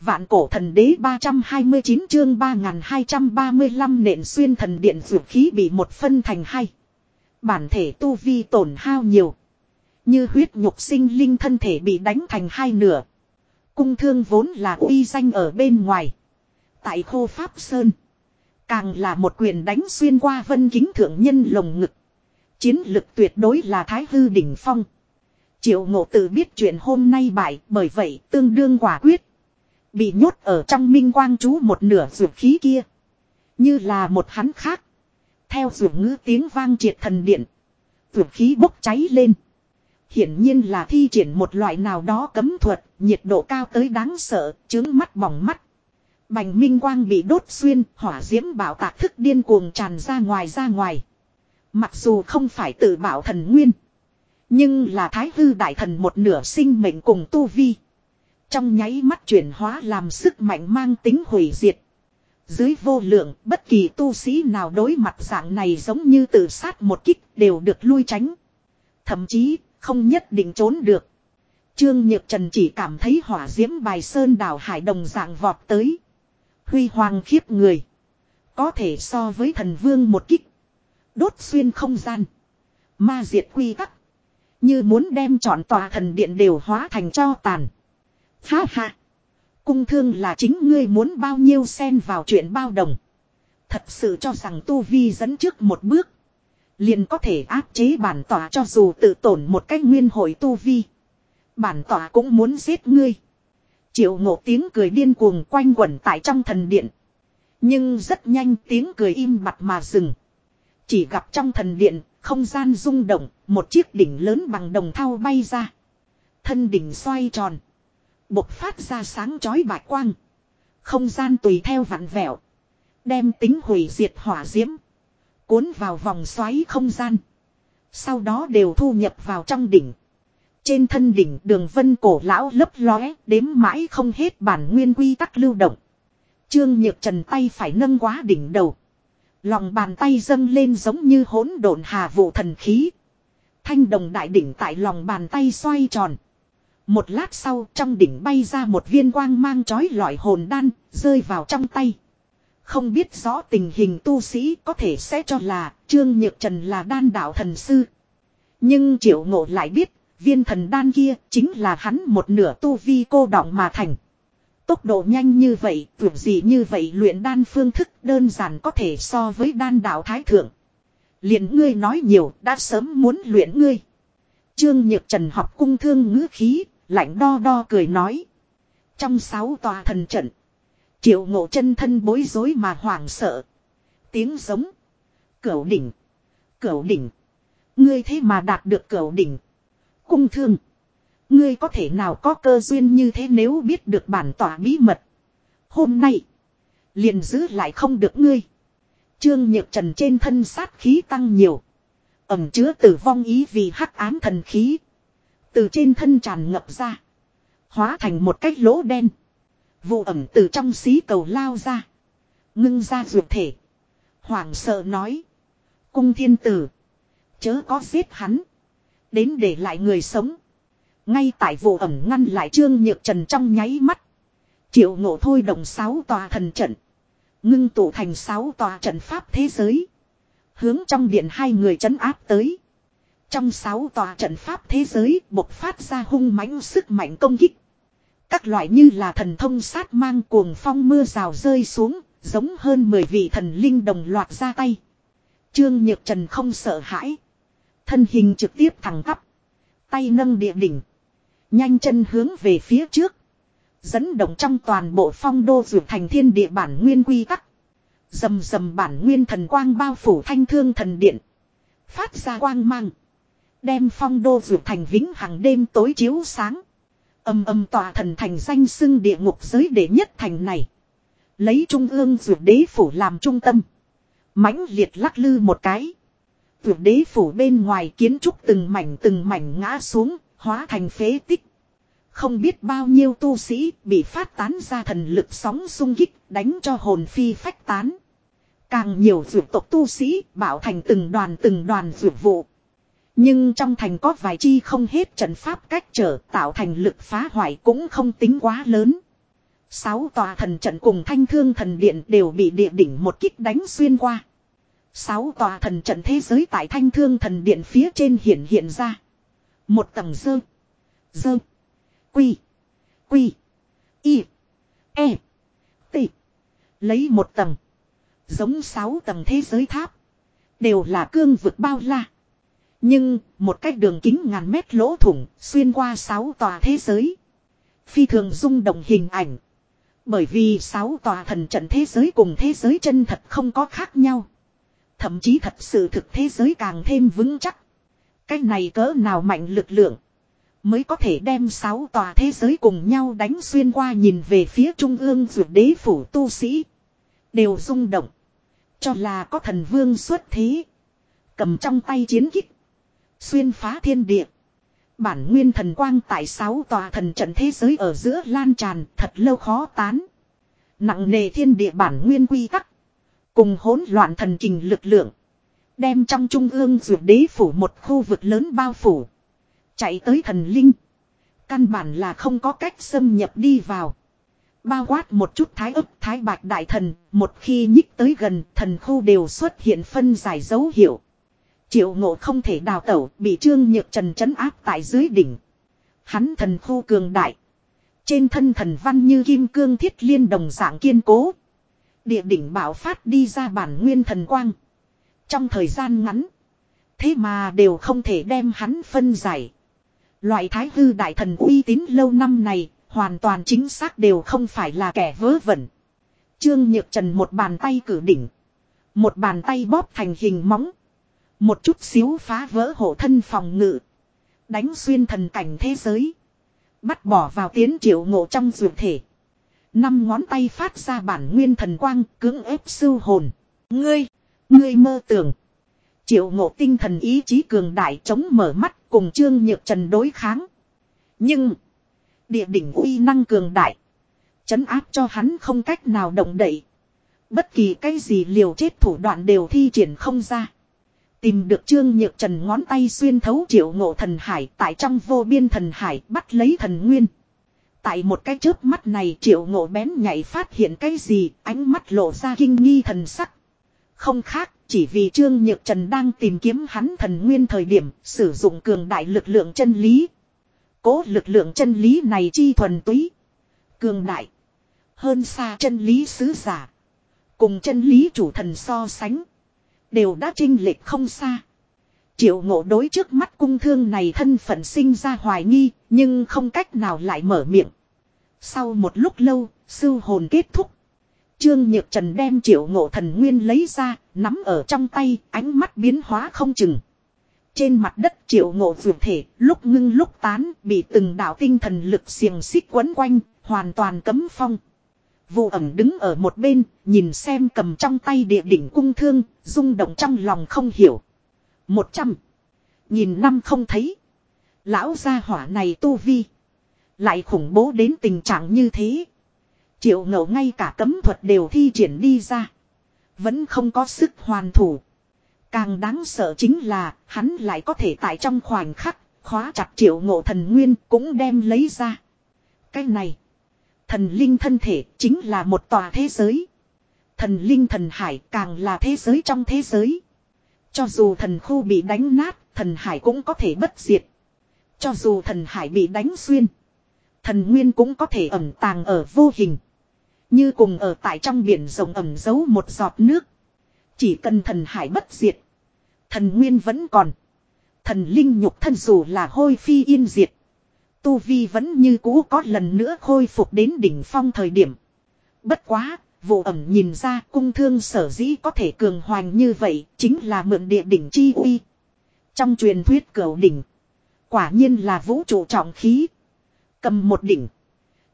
Vạn cổ thần đế 329 chương 3235 nện xuyên thần điện dược khí bị một phân thành hai. Bản thể tu vi tổn hao nhiều. Như huyết nhục sinh linh thân thể bị đánh thành hai nửa. Cung thương vốn là uy danh ở bên ngoài. Tại khô Pháp Sơn. Càng là một quyền đánh xuyên qua vân kính thượng nhân lồng ngực. Chiến lực tuyệt đối là thái hư đỉnh phong. Triệu ngộ tự biết chuyện hôm nay bại, bởi vậy tương đương quả quyết. Bị nhốt ở trong minh quang chú một nửa ruột khí kia. Như là một hắn khác. Theo ruột ngữ tiếng vang triệt thần điện. Ruột khí bốc cháy lên. Hiển nhiên là thi triển một loại nào đó cấm thuật, nhiệt độ cao tới đáng sợ, chứng mắt bỏng mắt. Bành minh quang bị đốt xuyên, hỏa diễm bảo tạc thức điên cuồng tràn ra ngoài ra ngoài. Mặc dù không phải tự bảo thần nguyên. Nhưng là thái hư đại thần một nửa sinh mệnh cùng tu vi. Trong nháy mắt chuyển hóa làm sức mạnh mang tính hủy diệt. Dưới vô lượng, bất kỳ tu sĩ nào đối mặt dạng này giống như tự sát một kích đều được lui tránh. Thậm chí, không nhất định trốn được. Trương Nhược Trần chỉ cảm thấy hỏa diễm bài sơn đảo hải đồng dạng vọt tới. Huy hoàng khiếp người. Có thể so với thần vương một kích. Đốt xuyên không gian. Ma diệt quy tắc. Như muốn đem trọn tòa thần điện đều hóa thành cho tàn. Ha ha. Cung thương là chính ngươi muốn bao nhiêu xen vào chuyện bao đồng. Thật sự cho rằng tu vi dẫn trước một bước. Liền có thể áp chế bản tỏa cho dù tự tổn một cách nguyên hội tu vi. Bản tỏa cũng muốn giết ngươi. Triệu ngộ tiếng cười điên cuồng quanh quẩn tại trong thần điện. Nhưng rất nhanh tiếng cười im bặt mà dừng. Chỉ gặp trong thần điện, không gian rung động, một chiếc đỉnh lớn bằng đồng thau bay ra. Thân đỉnh xoay tròn. Bộc phát ra sáng chói bạch quang. Không gian tùy theo vặn vẹo. Đem tính hủy diệt hỏa diễm. Cuốn vào vòng xoáy không gian. Sau đó đều thu nhập vào trong đỉnh. Trên thân đỉnh đường vân cổ lão lấp lóe, đếm mãi không hết bản nguyên quy tắc lưu động. Trương Nhược Trần tay phải nâng quá đỉnh đầu. Lòng bàn tay dâng lên giống như hỗn độn hà vụ thần khí. Thanh đồng đại đỉnh tại lòng bàn tay xoay tròn. Một lát sau trong đỉnh bay ra một viên quang mang chói lọi hồn đan, rơi vào trong tay. Không biết rõ tình hình tu sĩ có thể sẽ cho là Trương Nhược Trần là đan đạo thần sư. Nhưng triệu ngộ lại biết viên thần đan kia chính là hắn một nửa tu vi cô đọng mà thành. Tốc độ nhanh như vậy, tưởng gì như vậy luyện đan phương thức đơn giản có thể so với đan đạo thái thượng. liền ngươi nói nhiều, đã sớm muốn luyện ngươi. Trương Nhược Trần học cung thương ngữ khí, lạnh đo đo cười nói. Trong sáu tòa thần trận, triệu ngộ chân thân bối rối mà hoảng sợ. Tiếng giống. Cửu đỉnh. Cửu đỉnh. Ngươi thế mà đạt được cửu đỉnh. Cung thương. Ngươi có thể nào có cơ duyên như thế nếu biết được bản tỏa bí mật. Hôm nay. Liền giữ lại không được ngươi. Trương Nhược Trần trên thân sát khí tăng nhiều. Ẩm chứa tử vong ý vì hắc ám thần khí. Từ trên thân tràn ngập ra. Hóa thành một cái lỗ đen. Vụ ẩm từ trong xí cầu lao ra. Ngưng ra ruột thể. Hoàng sợ nói. Cung thiên tử. Chớ có giết hắn. Đến để lại người sống. Ngay tại vụ ẩm ngăn lại trương nhược trần trong nháy mắt. Triệu ngộ thôi đồng sáu tòa thần trận. Ngưng tụ thành sáu tòa trận pháp thế giới. Hướng trong điện hai người trấn áp tới. Trong sáu tòa trận pháp thế giới bộc phát ra hung mãnh sức mạnh công kích. Các loại như là thần thông sát mang cuồng phong mưa rào rơi xuống, giống hơn 10 vị thần linh đồng loạt ra tay. Trương Nhược Trần không sợ hãi. Thân hình trực tiếp thẳng tắp. Tay nâng địa đỉnh. Nhanh chân hướng về phía trước. Dẫn động trong toàn bộ phong đô dược thành thiên địa bản nguyên quy tắc. Dầm dầm bản nguyên thần quang bao phủ thanh thương thần điện. Phát ra quang mang. Đem phong đô dược thành vĩnh hằng đêm tối chiếu sáng. Âm âm tòa thần thành danh xưng địa ngục giới đệ nhất thành này. Lấy trung ương dược đế phủ làm trung tâm. mãnh liệt lắc lư một cái. Dược đế phủ bên ngoài kiến trúc từng mảnh từng mảnh ngã xuống, hóa thành phế tích. Không biết bao nhiêu tu sĩ bị phát tán ra thần lực sóng sung kích đánh cho hồn phi phách tán. Càng nhiều dược tộc tu sĩ bảo thành từng đoàn từng đoàn dược vụ. Nhưng trong thành có vài chi không hết trận pháp cách trở tạo thành lực phá hoại cũng không tính quá lớn. Sáu tòa thần trận cùng thanh thương thần điện đều bị địa đỉnh một kích đánh xuyên qua. Sáu tòa thần trận thế giới tại thanh thương thần điện phía trên hiện hiện ra. Một tầng dơ. Dơ. Quy. Quy. Y. E. T. Lấy một tầng. Giống sáu tầng thế giới tháp. Đều là cương vực bao la. Nhưng, một cách đường kính ngàn mét lỗ thủng, xuyên qua sáu tòa thế giới. Phi thường rung động hình ảnh. Bởi vì sáu tòa thần trận thế giới cùng thế giới chân thật không có khác nhau. Thậm chí thật sự thực thế giới càng thêm vững chắc. Cái này cỡ nào mạnh lực lượng. Mới có thể đem sáu tòa thế giới cùng nhau đánh xuyên qua nhìn về phía trung ương vượt đế phủ tu sĩ. Đều rung động. Cho là có thần vương xuất thế. Cầm trong tay chiến kích. Xuyên phá thiên địa. Bản nguyên thần quang tại sáu tòa thần trận thế giới ở giữa lan tràn, thật lâu khó tán. Nặng nề thiên địa bản nguyên quy tắc. Cùng hỗn loạn thần kình lực lượng. Đem trong trung ương dược đế phủ một khu vực lớn bao phủ. Chạy tới thần linh. Căn bản là không có cách xâm nhập đi vào. Bao quát một chút thái ức, thái bạch đại thần. Một khi nhích tới gần, thần khu đều xuất hiện phân giải dấu hiệu. Triệu ngộ không thể đào tẩu, bị trương nhược trần chấn áp tại dưới đỉnh. Hắn thần khu cường đại. Trên thân thần văn như kim cương thiết liên đồng dạng kiên cố. Địa đỉnh bảo phát đi ra bản nguyên thần quang. Trong thời gian ngắn. Thế mà đều không thể đem hắn phân giải. Loại thái hư đại thần uy tín lâu năm này. Hoàn toàn chính xác đều không phải là kẻ vớ vẩn. Trương Nhược Trần một bàn tay cử đỉnh. Một bàn tay bóp thành hình móng. Một chút xíu phá vỡ hộ thân phòng ngự. Đánh xuyên thần cảnh thế giới. Bắt bỏ vào tiến triệu ngộ trong dược thể. Năm ngón tay phát ra bản nguyên thần quang cưỡng ép sưu hồn. Ngươi, ngươi mơ tưởng. Triệu ngộ tinh thần ý chí cường đại chống mở mắt cùng trương nhược trần đối kháng. Nhưng, địa đỉnh uy năng cường đại. Chấn áp cho hắn không cách nào động đậy. Bất kỳ cái gì liều chết thủ đoạn đều thi triển không ra. Tìm được Trương Nhược Trần ngón tay xuyên thấu triệu ngộ thần hải tại trong vô biên thần hải bắt lấy thần nguyên. Tại một cái chớp mắt này triệu ngộ bén nhảy phát hiện cái gì, ánh mắt lộ ra kinh nghi thần sắc. Không khác, chỉ vì Trương Nhược Trần đang tìm kiếm hắn thần nguyên thời điểm sử dụng cường đại lực lượng chân lý. Cố lực lượng chân lý này chi thuần túy. Cường đại. Hơn xa chân lý sứ giả. Cùng chân lý chủ thần so sánh. Đều đã trinh lệch không xa. Triệu ngộ đối trước mắt cung thương này thân phận sinh ra hoài nghi, nhưng không cách nào lại mở miệng. Sau một lúc lâu, sư hồn kết thúc. Trương Nhược Trần đem triệu ngộ thần nguyên lấy ra, nắm ở trong tay, ánh mắt biến hóa không chừng. Trên mặt đất triệu ngộ vượt thể, lúc ngưng lúc tán, bị từng đạo tinh thần lực xiềng xích quấn quanh, hoàn toàn cấm phong. Vụ ẩm đứng ở một bên, nhìn xem cầm trong tay địa đỉnh cung thương, rung động trong lòng không hiểu. Một trăm. Nhìn năm không thấy. Lão gia hỏa này tu vi. Lại khủng bố đến tình trạng như thế. Triệu ngẫu ngay cả cấm thuật đều thi triển đi ra. Vẫn không có sức hoàn thủ. Càng đáng sợ chính là hắn lại có thể tại trong khoảnh khắc khóa chặt triệu ngộ thần nguyên cũng đem lấy ra. Cái này. Thần linh thân thể chính là một tòa thế giới. Thần linh thần hải càng là thế giới trong thế giới. Cho dù thần khu bị đánh nát, thần hải cũng có thể bất diệt. Cho dù thần hải bị đánh xuyên, thần nguyên cũng có thể ẩn tàng ở vô hình. Như cùng ở tại trong biển rộng ẩm giấu một giọt nước. Chỉ cần thần hải bất diệt, thần nguyên vẫn còn. Thần linh nhục thân dù là hôi phi yên diệt. Tu Vi vẫn như cũ có lần nữa khôi phục đến đỉnh phong thời điểm. Bất quá, vụ ẩm nhìn ra cung thương sở dĩ có thể cường hoành như vậy, chính là mượn địa đỉnh chi uy. Trong truyền thuyết cửu đỉnh, quả nhiên là vũ trụ trọng khí. Cầm một đỉnh,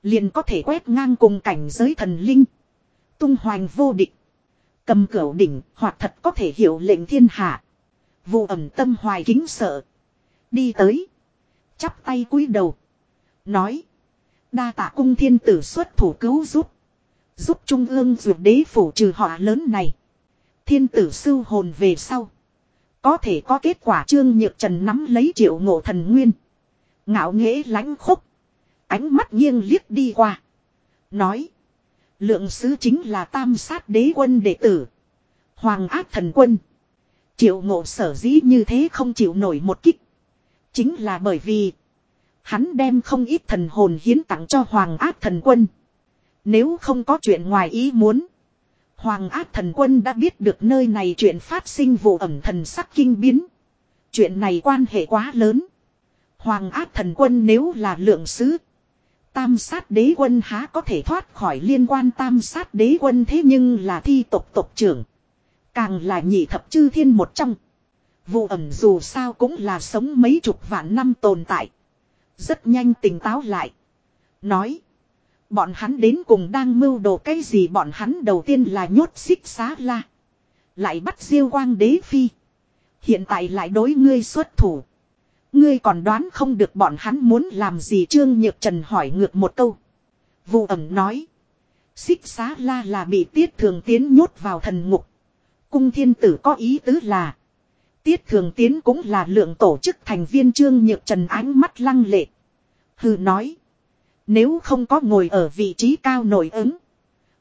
liền có thể quét ngang cùng cảnh giới thần linh. Tung hoành vô địch. Cầm cửu đỉnh, hoặc thật có thể hiểu lệnh thiên hạ. Vụ ẩm tâm hoài kính sợ. Đi tới. Chắp tay cúi đầu. Nói. Đa tạ cung thiên tử xuất thủ cứu giúp. Giúp trung ương dược đế phủ trừ họa lớn này. Thiên tử sư hồn về sau. Có thể có kết quả trương nhược trần nắm lấy triệu ngộ thần nguyên. Ngạo nghễ lánh khúc. Ánh mắt nghiêng liếc đi qua. Nói. Lượng sứ chính là tam sát đế quân đệ tử. Hoàng ác thần quân. Triệu ngộ sở dĩ như thế không chịu nổi một kích. Chính là bởi vì. Hắn đem không ít thần hồn hiến tặng cho hoàng áp thần quân. Nếu không có chuyện ngoài ý muốn. Hoàng áp thần quân đã biết được nơi này chuyện phát sinh vụ ẩm thần sắc kinh biến. Chuyện này quan hệ quá lớn. Hoàng áp thần quân nếu là lượng sứ. Tam sát đế quân há có thể thoát khỏi liên quan tam sát đế quân thế nhưng là thi tộc tộc trưởng. Càng là nhị thập chư thiên một trong. Vụ ẩm dù sao cũng là sống mấy chục vạn năm tồn tại. Rất nhanh tỉnh táo lại. Nói. Bọn hắn đến cùng đang mưu đồ cái gì bọn hắn đầu tiên là nhốt xích xá la. Lại bắt diêu quang đế phi. Hiện tại lại đối ngươi xuất thủ. Ngươi còn đoán không được bọn hắn muốn làm gì Trương Nhược Trần hỏi ngược một câu. Vụ ẩm nói. Xích xá la là bị tiết thường tiến nhốt vào thần ngục. Cung thiên tử có ý tứ là. Tiết thường tiến cũng là lượng tổ chức thành viên Trương Nhược Trần ánh mắt lăng lệ. Hừ nói. Nếu không có ngồi ở vị trí cao nổi ứng.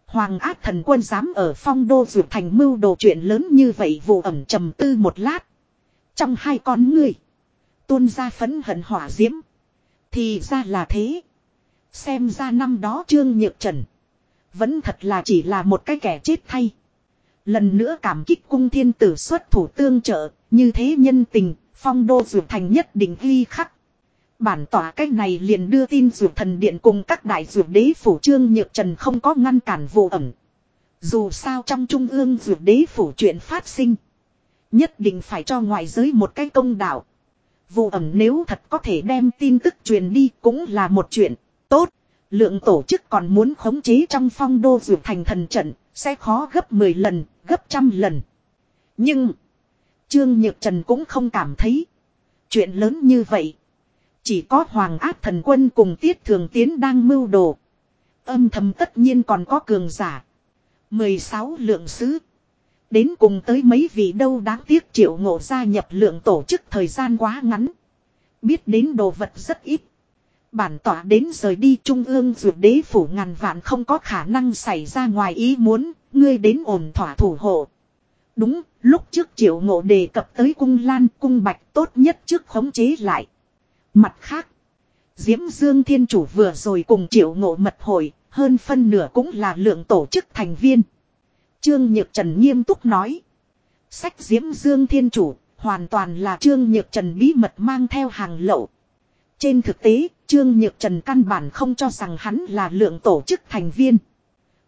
Hoàng ác thần quân dám ở phong đô dược thành mưu đồ chuyện lớn như vậy vụ ẩm trầm tư một lát. Trong hai con người. Tuôn ra phấn hận hỏa diễm. Thì ra là thế. Xem ra năm đó Trương Nhược Trần. Vẫn thật là chỉ là một cái kẻ chết thay. Lần nữa cảm kích cung thiên tử xuất thủ tương trợ. Như thế nhân tình. Phong đô dược thành nhất định ghi khắc. Bản tỏa cách này liền đưa tin dược thần điện cùng các đại dược đế phủ trương nhược trần không có ngăn cản vô ẩm. Dù sao trong trung ương dược đế phủ chuyện phát sinh. Nhất định phải cho ngoại giới một cái công đạo. Vụ ẩm nếu thật có thể đem tin tức truyền đi cũng là một chuyện tốt. Lượng tổ chức còn muốn khống chế trong phong đô dược thành thần trận sẽ khó gấp 10 lần, gấp trăm lần. Nhưng Trương Nhược Trần cũng không cảm thấy chuyện lớn như vậy. Chỉ có Hoàng ác thần quân cùng Tiết Thường Tiến đang mưu đồ. Âm thầm tất nhiên còn có cường giả. 16 lượng sứ. Đến cùng tới mấy vị đâu đáng tiếc triệu ngộ gia nhập lượng tổ chức thời gian quá ngắn. Biết đến đồ vật rất ít. Bản tỏa đến rời đi trung ương dược đế phủ ngàn vạn không có khả năng xảy ra ngoài ý muốn, ngươi đến ổn thỏa thủ hộ. Đúng, lúc trước triệu ngộ đề cập tới cung lan cung bạch tốt nhất trước khống chế lại. Mặt khác, Diễm Dương Thiên Chủ vừa rồi cùng triệu ngộ mật hội, hơn phân nửa cũng là lượng tổ chức thành viên. Trương Nhược Trần nghiêm túc nói. Sách Diễm Dương Thiên Chủ, hoàn toàn là Trương Nhược Trần bí mật mang theo hàng lậu. Trên thực tế, Trương Nhược Trần căn bản không cho rằng hắn là lượng tổ chức thành viên.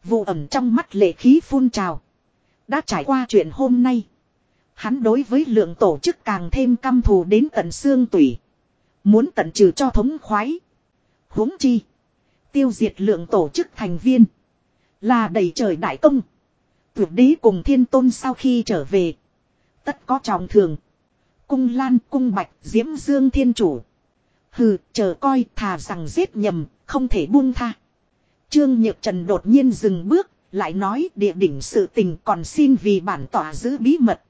Vụ ẩm trong mắt lệ khí phun trào. Đã trải qua chuyện hôm nay. Hắn đối với lượng tổ chức càng thêm căm thù đến tận xương tủy. Muốn tận trừ cho thống khoái. huống chi. Tiêu diệt lượng tổ chức thành viên. Là đầy trời đại công. Tuyệt đế cùng thiên tôn sau khi trở về. Tất có trọng thường. Cung lan, cung bạch, diễm dương thiên chủ. Hừ chờ coi thà rằng giết nhầm không thể buông tha. Trương Nhược Trần đột nhiên dừng bước. Lại nói địa đỉnh sự tình còn xin vì bản tỏa giữ bí mật.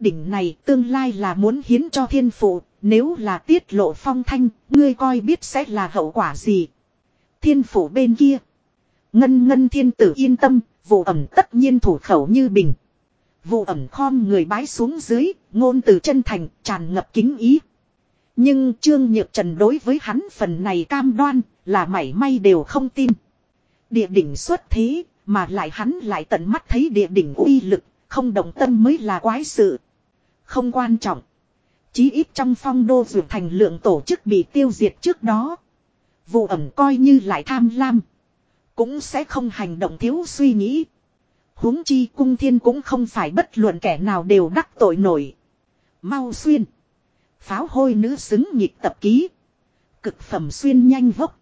Đỉnh này tương lai là muốn hiến cho thiên phụ, nếu là tiết lộ phong thanh, ngươi coi biết sẽ là hậu quả gì. Thiên phủ bên kia. Ngân ngân thiên tử yên tâm, vụ ẩm tất nhiên thủ khẩu như bình. Vụ ẩm khom người bái xuống dưới, ngôn từ chân thành, tràn ngập kính ý. Nhưng Trương Nhược Trần đối với hắn phần này cam đoan, là mảy may đều không tin. Địa đỉnh xuất thế, mà lại hắn lại tận mắt thấy địa đỉnh uy lực, không động tâm mới là quái sự. Không quan trọng. Chí ít trong phong đô dược thành lượng tổ chức bị tiêu diệt trước đó. Vụ ẩm coi như lại tham lam. Cũng sẽ không hành động thiếu suy nghĩ. huống chi cung thiên cũng không phải bất luận kẻ nào đều đắc tội nổi. Mau xuyên. Pháo hôi nữ xứng nhịp tập ký. Cực phẩm xuyên nhanh vốc.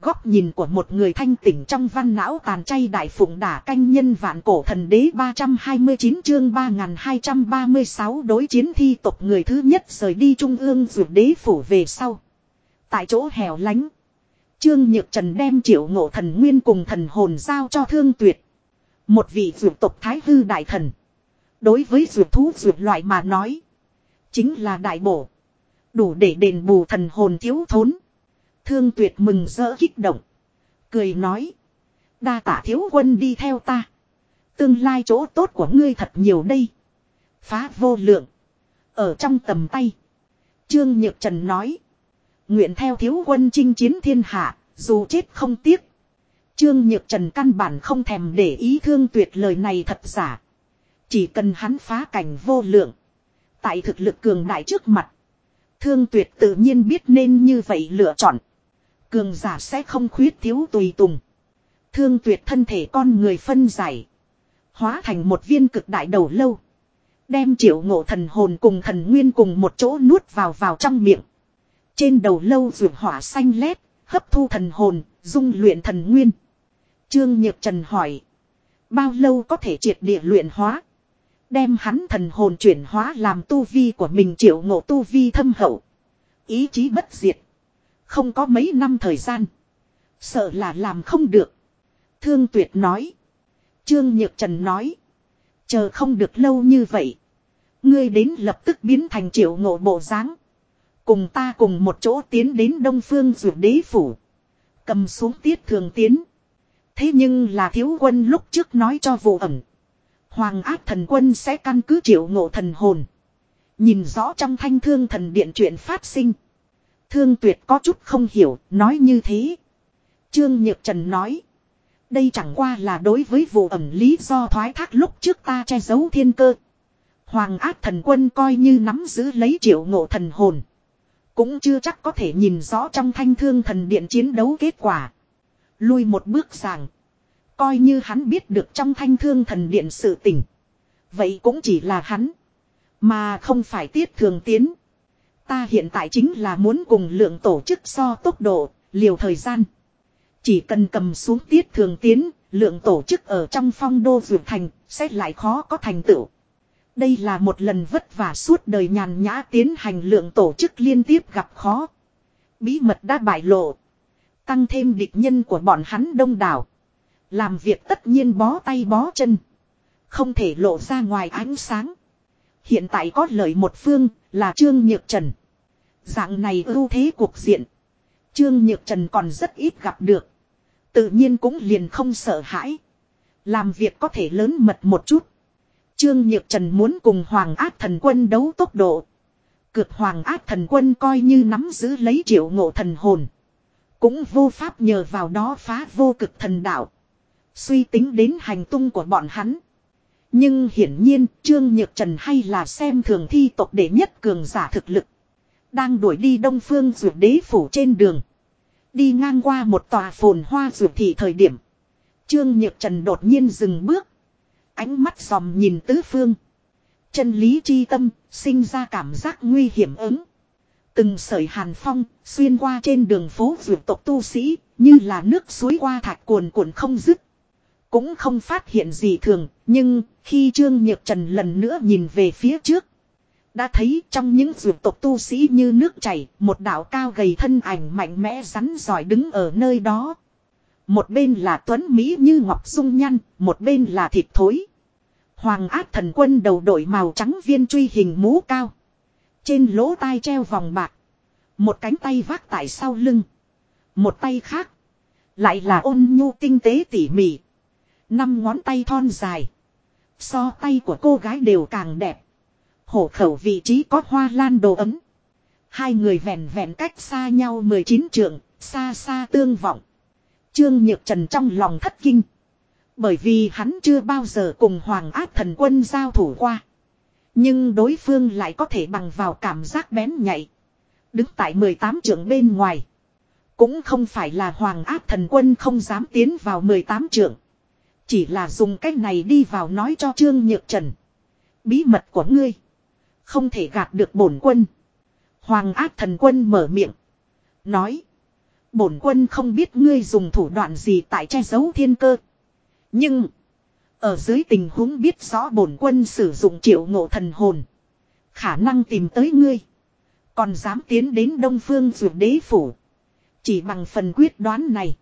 Góc nhìn của một người thanh tỉnh trong văn não tàn chay đại phụng đả canh nhân vạn cổ thần đế 329 chương 3236 đối chiến thi tộc người thứ nhất rời đi trung ương dược đế phủ về sau. Tại chỗ hẻo lánh. Trương Nhược Trần đem triệu ngộ thần nguyên cùng thần hồn giao cho thương tuyệt. Một vị dược tộc thái hư đại thần. Đối với dược thú dược loại mà nói. Chính là đại bổ. Đủ để đền bù thần hồn thiếu thốn. Thương tuyệt mừng rỡ kích động. Cười nói. Đa tả thiếu quân đi theo ta. Tương lai chỗ tốt của ngươi thật nhiều đây. Phá vô lượng. Ở trong tầm tay. Trương Nhược Trần nói. Nguyện theo thiếu quân chinh chiến thiên hạ, dù chết không tiếc. Trương Nhược Trần căn bản không thèm để ý thương tuyệt lời này thật giả. Chỉ cần hắn phá cảnh vô lượng. Tại thực lực cường đại trước mặt. Thương tuyệt tự nhiên biết nên như vậy lựa chọn. Cường giả sẽ không khuyết thiếu tùy tùng. Thương tuyệt thân thể con người phân giải. Hóa thành một viên cực đại đầu lâu. Đem triệu ngộ thần hồn cùng thần nguyên cùng một chỗ nuốt vào vào trong miệng. Trên đầu lâu rượu hỏa xanh lét, hấp thu thần hồn, dung luyện thần nguyên. Trương Nhược Trần hỏi. Bao lâu có thể triệt địa luyện hóa? Đem hắn thần hồn chuyển hóa làm tu vi của mình triệu ngộ tu vi thâm hậu. Ý chí bất diệt. Không có mấy năm thời gian. Sợ là làm không được. Thương tuyệt nói. Trương Nhược Trần nói. Chờ không được lâu như vậy. Ngươi đến lập tức biến thành triệu ngộ bộ dáng Cùng ta cùng một chỗ tiến đến Đông Phương Dược Đế Phủ. Cầm xuống tiết thường tiến. Thế nhưng là thiếu quân lúc trước nói cho vụ ẩn. Hoàng ác thần quân sẽ căn cứ triệu ngộ thần hồn. Nhìn rõ trong thanh thương thần điện chuyện phát sinh. Thương tuyệt có chút không hiểu, nói như thế. Trương Nhược Trần nói. Đây chẳng qua là đối với vụ ẩn lý do thoái thác lúc trước ta che giấu thiên cơ. Hoàng ác thần quân coi như nắm giữ lấy triệu ngộ thần hồn. Cũng chưa chắc có thể nhìn rõ trong thanh thương thần điện chiến đấu kết quả. Lui một bước rằng. Coi như hắn biết được trong thanh thương thần điện sự tình. Vậy cũng chỉ là hắn. Mà không phải tiết thường tiến. Ta hiện tại chính là muốn cùng lượng tổ chức so tốc độ, liều thời gian. Chỉ cần cầm xuống tiết thường tiến, lượng tổ chức ở trong phong đô vượt thành, sẽ lại khó có thành tựu. Đây là một lần vất vả suốt đời nhàn nhã tiến hành lượng tổ chức liên tiếp gặp khó. Bí mật đã bại lộ. Tăng thêm địch nhân của bọn hắn đông đảo. Làm việc tất nhiên bó tay bó chân. Không thể lộ ra ngoài ánh sáng. Hiện tại có lời một phương là Trương Nhược Trần. Dạng này ưu thế cuộc diện. Trương Nhược Trần còn rất ít gặp được. Tự nhiên cũng liền không sợ hãi. Làm việc có thể lớn mật một chút. Trương Nhược Trần muốn cùng Hoàng Ác Thần Quân đấu tốc độ. cược Hoàng Ác Thần Quân coi như nắm giữ lấy triệu ngộ thần hồn. Cũng vô pháp nhờ vào đó phá vô cực thần đạo. Suy tính đến hành tung của bọn hắn. Nhưng hiển nhiên Trương Nhược Trần hay là xem thường thi tộc đệ nhất cường giả thực lực. Đang đuổi đi đông phương rượu đế phủ trên đường. Đi ngang qua một tòa phồn hoa rượu thị thời điểm. Trương Nhược Trần đột nhiên dừng bước. Ánh mắt dòm nhìn tứ phương. Chân lý chi tâm, sinh ra cảm giác nguy hiểm ứng. Từng sợi hàn phong, xuyên qua trên đường phố vượt tộc tu sĩ, như là nước suối qua thạch cuồn cuộn không dứt. Cũng không phát hiện gì thường, nhưng khi Trương Nhược Trần lần nữa nhìn về phía trước. Đã thấy trong những vượt tộc tu sĩ như nước chảy, một đạo cao gầy thân ảnh mạnh mẽ rắn giỏi đứng ở nơi đó. Một bên là tuấn Mỹ như ngọc dung nhăn, một bên là thịt thối. Hoàng ác thần quân đầu đội màu trắng viên truy hình mũ cao. Trên lỗ tai treo vòng bạc. Một cánh tay vác tại sau lưng. Một tay khác. Lại là ôn nhu tinh tế tỉ mỉ. Năm ngón tay thon dài. So tay của cô gái đều càng đẹp. Hổ khẩu vị trí có hoa lan đồ ấm. Hai người vẹn vẹn cách xa nhau 19 trượng, xa xa tương vọng. Trương Nhược Trần trong lòng thất kinh. Bởi vì hắn chưa bao giờ cùng Hoàng ác thần quân giao thủ qua. Nhưng đối phương lại có thể bằng vào cảm giác bén nhạy. Đứng tại 18 trưởng bên ngoài. Cũng không phải là Hoàng ác thần quân không dám tiến vào 18 trưởng. Chỉ là dùng cách này đi vào nói cho Trương Nhược Trần. Bí mật của ngươi. Không thể gạt được bổn quân. Hoàng ác thần quân mở miệng. Nói. Bổn quân không biết ngươi dùng thủ đoạn gì tại che giấu thiên cơ. Nhưng. Ở dưới tình huống biết rõ bổn quân sử dụng triệu ngộ thần hồn. Khả năng tìm tới ngươi. Còn dám tiến đến Đông Phương Dược Đế Phủ. Chỉ bằng phần quyết đoán này.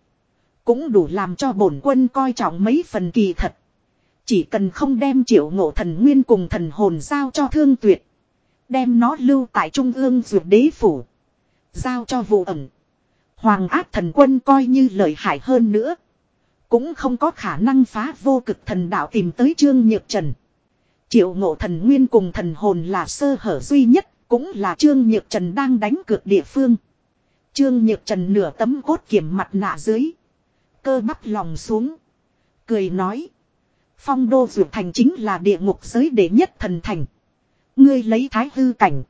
Cũng đủ làm cho bổn quân coi trọng mấy phần kỳ thật. Chỉ cần không đem triệu ngộ thần nguyên cùng thần hồn giao cho thương tuyệt. Đem nó lưu tại trung ương dược đế phủ. Giao cho vụ ẩn. Hoàng áp thần quân coi như lợi hại hơn nữa. Cũng không có khả năng phá vô cực thần đạo tìm tới Trương Nhược Trần. Triệu ngộ thần nguyên cùng thần hồn là sơ hở duy nhất, cũng là Trương Nhược Trần đang đánh cược địa phương. Trương Nhược Trần nửa tấm cốt kiểm mặt nạ dưới. Cơ mắt lòng xuống. Cười nói. Phong đô dược thành chính là địa ngục giới đệ nhất thần thành. Ngươi lấy thái hư cảnh.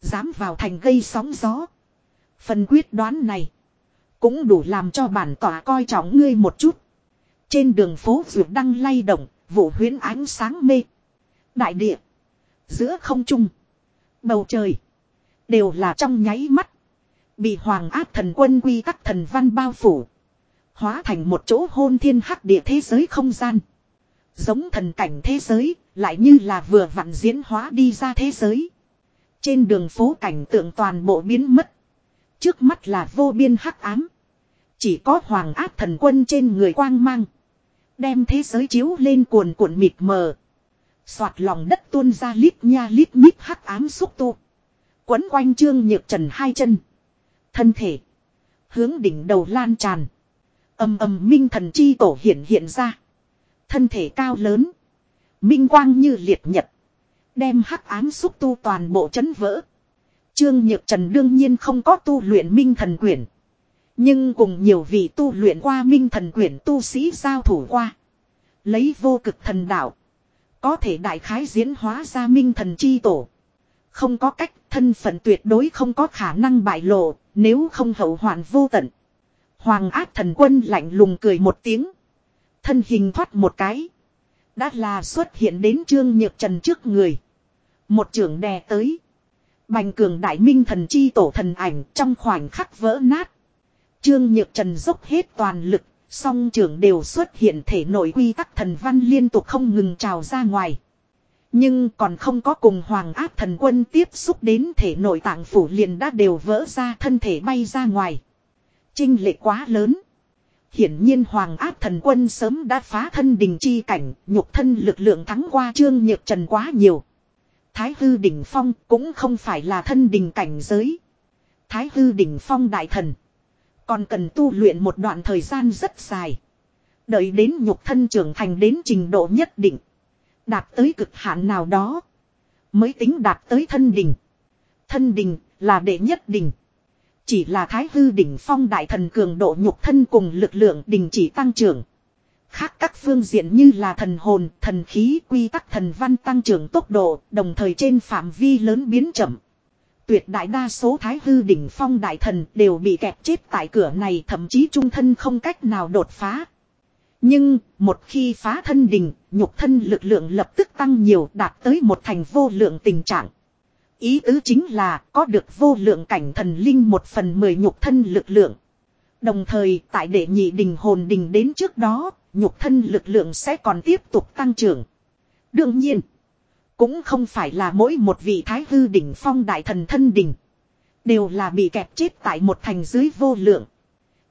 Dám vào thành gây sóng gió. Phần quyết đoán này. Cũng đủ làm cho bản tỏa coi trọng ngươi một chút. Trên đường phố dược đăng lay động. Vụ huyến ánh sáng mê. Đại địa. Giữa không trung. Bầu trời. Đều là trong nháy mắt. Bị hoàng áp thần quân quy các thần văn bao phủ. Hóa thành một chỗ hôn thiên hắc địa thế giới không gian. Giống thần cảnh thế giới, lại như là vừa vặn diễn hóa đi ra thế giới. Trên đường phố cảnh tượng toàn bộ biến mất. Trước mắt là vô biên hắc ám. Chỉ có hoàng áp thần quân trên người quang mang. Đem thế giới chiếu lên cuồn cuộn mịt mờ. Xoạt lòng đất tuôn ra lít nha lít nhít hắc ám xúc tu. Quấn quanh trương nhược trần hai chân. Thân thể. Hướng đỉnh đầu lan tràn. Âm âm minh thần chi tổ hiện hiện ra. Thân thể cao lớn. Minh quang như liệt nhật. Đem hắc ám xúc tu toàn bộ chấn vỡ. Trương Nhược Trần đương nhiên không có tu luyện minh thần quyển. Nhưng cùng nhiều vị tu luyện qua minh thần quyển tu sĩ giao thủ qua. Lấy vô cực thần đạo. Có thể đại khái diễn hóa ra minh thần chi tổ. Không có cách, thân phận tuyệt đối không có khả năng bại lộ, nếu không hậu hoạn vô tận. Hoàng ác thần quân lạnh lùng cười một tiếng. Thân hình thoát một cái. Đã là xuất hiện đến trương nhược trần trước người. Một trưởng đè tới. Bành cường đại minh thần chi tổ thần ảnh trong khoảnh khắc vỡ nát. Trương nhược trần dốc hết toàn lực. Song trưởng đều xuất hiện thể nội quy tắc thần văn liên tục không ngừng trào ra ngoài. Nhưng còn không có cùng hoàng áp thần quân tiếp xúc đến thể nội tạng phủ liền đã đều vỡ ra thân thể bay ra ngoài. Trinh lệ quá lớn. Hiển nhiên hoàng áp thần quân sớm đã phá thân đình chi cảnh, nhục thân lực lượng thắng qua trương nhược trần quá nhiều. Thái hư đỉnh phong cũng không phải là thân đình cảnh giới. Thái hư đỉnh phong đại thần. Còn cần tu luyện một đoạn thời gian rất dài. Đợi đến nhục thân trưởng thành đến trình độ nhất định. Đạt tới cực hạn nào đó. Mới tính đạt tới thân đình. Thân đình là đệ nhất đình. Chỉ là thái hư đỉnh phong đại thần cường độ nhục thân cùng lực lượng đình chỉ tăng trưởng. Khác các phương diện như là thần hồn, thần khí, quy tắc thần văn tăng trưởng tốc độ, đồng thời trên phạm vi lớn biến chậm. Tuyệt đại đa số thái hư đỉnh phong đại thần đều bị kẹt chết tại cửa này thậm chí trung thân không cách nào đột phá. Nhưng, một khi phá thân đình, nhục thân lực lượng lập tức tăng nhiều đạt tới một thành vô lượng tình trạng. Ý tứ chính là có được vô lượng cảnh thần linh một phần mười nhục thân lực lượng. Đồng thời tại đệ nhị đình hồn đình đến trước đó, nhục thân lực lượng sẽ còn tiếp tục tăng trưởng. Đương nhiên, cũng không phải là mỗi một vị thái hư đỉnh phong đại thần thân đỉnh. Đều là bị kẹp chết tại một thành dưới vô lượng.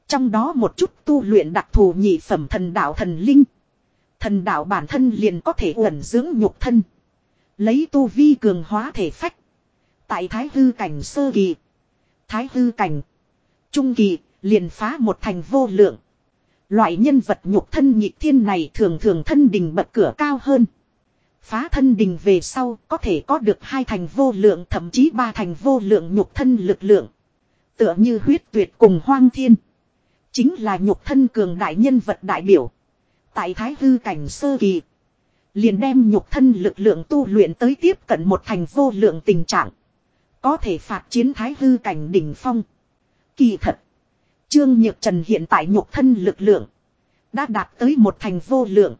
Trong đó một chút tu luyện đặc thù nhị phẩm thần đạo thần linh. Thần đạo bản thân liền có thể ẩn dưỡng nhục thân. Lấy tu vi cường hóa thể phách. Tại thái hư cảnh sơ kỳ. Thái hư cảnh. Trung kỳ liền phá một thành vô lượng. Loại nhân vật nhục thân nhị thiên này thường thường thân đình bật cửa cao hơn. Phá thân đình về sau có thể có được hai thành vô lượng, thậm chí ba thành vô lượng nhục thân lực lượng. Tựa như huyết tuyệt cùng hoang thiên. Chính là nhục thân cường đại nhân vật đại biểu. Tại thái hư cảnh sơ kỳ. Liền đem nhục thân lực lượng tu luyện tới tiếp cận một thành vô lượng tình trạng. Có thể phạt chiến thái hư cảnh đỉnh phong. Kỳ thật. Trương Nhược Trần hiện tại nhục thân lực lượng. Đã đạt tới một thành vô lượng.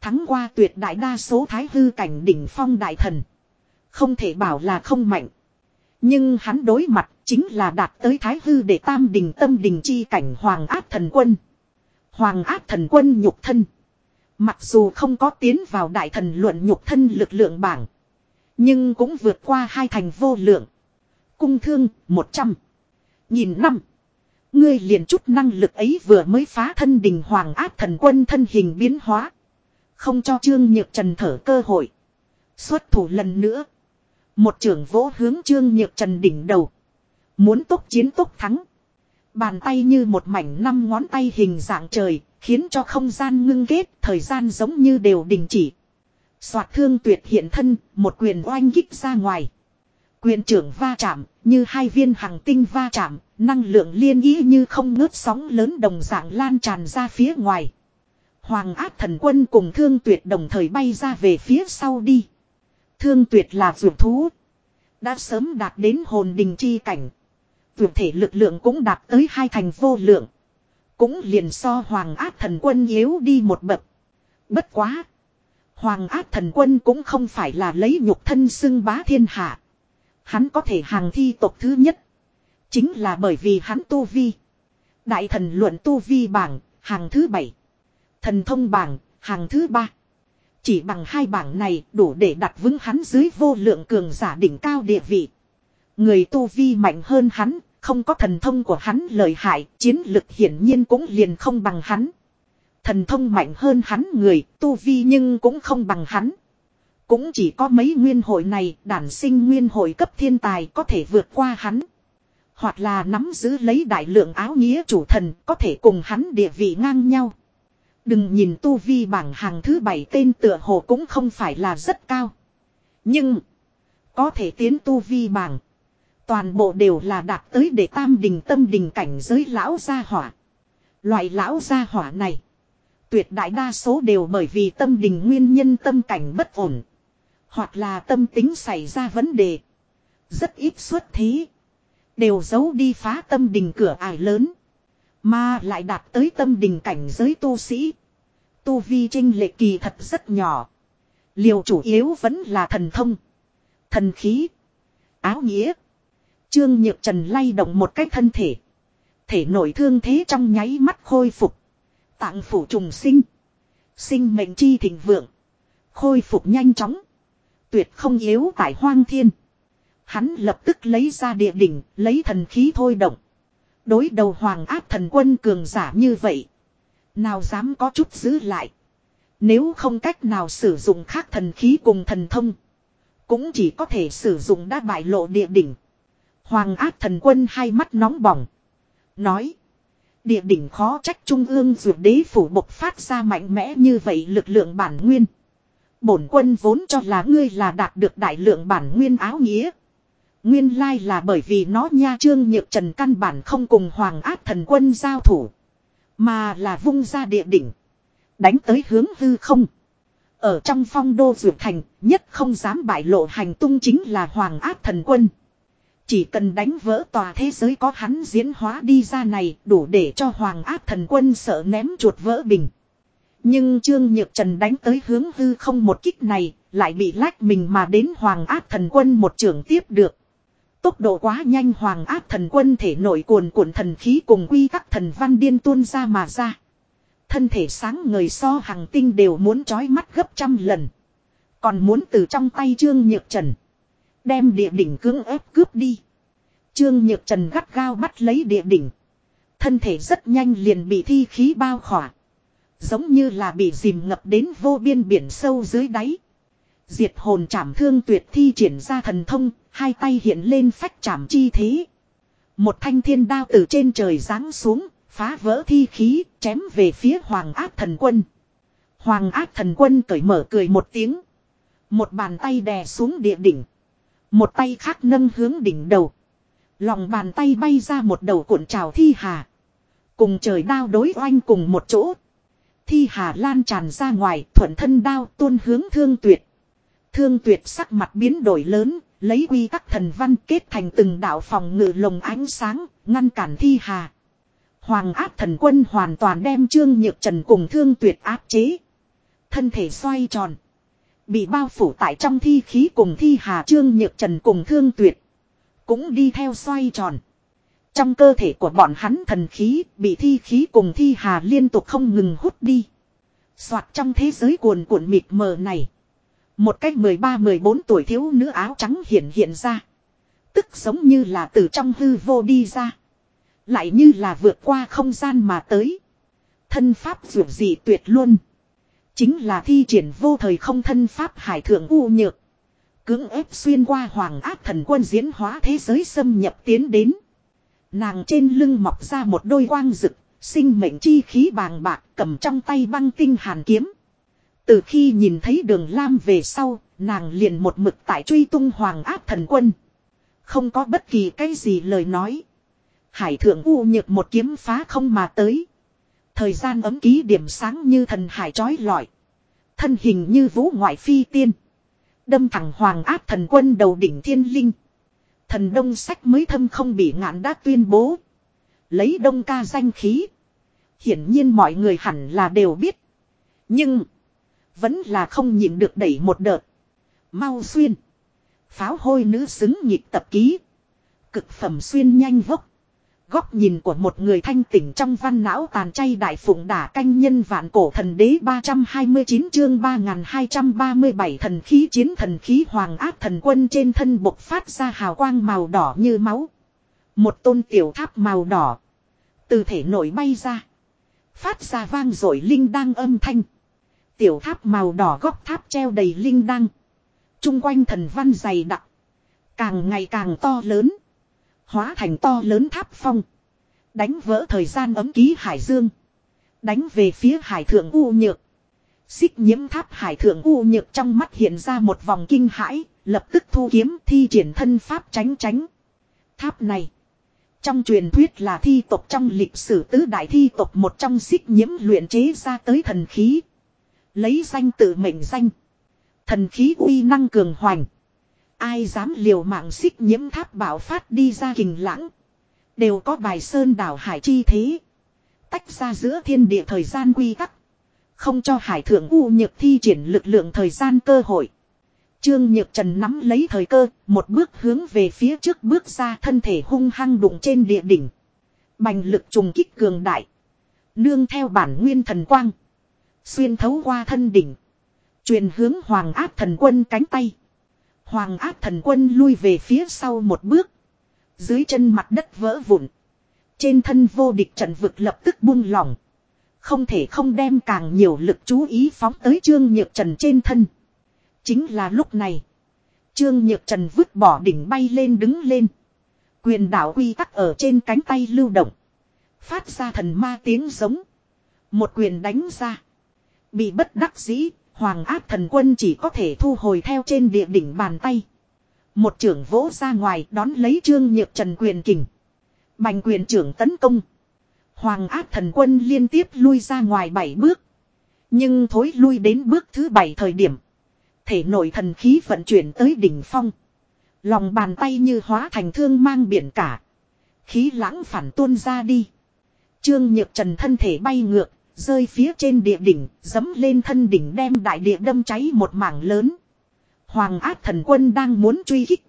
Thắng qua tuyệt đại đa số thái hư cảnh đỉnh phong đại thần. Không thể bảo là không mạnh. Nhưng hắn đối mặt chính là đạt tới thái hư để tam đình tâm đình chi cảnh hoàng áp thần quân. Hoàng áp thần quân nhục thân. Mặc dù không có tiến vào đại thần luận nhục thân lực lượng bảng. Nhưng cũng vượt qua hai thành vô lượng. Cung thương, một trăm Nhìn năm. Ngươi liền chút năng lực ấy vừa mới phá thân đình hoàng áp thần quân thân hình biến hóa. Không cho Trương Nhược Trần thở cơ hội. Xuất thủ lần nữa. Một trưởng vỗ hướng Trương Nhược Trần đỉnh đầu. Muốn tốc chiến tốc thắng. Bàn tay như một mảnh năm ngón tay hình dạng trời, khiến cho không gian ngưng kết, thời gian giống như đều đình chỉ. Soạt thương tuyệt hiện thân, một quyền oanh kích ra ngoài. Quyền trưởng va chạm, như hai viên hàng tinh va chạm, năng lượng liên ý như không ngớt sóng lớn đồng dạng lan tràn ra phía ngoài. Hoàng áp thần quân cùng thương tuyệt đồng thời bay ra về phía sau đi. Thương tuyệt là vượt thú. Đã sớm đạt đến hồn đình chi cảnh. Vượt thể lực lượng cũng đạt tới hai thành vô lượng. Cũng liền so hoàng áp thần quân yếu đi một bậc. Bất quá. Hoàng ác thần quân cũng không phải là lấy nhục thân xưng bá thiên hạ. Hắn có thể hàng thi tộc thứ nhất. Chính là bởi vì hắn tu vi. Đại thần luận tu vi bảng, hàng thứ bảy. Thần thông bảng, hàng thứ ba. Chỉ bằng hai bảng này đủ để đặt vững hắn dưới vô lượng cường giả đỉnh cao địa vị. Người tu vi mạnh hơn hắn, không có thần thông của hắn lợi hại, chiến lực hiển nhiên cũng liền không bằng hắn. Thần thông mạnh hơn hắn người, tu vi nhưng cũng không bằng hắn. Cũng chỉ có mấy nguyên hội này đản sinh nguyên hội cấp thiên tài có thể vượt qua hắn. Hoặc là nắm giữ lấy đại lượng áo nghĩa chủ thần có thể cùng hắn địa vị ngang nhau. Đừng nhìn tu vi bảng hàng thứ bảy tên tựa hồ cũng không phải là rất cao. Nhưng, có thể tiến tu vi bảng. Toàn bộ đều là đạt tới để tam đình tâm đình cảnh giới lão gia hỏa. Loại lão gia hỏa này, tuyệt đại đa số đều bởi vì tâm đình nguyên nhân tâm cảnh bất ổn. Hoặc là tâm tính xảy ra vấn đề. Rất ít xuất thí. Đều giấu đi phá tâm đình cửa ải lớn. Mà lại đạt tới tâm đình cảnh giới tu sĩ. Tu vi trinh lệ kỳ thật rất nhỏ. Liều chủ yếu vẫn là thần thông. Thần khí. Áo nghĩa. Trương Nhược Trần lay động một cách thân thể. Thể nổi thương thế trong nháy mắt khôi phục. Tạng phủ trùng sinh. Sinh mệnh chi thịnh vượng. Khôi phục nhanh chóng. Tuyệt không yếu tại hoang thiên. Hắn lập tức lấy ra địa đỉnh, lấy thần khí thôi động. Đối đầu hoàng áp thần quân cường giả như vậy. Nào dám có chút giữ lại. Nếu không cách nào sử dụng khác thần khí cùng thần thông. Cũng chỉ có thể sử dụng đa bại lộ địa đỉnh. Hoàng áp thần quân hai mắt nóng bỏng. Nói. Địa đỉnh khó trách trung ương dược đế phủ bộc phát ra mạnh mẽ như vậy lực lượng bản nguyên. Bổn quân vốn cho là ngươi là đạt được đại lượng bản nguyên áo nghĩa. Nguyên lai là bởi vì nó nha trương nhược trần căn bản không cùng hoàng áp thần quân giao thủ. Mà là vung ra địa đỉnh. Đánh tới hướng hư không. Ở trong phong đô dược thành, nhất không dám bại lộ hành tung chính là hoàng áp thần quân. Chỉ cần đánh vỡ tòa thế giới có hắn diễn hóa đi ra này đủ để cho hoàng áp thần quân sợ ném chuột vỡ bình. Nhưng Trương Nhược Trần đánh tới hướng hư không một kích này, lại bị lách mình mà đến Hoàng Áp Thần Quân một trường tiếp được. Tốc độ quá nhanh Hoàng Áp Thần Quân thể nội cuồn cuộn thần khí cùng quy các thần văn điên tuôn ra mà ra. Thân thể sáng người so hàng tinh đều muốn trói mắt gấp trăm lần. Còn muốn từ trong tay Trương Nhược Trần. Đem địa đỉnh cưỡng ép cướp đi. Trương Nhược Trần gắt gao bắt lấy địa đỉnh. Thân thể rất nhanh liền bị thi khí bao khỏa. Giống như là bị dìm ngập đến vô biên biển sâu dưới đáy. Diệt hồn chảm thương tuyệt thi triển ra thần thông, hai tay hiện lên phách chảm chi thế. Một thanh thiên đao từ trên trời giáng xuống, phá vỡ thi khí, chém về phía hoàng ác thần quân. Hoàng ác thần quân cởi mở cười một tiếng. Một bàn tay đè xuống địa đỉnh. Một tay khác nâng hướng đỉnh đầu. Lòng bàn tay bay ra một đầu cuộn trào thi hà. Cùng trời đao đối oanh cùng một chỗ thi hà lan tràn ra ngoài thuận thân đao tuôn hướng thương tuyệt. Thương tuyệt sắc mặt biến đổi lớn, lấy quy các thần văn kết thành từng đạo phòng ngự lồng ánh sáng, ngăn cản thi hà. Hoàng áp thần quân hoàn toàn đem trương nhược trần cùng thương tuyệt áp chế. Thân thể xoay tròn. Bị bao phủ tại trong thi khí cùng thi hà trương nhược trần cùng thương tuyệt. Cũng đi theo xoay tròn. Trong cơ thể của bọn hắn thần khí bị thi khí cùng thi hà liên tục không ngừng hút đi. Soạt trong thế giới cuồn cuộn mịt mờ này. Một cách 13-14 tuổi thiếu nữ áo trắng hiện hiện ra. Tức giống như là từ trong hư vô đi ra. Lại như là vượt qua không gian mà tới. Thân pháp dù gì tuyệt luôn. Chính là thi triển vô thời không thân pháp hải thượng u nhược. Cưỡng ép xuyên qua hoàng ác thần quân diễn hóa thế giới xâm nhập tiến đến. Nàng trên lưng mọc ra một đôi quang rực, sinh mệnh chi khí bàng bạc cầm trong tay băng tinh hàn kiếm. Từ khi nhìn thấy đường Lam về sau, nàng liền một mực tại truy tung hoàng áp thần quân. Không có bất kỳ cái gì lời nói. Hải thượng u nhược một kiếm phá không mà tới. Thời gian ấm ký điểm sáng như thần hải trói lọi. Thân hình như vũ ngoại phi tiên. Đâm thẳng hoàng áp thần quân đầu đỉnh thiên linh. Thần đông sách mới thâm không bị ngạn đã tuyên bố. Lấy đông ca danh khí. Hiển nhiên mọi người hẳn là đều biết. Nhưng. Vẫn là không nhịn được đẩy một đợt. Mau xuyên. Pháo hôi nữ xứng nhịp tập ký. Cực phẩm xuyên nhanh vốc. Góc nhìn của một người thanh tỉnh trong văn não tàn chay đại phụng đả canh nhân vạn cổ thần đế 329 chương 3237 thần khí chiến thần khí hoàng áp thần quân trên thân bộc phát ra hào quang màu đỏ như máu. Một tôn tiểu tháp màu đỏ. Từ thể nổi bay ra. Phát ra vang rồi linh đang âm thanh. Tiểu tháp màu đỏ góc tháp treo đầy linh đăng. Trung quanh thần văn dày đặc. Càng ngày càng to lớn. Hóa thành to lớn tháp phong. Đánh vỡ thời gian ấm ký hải dương. Đánh về phía hải thượng U nhược. Xích nhiễm tháp hải thượng U nhược trong mắt hiện ra một vòng kinh hãi. Lập tức thu kiếm thi triển thân pháp tránh tránh. Tháp này. Trong truyền thuyết là thi tộc trong lịch sử tứ đại thi tộc một trong xích nhiễm luyện chế ra tới thần khí. Lấy danh tự mệnh danh. Thần khí uy năng cường hoành. Ai dám liều mạng xích nhiễm tháp bảo phát đi ra kình lãng. Đều có bài sơn đảo hải chi thế. Tách ra giữa thiên địa thời gian quy tắc. Không cho hải thượng u nhược thi triển lực lượng thời gian cơ hội. Trương Nhược Trần nắm lấy thời cơ, một bước hướng về phía trước bước ra thân thể hung hăng đụng trên địa đỉnh. Bành lực trùng kích cường đại. Nương theo bản nguyên thần quang. Xuyên thấu qua thân đỉnh. Truyền hướng hoàng áp thần quân cánh tay. Hoàng áp thần quân lui về phía sau một bước. Dưới chân mặt đất vỡ vụn. Trên thân vô địch trận vực lập tức buông lỏng. Không thể không đem càng nhiều lực chú ý phóng tới Trương Nhược Trần trên thân. Chính là lúc này. Trương Nhược Trần vứt bỏ đỉnh bay lên đứng lên. Quyền đảo quy tắc ở trên cánh tay lưu động. Phát ra thần ma tiếng giống. Một quyền đánh ra. Bị bất đắc dĩ, Hoàng áp thần quân chỉ có thể thu hồi theo trên địa đỉnh bàn tay. Một trưởng vỗ ra ngoài đón lấy trương nhược trần quyền kình. Bành quyền trưởng tấn công. Hoàng áp thần quân liên tiếp lui ra ngoài bảy bước. Nhưng thối lui đến bước thứ bảy thời điểm. Thể nội thần khí vận chuyển tới đỉnh phong. Lòng bàn tay như hóa thành thương mang biển cả. Khí lãng phản tuôn ra đi. Trương Nhược Trần thân thể bay ngược, Rơi phía trên địa đỉnh, dấm lên thân đỉnh đem đại địa đâm cháy một mảng lớn. Hoàng ác thần quân đang muốn truy kích.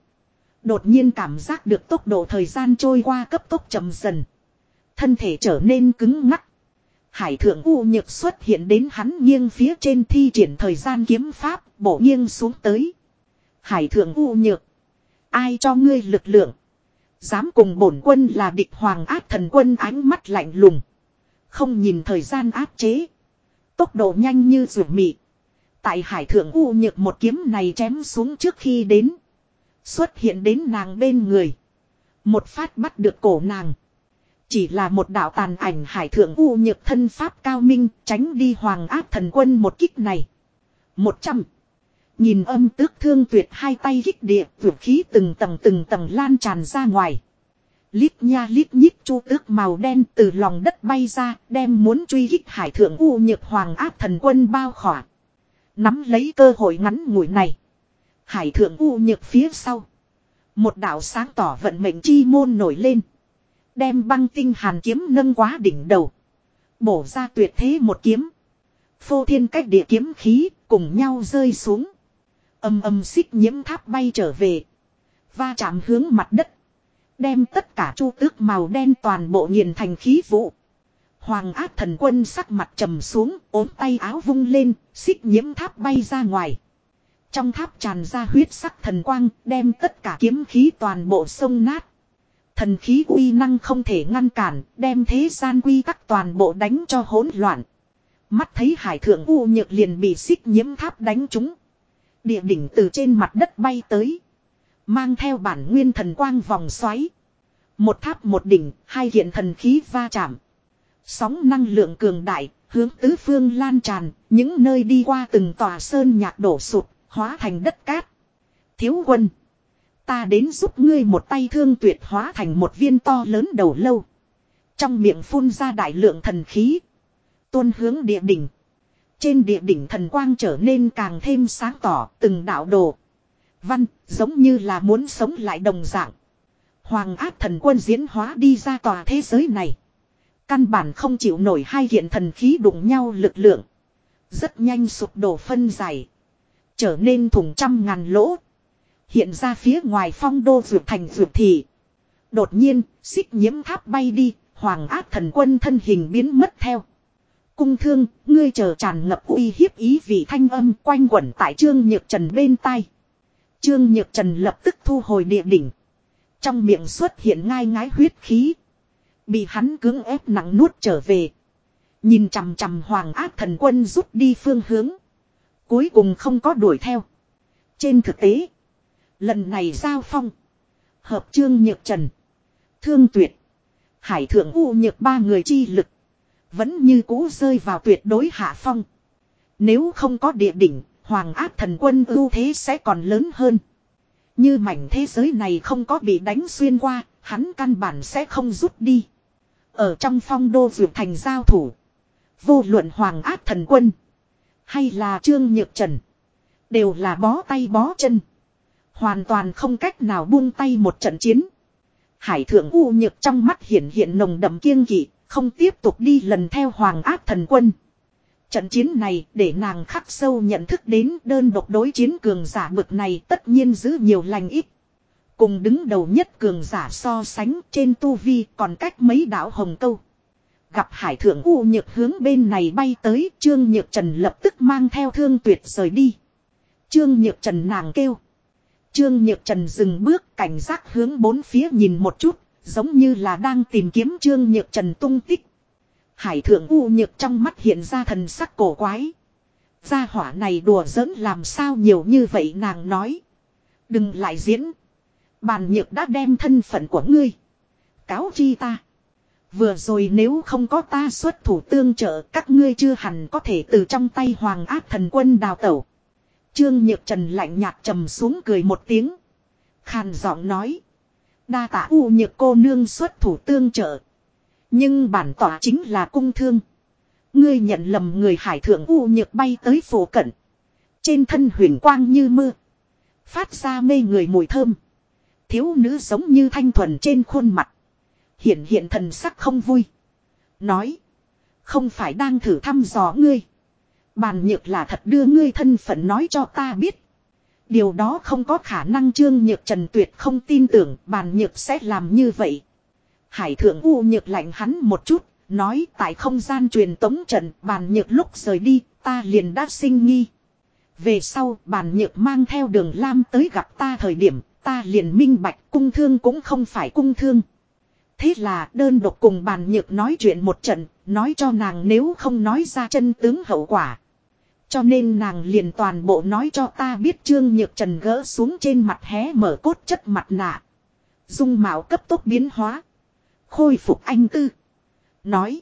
Đột nhiên cảm giác được tốc độ thời gian trôi qua cấp tốc chậm dần. Thân thể trở nên cứng ngắc. Hải thượng U nhược xuất hiện đến hắn nghiêng phía trên thi triển thời gian kiếm pháp, bổ nghiêng xuống tới. Hải thượng U nhược. Ai cho ngươi lực lượng? Dám cùng bổn quân là địch hoàng ác thần quân ánh mắt lạnh lùng. Không nhìn thời gian áp chế. Tốc độ nhanh như rượu mị. Tại hải thượng u nhược một kiếm này chém xuống trước khi đến. Xuất hiện đến nàng bên người. Một phát bắt được cổ nàng. Chỉ là một đạo tàn ảnh hải thượng u nhược thân pháp cao minh, tránh đi hoàng áp thần quân một kích này. Một trăm. Nhìn âm tước thương tuyệt hai tay kích địa, vượt khí từng tầng từng tầng lan tràn ra ngoài. Lít nha lít nhít chu tước màu đen từ lòng đất bay ra, đem muốn truy kích hải thượng u nhược hoàng áp thần quân bao khỏa. Nắm lấy cơ hội ngắn ngủi này. Hải thượng u nhược phía sau. Một đạo sáng tỏ vận mệnh chi môn nổi lên. Đem băng tinh hàn kiếm nâng quá đỉnh đầu. Bổ ra tuyệt thế một kiếm. Phô thiên cách địa kiếm khí cùng nhau rơi xuống. Âm âm xích nhiễm tháp bay trở về. Va chạm hướng mặt đất. Đem tất cả chu tước màu đen toàn bộ nghiền thành khí vụ. Hoàng Áp thần quân sắc mặt trầm xuống, ốm tay áo vung lên, xích nhiễm tháp bay ra ngoài. Trong tháp tràn ra huyết sắc thần quang, đem tất cả kiếm khí toàn bộ sông nát. Thần khí uy năng không thể ngăn cản, đem thế gian quy tắc toàn bộ đánh cho hỗn loạn. Mắt thấy hải thượng u nhược liền bị xích nhiễm tháp đánh trúng. Địa đỉnh từ trên mặt đất bay tới. Mang theo bản nguyên thần quang vòng xoáy. Một tháp một đỉnh, hai hiện thần khí va chạm. Sóng năng lượng cường đại, hướng tứ phương lan tràn, những nơi đi qua từng tòa sơn nhạc đổ sụt, hóa thành đất cát. Thiếu quân. Ta đến giúp ngươi một tay thương tuyệt hóa thành một viên to lớn đầu lâu. Trong miệng phun ra đại lượng thần khí. Tuôn hướng địa đỉnh. Trên địa đỉnh thần quang trở nên càng thêm sáng tỏ từng đạo đồ. Văn giống như là muốn sống lại đồng dạng. Hoàng áp thần quân diễn hóa đi ra tòa thế giới này. Căn bản không chịu nổi hai hiện thần khí đụng nhau lực lượng. Rất nhanh sụp đổ phân giải. Trở nên thủng trăm ngàn lỗ. Hiện ra phía ngoài phong đô vượt thành vượt thị. Đột nhiên, xích nhiễm tháp bay đi, hoàng áp thần quân thân hình biến mất theo. Cung thương, ngươi chờ tràn ngập uy hiếp ý vị thanh âm quanh quẩn tại trương nhược trần bên tai. Trương nhược trần lập tức thu hồi địa đỉnh. Trong miệng xuất hiện ngai ngái huyết khí. Bị hắn cưỡng ép nặng nuốt trở về. Nhìn chằm chằm hoàng áp thần quân rút đi phương hướng. Cuối cùng không có đuổi theo. Trên thực tế. Lần này giao phong. Hợp trương nhược trần. Thương tuyệt. Hải thượng u nhược ba người chi lực. Vẫn như cũ rơi vào tuyệt đối hạ phong. Nếu không có địa đỉnh, hoàng áp thần quân ưu thế sẽ còn lớn hơn. Như mảnh thế giới này không có bị đánh xuyên qua, hắn căn bản sẽ không rút đi. Ở trong phong đô vượt thành giao thủ. Vô luận hoàng áp thần quân. Hay là trương nhược trần. Đều là bó tay bó chân. Hoàn toàn không cách nào buông tay một trận chiến. Hải thượng u nhược trong mắt hiện hiện nồng đậm kiêng kỵ, không tiếp tục đi lần theo hoàng áp thần quân. Trận chiến này để nàng khắc sâu nhận thức đến đơn độc đối chiến cường giả bực này tất nhiên giữ nhiều lành ít. Cùng đứng đầu nhất cường giả so sánh trên tu vi còn cách mấy đảo hồng câu. Gặp hải thượng u nhược hướng bên này bay tới, trương nhược trần lập tức mang theo thương tuyệt rời đi. Trương nhược trần nàng kêu. Trương nhược trần dừng bước, cảnh giác hướng bốn phía nhìn một chút, giống như là đang tìm kiếm trương nhược trần tung tích. Hải thượng u nhược trong mắt hiện ra thần sắc cổ quái. Gia hỏa này đùa giỡn làm sao nhiều như vậy nàng nói. Đừng lại diễn. Bàn nhược đã đem thân phận của ngươi. Cáo chi ta. Vừa rồi nếu không có ta xuất thủ tương trợ, các ngươi chưa hẳn có thể từ trong tay hoàng áp thần quân đào tẩu. Trương Nhược Trần lạnh nhạt trầm xuống cười một tiếng. Khàn giọng nói. Đa tạ u nhược cô nương xuất thủ tương trợ. Nhưng bản tỏa chính là cung thương. Ngươi nhận lầm người hải thượng u nhược bay tới phổ cận. Trên thân huyền quang như mưa. Phát ra mê người mùi thơm. Thiếu nữ giống như thanh thuần trên khuôn mặt. Hiện hiện thần sắc không vui. Nói. Không phải đang thử thăm dò ngươi. Bàn nhược là thật đưa ngươi thân phận nói cho ta biết. Điều đó không có khả năng Trương Nhược Trần tuyệt không tin tưởng bàn nhược sẽ làm như vậy. Hải thượng U nhược lạnh hắn một chút, nói tại không gian truyền tống trận bàn nhược lúc rời đi, ta liền đã sinh nghi. Về sau bàn nhược mang theo đường Lam tới gặp ta thời điểm, ta liền minh bạch cung thương cũng không phải cung thương. Thế là đơn độc cùng bàn nhược nói chuyện một trận, nói cho nàng nếu không nói ra chân tướng hậu quả. Cho nên nàng liền toàn bộ nói cho ta biết Trương Nhược Trần gỡ xuống trên mặt hé mở cốt chất mặt nạ. Dung mạo cấp tốc biến hóa. Khôi phục anh tư. Nói.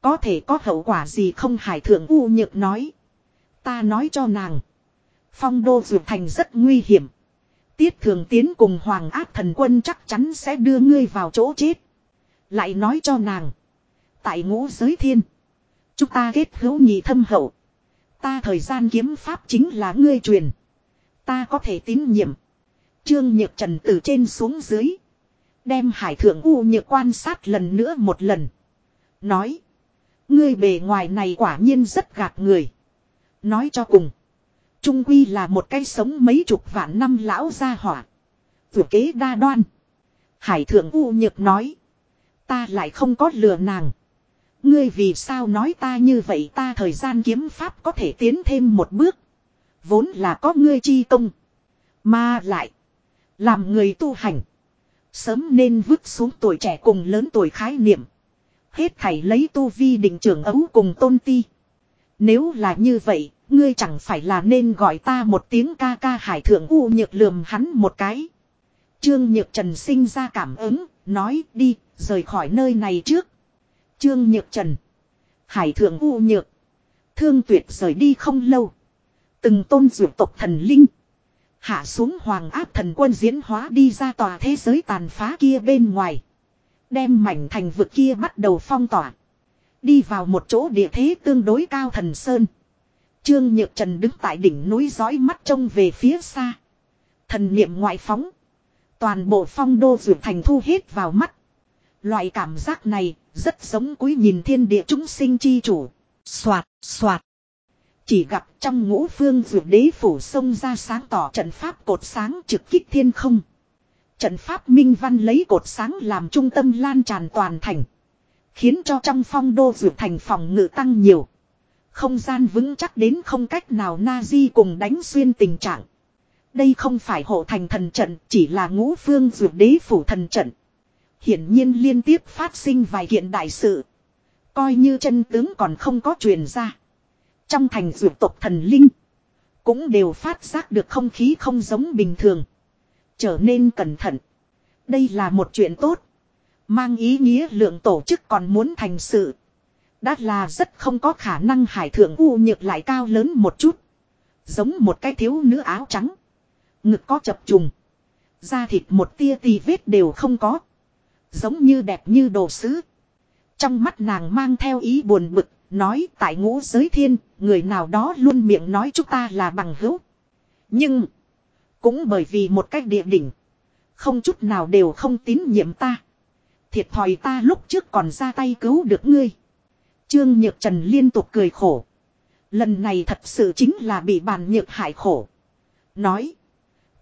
Có thể có hậu quả gì không hải thượng U Nhược nói. Ta nói cho nàng. Phong đô dược thành rất nguy hiểm. Tiết thường tiến cùng hoàng áp thần quân chắc chắn sẽ đưa ngươi vào chỗ chết. Lại nói cho nàng. Tại ngũ giới thiên. Chúng ta kết hữu nhị thâm hậu. Ta thời gian kiếm pháp chính là ngươi truyền. Ta có thể tín nhiệm. Trương Nhược Trần từ trên xuống dưới. Đem hải thượng U Nhược quan sát lần nữa một lần. Nói. Ngươi bề ngoài này quả nhiên rất gạt người. Nói cho cùng. Trung Quy là một cái sống mấy chục vạn năm lão gia hỏa. Vừa kế đa đoan. Hải thượng U Nhược nói. Ta lại không có lừa nàng. Ngươi vì sao nói ta như vậy ta thời gian kiếm pháp có thể tiến thêm một bước. Vốn là có ngươi chi công. Mà lại. Làm người tu hành. Sớm nên vứt xuống tuổi trẻ cùng lớn tuổi khái niệm. Hết thảy lấy tu vi định trưởng ấu cùng tôn ti. Nếu là như vậy, ngươi chẳng phải là nên gọi ta một tiếng ca ca hải thượng u nhược lườm hắn một cái. Trương Nhược Trần sinh ra cảm ứng, nói đi, rời khỏi nơi này trước. Trương Nhược Trần. Hải thượng U Nhược. Thương tuyệt rời đi không lâu. Từng tôn dược tộc thần linh. Hạ xuống hoàng áp thần quân diễn hóa đi ra tòa thế giới tàn phá kia bên ngoài. Đem mảnh thành vực kia bắt đầu phong tỏa. Đi vào một chỗ địa thế tương đối cao thần sơn. Trương Nhược Trần đứng tại đỉnh núi dõi mắt trông về phía xa. Thần niệm ngoại phóng. Toàn bộ phong đô rượu thành thu hết vào mắt. Loại cảm giác này rất giống cúi nhìn thiên địa chúng sinh chi chủ. Xoạt, xoạt. Chỉ gặp trong ngũ phương dược đế phủ sông ra sáng tỏ trận pháp cột sáng trực kích thiên không. Trận pháp minh văn lấy cột sáng làm trung tâm lan tràn toàn thành. Khiến cho trong phong đô dược thành phòng ngự tăng nhiều. Không gian vững chắc đến không cách nào na di cùng đánh xuyên tình trạng. Đây không phải hộ thành thần trận, chỉ là ngũ phương dược đế phủ thần trận. Hiển nhiên liên tiếp phát sinh vài kiện đại sự. Coi như chân tướng còn không có truyền ra. Trong thành dược tộc thần linh. Cũng đều phát giác được không khí không giống bình thường. Trở nên cẩn thận. Đây là một chuyện tốt. Mang ý nghĩa lượng tổ chức còn muốn thành sự. Đã là rất không có khả năng hải thượng u nhược lại cao lớn một chút. Giống một cái thiếu nữ áo trắng. Ngực có chập trùng. Da thịt một tia tì vết đều không có. Giống như đẹp như đồ sứ. Trong mắt nàng mang theo ý buồn bực, nói tại ngũ giới thiên, người nào đó luôn miệng nói chúng ta là bằng hữu. Nhưng, cũng bởi vì một cách địa đỉnh, không chút nào đều không tín nhiệm ta. Thiệt thòi ta lúc trước còn ra tay cứu được ngươi. Trương Nhược Trần liên tục cười khổ. Lần này thật sự chính là bị bàn nhược hại khổ. Nói.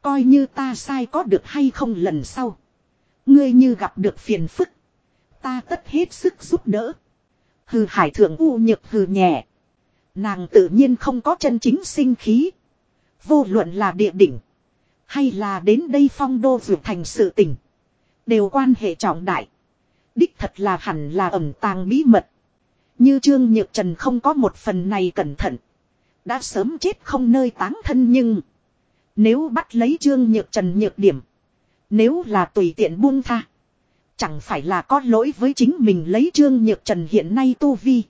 Coi như ta sai có được hay không lần sau. Ngươi như gặp được phiền phức. Ta tất hết sức giúp đỡ. Hừ hải thượng u nhược hừ nhẹ. Nàng tự nhiên không có chân chính sinh khí. Vô luận là địa đỉnh. Hay là đến đây phong đô vượt thành sự tình. Đều quan hệ trọng đại. Đích thật là hẳn là ẩm tàng bí mật. Như Trương Nhược Trần không có một phần này cẩn thận. Đã sớm chết không nơi táng thân nhưng. Nếu bắt lấy Trương Nhược Trần nhược điểm. Nếu là tùy tiện buông tha. Chẳng phải là có lỗi với chính mình lấy Trương Nhược Trần hiện nay tu vi.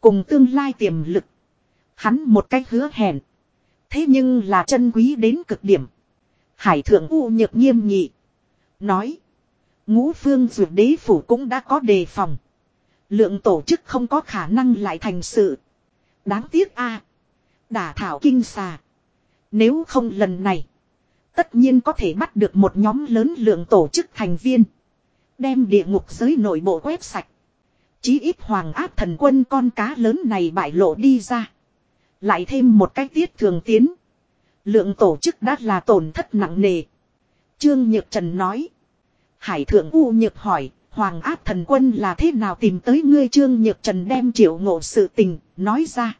Cùng tương lai tiềm lực. Hắn một cách hứa hẹn. Thế nhưng là chân quý đến cực điểm. Hải thượng U nhược nghiêm nghị. Nói. Ngũ phương dược đế phủ cũng đã có đề phòng. Lượng tổ chức không có khả năng lại thành sự. Đáng tiếc a Đả thảo kinh xà. Nếu không lần này. Tất nhiên có thể bắt được một nhóm lớn lượng tổ chức thành viên. Đem địa ngục giới nội bộ quét sạch. Chí ít hoàng áp thần quân con cá lớn này bại lộ đi ra. Lại thêm một cách tiết thường tiến. Lượng tổ chức đã là tổn thất nặng nề. Trương Nhược Trần nói. Hải thượng U Nhược hỏi, Hoàng áp thần quân là thế nào tìm tới ngươi Trương Nhược Trần đem triệu ngộ sự tình, nói ra.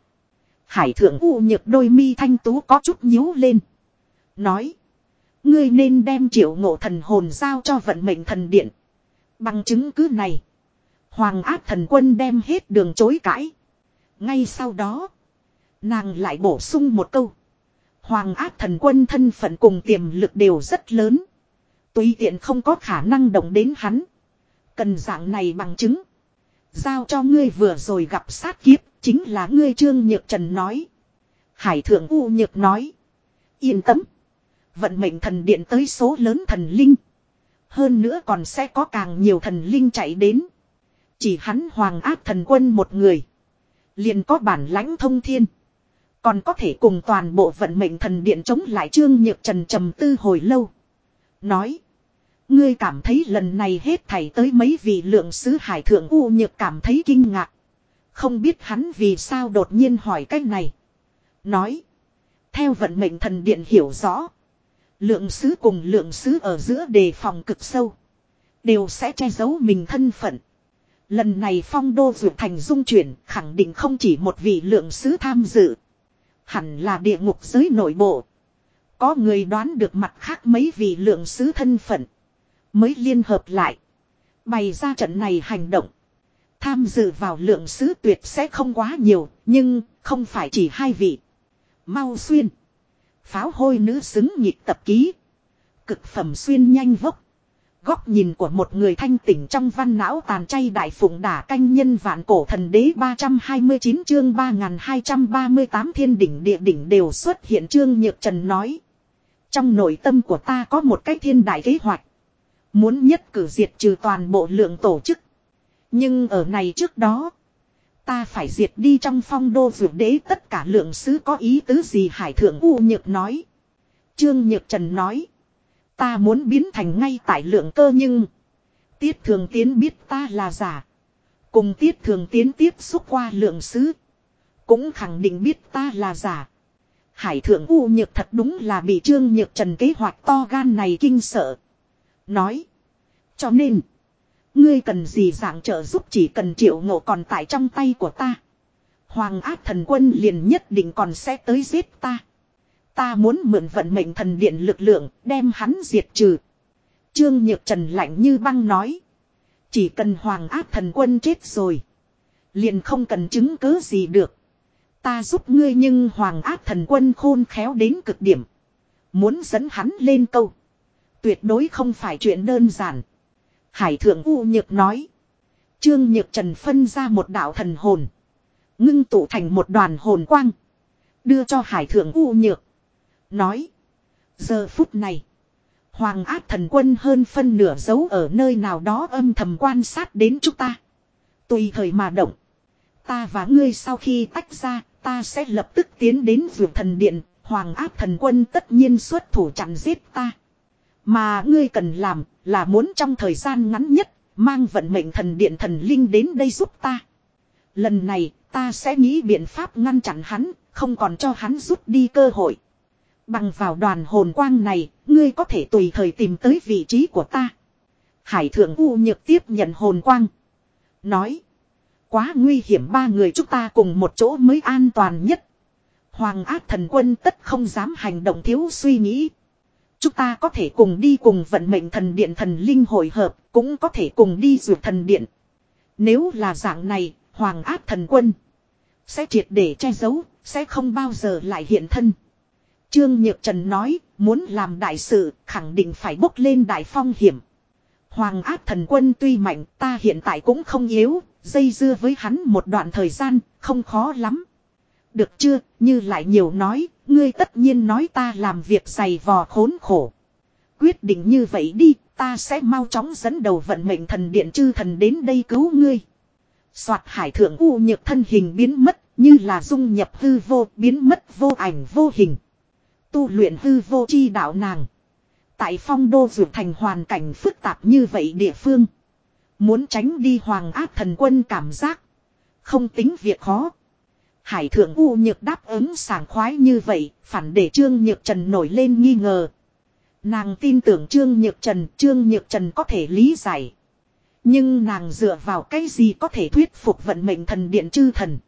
Hải thượng U Nhược đôi mi thanh tú có chút nhíu lên. Nói. Ngươi nên đem triệu ngộ thần hồn giao cho vận mệnh thần điện. Bằng chứng cứ này. Hoàng áp thần quân đem hết đường chối cãi. Ngay sau đó. Nàng lại bổ sung một câu. Hoàng áp thần quân thân phận cùng tiềm lực đều rất lớn. Tùy tiện không có khả năng động đến hắn. Cần dạng này bằng chứng. Giao cho ngươi vừa rồi gặp sát kiếp, chính là ngươi Trương Nhược Trần nói. Hải thượng U Nhược nói. Yên tâm. Vận mệnh thần điện tới số lớn thần linh. Hơn nữa còn sẽ có càng nhiều thần linh chạy đến. Chỉ hắn hoàng áp thần quân một người. Liền có bản lãnh thông thiên. Còn có thể cùng toàn bộ vận mệnh thần điện chống lại Trương Nhược Trần trầm tư hồi lâu. Nói. Ngươi cảm thấy lần này hết thảy tới mấy vị lượng sứ hải thượng U Nhược cảm thấy kinh ngạc. Không biết hắn vì sao đột nhiên hỏi cách này. Nói. Theo vận mệnh thần điện hiểu rõ. Lượng sứ cùng lượng sứ ở giữa đề phòng cực sâu. Đều sẽ che giấu mình thân phận. Lần này phong đô dược thành dung chuyển khẳng định không chỉ một vị lượng sứ tham dự. Hẳn là địa ngục giới nội bộ. Có người đoán được mặt khác mấy vị lượng sứ thân phận. Mới liên hợp lại. Bày ra trận này hành động. Tham dự vào lượng sứ tuyệt sẽ không quá nhiều, nhưng không phải chỉ hai vị. Mau xuyên. Pháo hôi nữ xứng nhịp tập ký. Cực phẩm xuyên nhanh vốc. Góc nhìn của một người thanh tỉnh trong văn não tàn chay đại phụng đả canh nhân vạn cổ thần đế 329 chương 3238 thiên đỉnh địa đỉnh đều xuất hiện chương nhược trần nói. Trong nội tâm của ta có một cái thiên đại kế hoạch. Muốn nhất cử diệt trừ toàn bộ lượng tổ chức. Nhưng ở này trước đó. Ta phải diệt đi trong phong đô vượt đế, tất cả lượng sứ có ý tứ gì hải thượng U nhược nói. Trương nhược trần nói. Ta muốn biến thành ngay tại lượng cơ nhưng. Tiết thường tiến biết ta là giả. Cùng tiết thường tiến tiếp xúc qua lượng sứ. Cũng khẳng định biết ta là giả. Hải thượng U nhược thật đúng là bị trương nhược trần kế hoạch to gan này kinh sợ. Nói. Cho nên. Ngươi cần gì dạng trợ giúp chỉ cần triệu ngộ còn tại trong tay của ta. Hoàng Áp thần quân liền nhất định còn sẽ tới giết ta. Ta muốn mượn vận mệnh thần điện lực lượng, đem hắn diệt trừ. Trương Nhược Trần lạnh như băng nói. Chỉ cần hoàng Áp thần quân chết rồi. Liền không cần chứng cứ gì được. Ta giúp ngươi nhưng hoàng Áp thần quân khôn khéo đến cực điểm. Muốn dẫn hắn lên câu. Tuyệt đối không phải chuyện đơn giản. Hải thượng U Nhược nói. Trương Nhược Trần phân ra một đạo thần hồn. Ngưng tụ thành một đoàn hồn quang. Đưa cho Hải thượng U Nhược. Nói. Giờ phút này. Hoàng Áp thần quân hơn phân nửa giấu ở nơi nào đó âm thầm quan sát đến chúng ta. Tùy thời mà động. Ta và ngươi sau khi tách ra, ta sẽ lập tức tiến đến vượt thần điện. Hoàng Áp thần quân tất nhiên xuất thủ chặn giết ta. Mà ngươi cần làm là muốn trong thời gian ngắn nhất, mang vận mệnh thần điện thần linh đến đây giúp ta. Lần này, ta sẽ nghĩ biện pháp ngăn chặn hắn, không còn cho hắn rút đi cơ hội. Bằng vào đoàn hồn quang này, ngươi có thể tùy thời tìm tới vị trí của ta. Hải thượng U nhược tiếp nhận hồn quang. Nói. Quá nguy hiểm ba người chúng ta cùng một chỗ mới an toàn nhất. Hoàng ác thần quân tất không dám hành động thiếu suy nghĩ. Chúng ta có thể cùng đi cùng vận mệnh thần điện thần linh hội hợp, cũng có thể cùng đi dược thần điện. Nếu là dạng này, hoàng áp thần quân sẽ triệt để che giấu, sẽ không bao giờ lại hiện thân. Trương Nhược Trần nói, muốn làm đại sự, khẳng định phải bốc lên đại phong hiểm. Hoàng áp thần quân tuy mạnh, ta hiện tại cũng không yếu, dây dưa với hắn một đoạn thời gian, không khó lắm. Được chưa, như lại nhiều nói, ngươi tất nhiên nói ta làm việc dày vò khốn khổ. Quyết định như vậy đi, ta sẽ mau chóng dẫn đầu vận mệnh thần điện chư thần đến đây cứu ngươi. Soạt hải thượng u nhược thân hình biến mất, như là dung nhập hư vô, biến mất vô ảnh vô hình. Tu luyện hư vô chi đạo nàng. Tại phong đô vượt thành hoàn cảnh phức tạp như vậy địa phương. Muốn tránh đi hoàng ác thần quân cảm giác. Không tính việc khó. Hải thượng U nhược đáp ứng sảng khoái như vậy, phản để Trương Nhược Trần nổi lên nghi ngờ. Nàng tin tưởng Trương Nhược Trần, Trương Nhược Trần có thể lý giải. Nhưng nàng dựa vào cái gì có thể thuyết phục vận mệnh thần điện chư thần.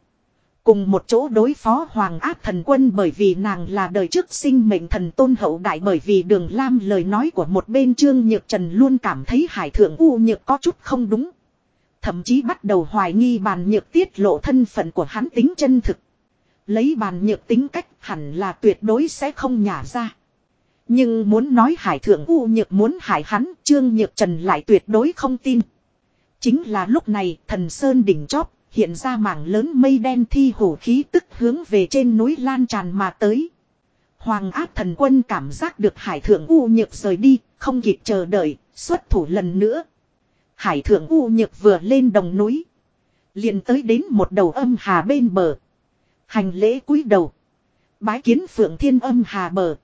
Cùng một chỗ đối phó hoàng áp thần quân bởi vì nàng là đời trước sinh mệnh thần tôn hậu đại bởi vì đường lam lời nói của một bên Trương Nhược Trần luôn cảm thấy hải thượng U Nhược có chút không đúng. Thậm chí bắt đầu hoài nghi bàn nhược tiết lộ thân phận của hắn tính chân thực. Lấy bàn nhược tính cách hẳn là tuyệt đối sẽ không nhả ra. Nhưng muốn nói hải thượng u nhược muốn hại hắn, trương nhược trần lại tuyệt đối không tin. Chính là lúc này thần sơn đỉnh chóp, hiện ra mảng lớn mây đen thi hổ khí tức hướng về trên núi lan tràn mà tới. Hoàng áp thần quân cảm giác được hải thượng u nhược rời đi, không kịp chờ đợi, xuất thủ lần nữa. Hải thượng U nhược vừa lên đồng núi. liền tới đến một đầu âm hà bên bờ. Hành lễ cúi đầu. Bái kiến phượng thiên âm hà bờ.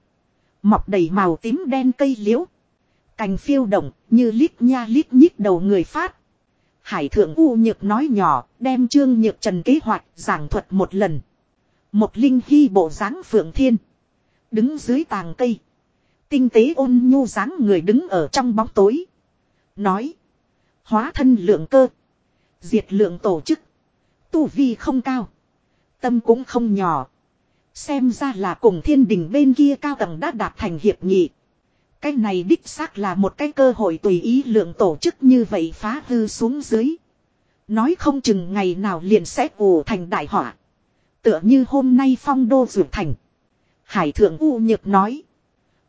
Mọc đầy màu tím đen cây liễu. Cành phiêu động, như lít nha lít nhít đầu người phát. Hải thượng U nhược nói nhỏ, đem trương nhược trần kế hoạch giảng thuật một lần. Một linh hy bộ dáng phượng thiên. Đứng dưới tàng cây. Tinh tế ôn nhu dáng người đứng ở trong bóng tối. Nói. Hóa thân lượng cơ. Diệt lượng tổ chức. Tu vi không cao. Tâm cũng không nhỏ. Xem ra là cùng thiên đình bên kia cao tầng đã đạt thành hiệp nghị. Cái này đích xác là một cái cơ hội tùy ý lượng tổ chức như vậy phá hư xuống dưới. Nói không chừng ngày nào liền sẽ ủ thành đại họa. Tựa như hôm nay phong đô rượu thành. Hải thượng U nhược nói.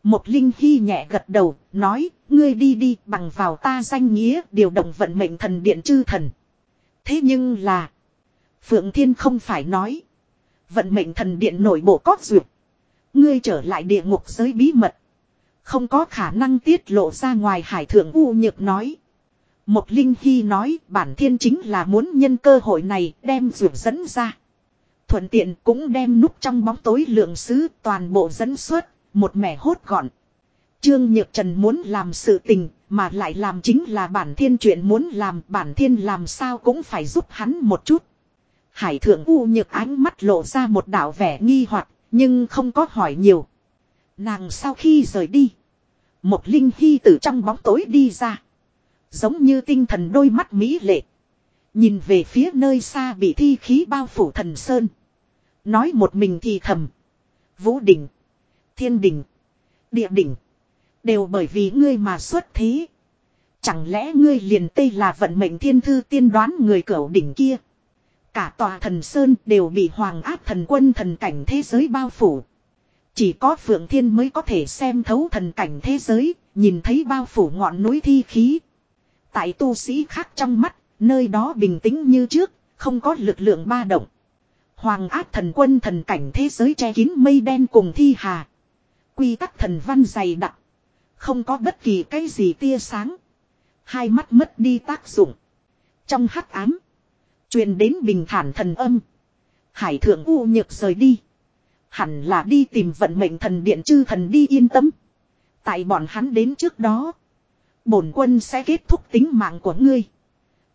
Một linh hy nhẹ gật đầu, nói, ngươi đi đi bằng vào ta danh nghĩa điều động vận mệnh thần điện chư thần. Thế nhưng là, Phượng Thiên không phải nói, vận mệnh thần điện nội bộ có duyệt. Ngươi trở lại địa ngục giới bí mật. Không có khả năng tiết lộ ra ngoài hải thượng U nhược nói. Một linh hy nói bản thiên chính là muốn nhân cơ hội này đem duyệt dẫn ra. Thuận tiện cũng đem núp trong bóng tối lượng sứ toàn bộ dẫn xuất, một mẻ hốt gọn. Trương Nhược Trần muốn làm sự tình, mà lại làm chính là bản thiên chuyện muốn làm, bản thiên làm sao cũng phải giúp hắn một chút. Hải thượng U Nhược ánh mắt lộ ra một đạo vẻ nghi hoặc nhưng không có hỏi nhiều. Nàng sau khi rời đi, một linh hy từ trong bóng tối đi ra. Giống như tinh thần đôi mắt mỹ lệ. Nhìn về phía nơi xa bị thi khí bao phủ thần sơn. Nói một mình thì thầm. Vũ đỉnh. Thiên đỉnh. Địa đỉnh. Đều bởi vì ngươi mà xuất thế. Chẳng lẽ ngươi liền tây là vận mệnh thiên thư tiên đoán người cửu đỉnh kia. Cả tòa thần sơn đều bị hoàng áp thần quân thần cảnh thế giới bao phủ. Chỉ có Phượng Thiên mới có thể xem thấu thần cảnh thế giới, nhìn thấy bao phủ ngọn núi thi khí. Tại tu sĩ khác trong mắt, nơi đó bình tĩnh như trước, không có lực lượng ba động. Hoàng áp thần quân thần cảnh thế giới che kín mây đen cùng thi hà. Quy tắc thần văn dày đặc. Không có bất kỳ cái gì tia sáng. Hai mắt mất đi tác dụng. Trong hắc ám. truyền đến bình thản thần âm. Hải thượng u nhược rời đi. Hẳn là đi tìm vận mệnh thần điện chư thần đi yên tâm. Tại bọn hắn đến trước đó. Bổn quân sẽ kết thúc tính mạng của ngươi.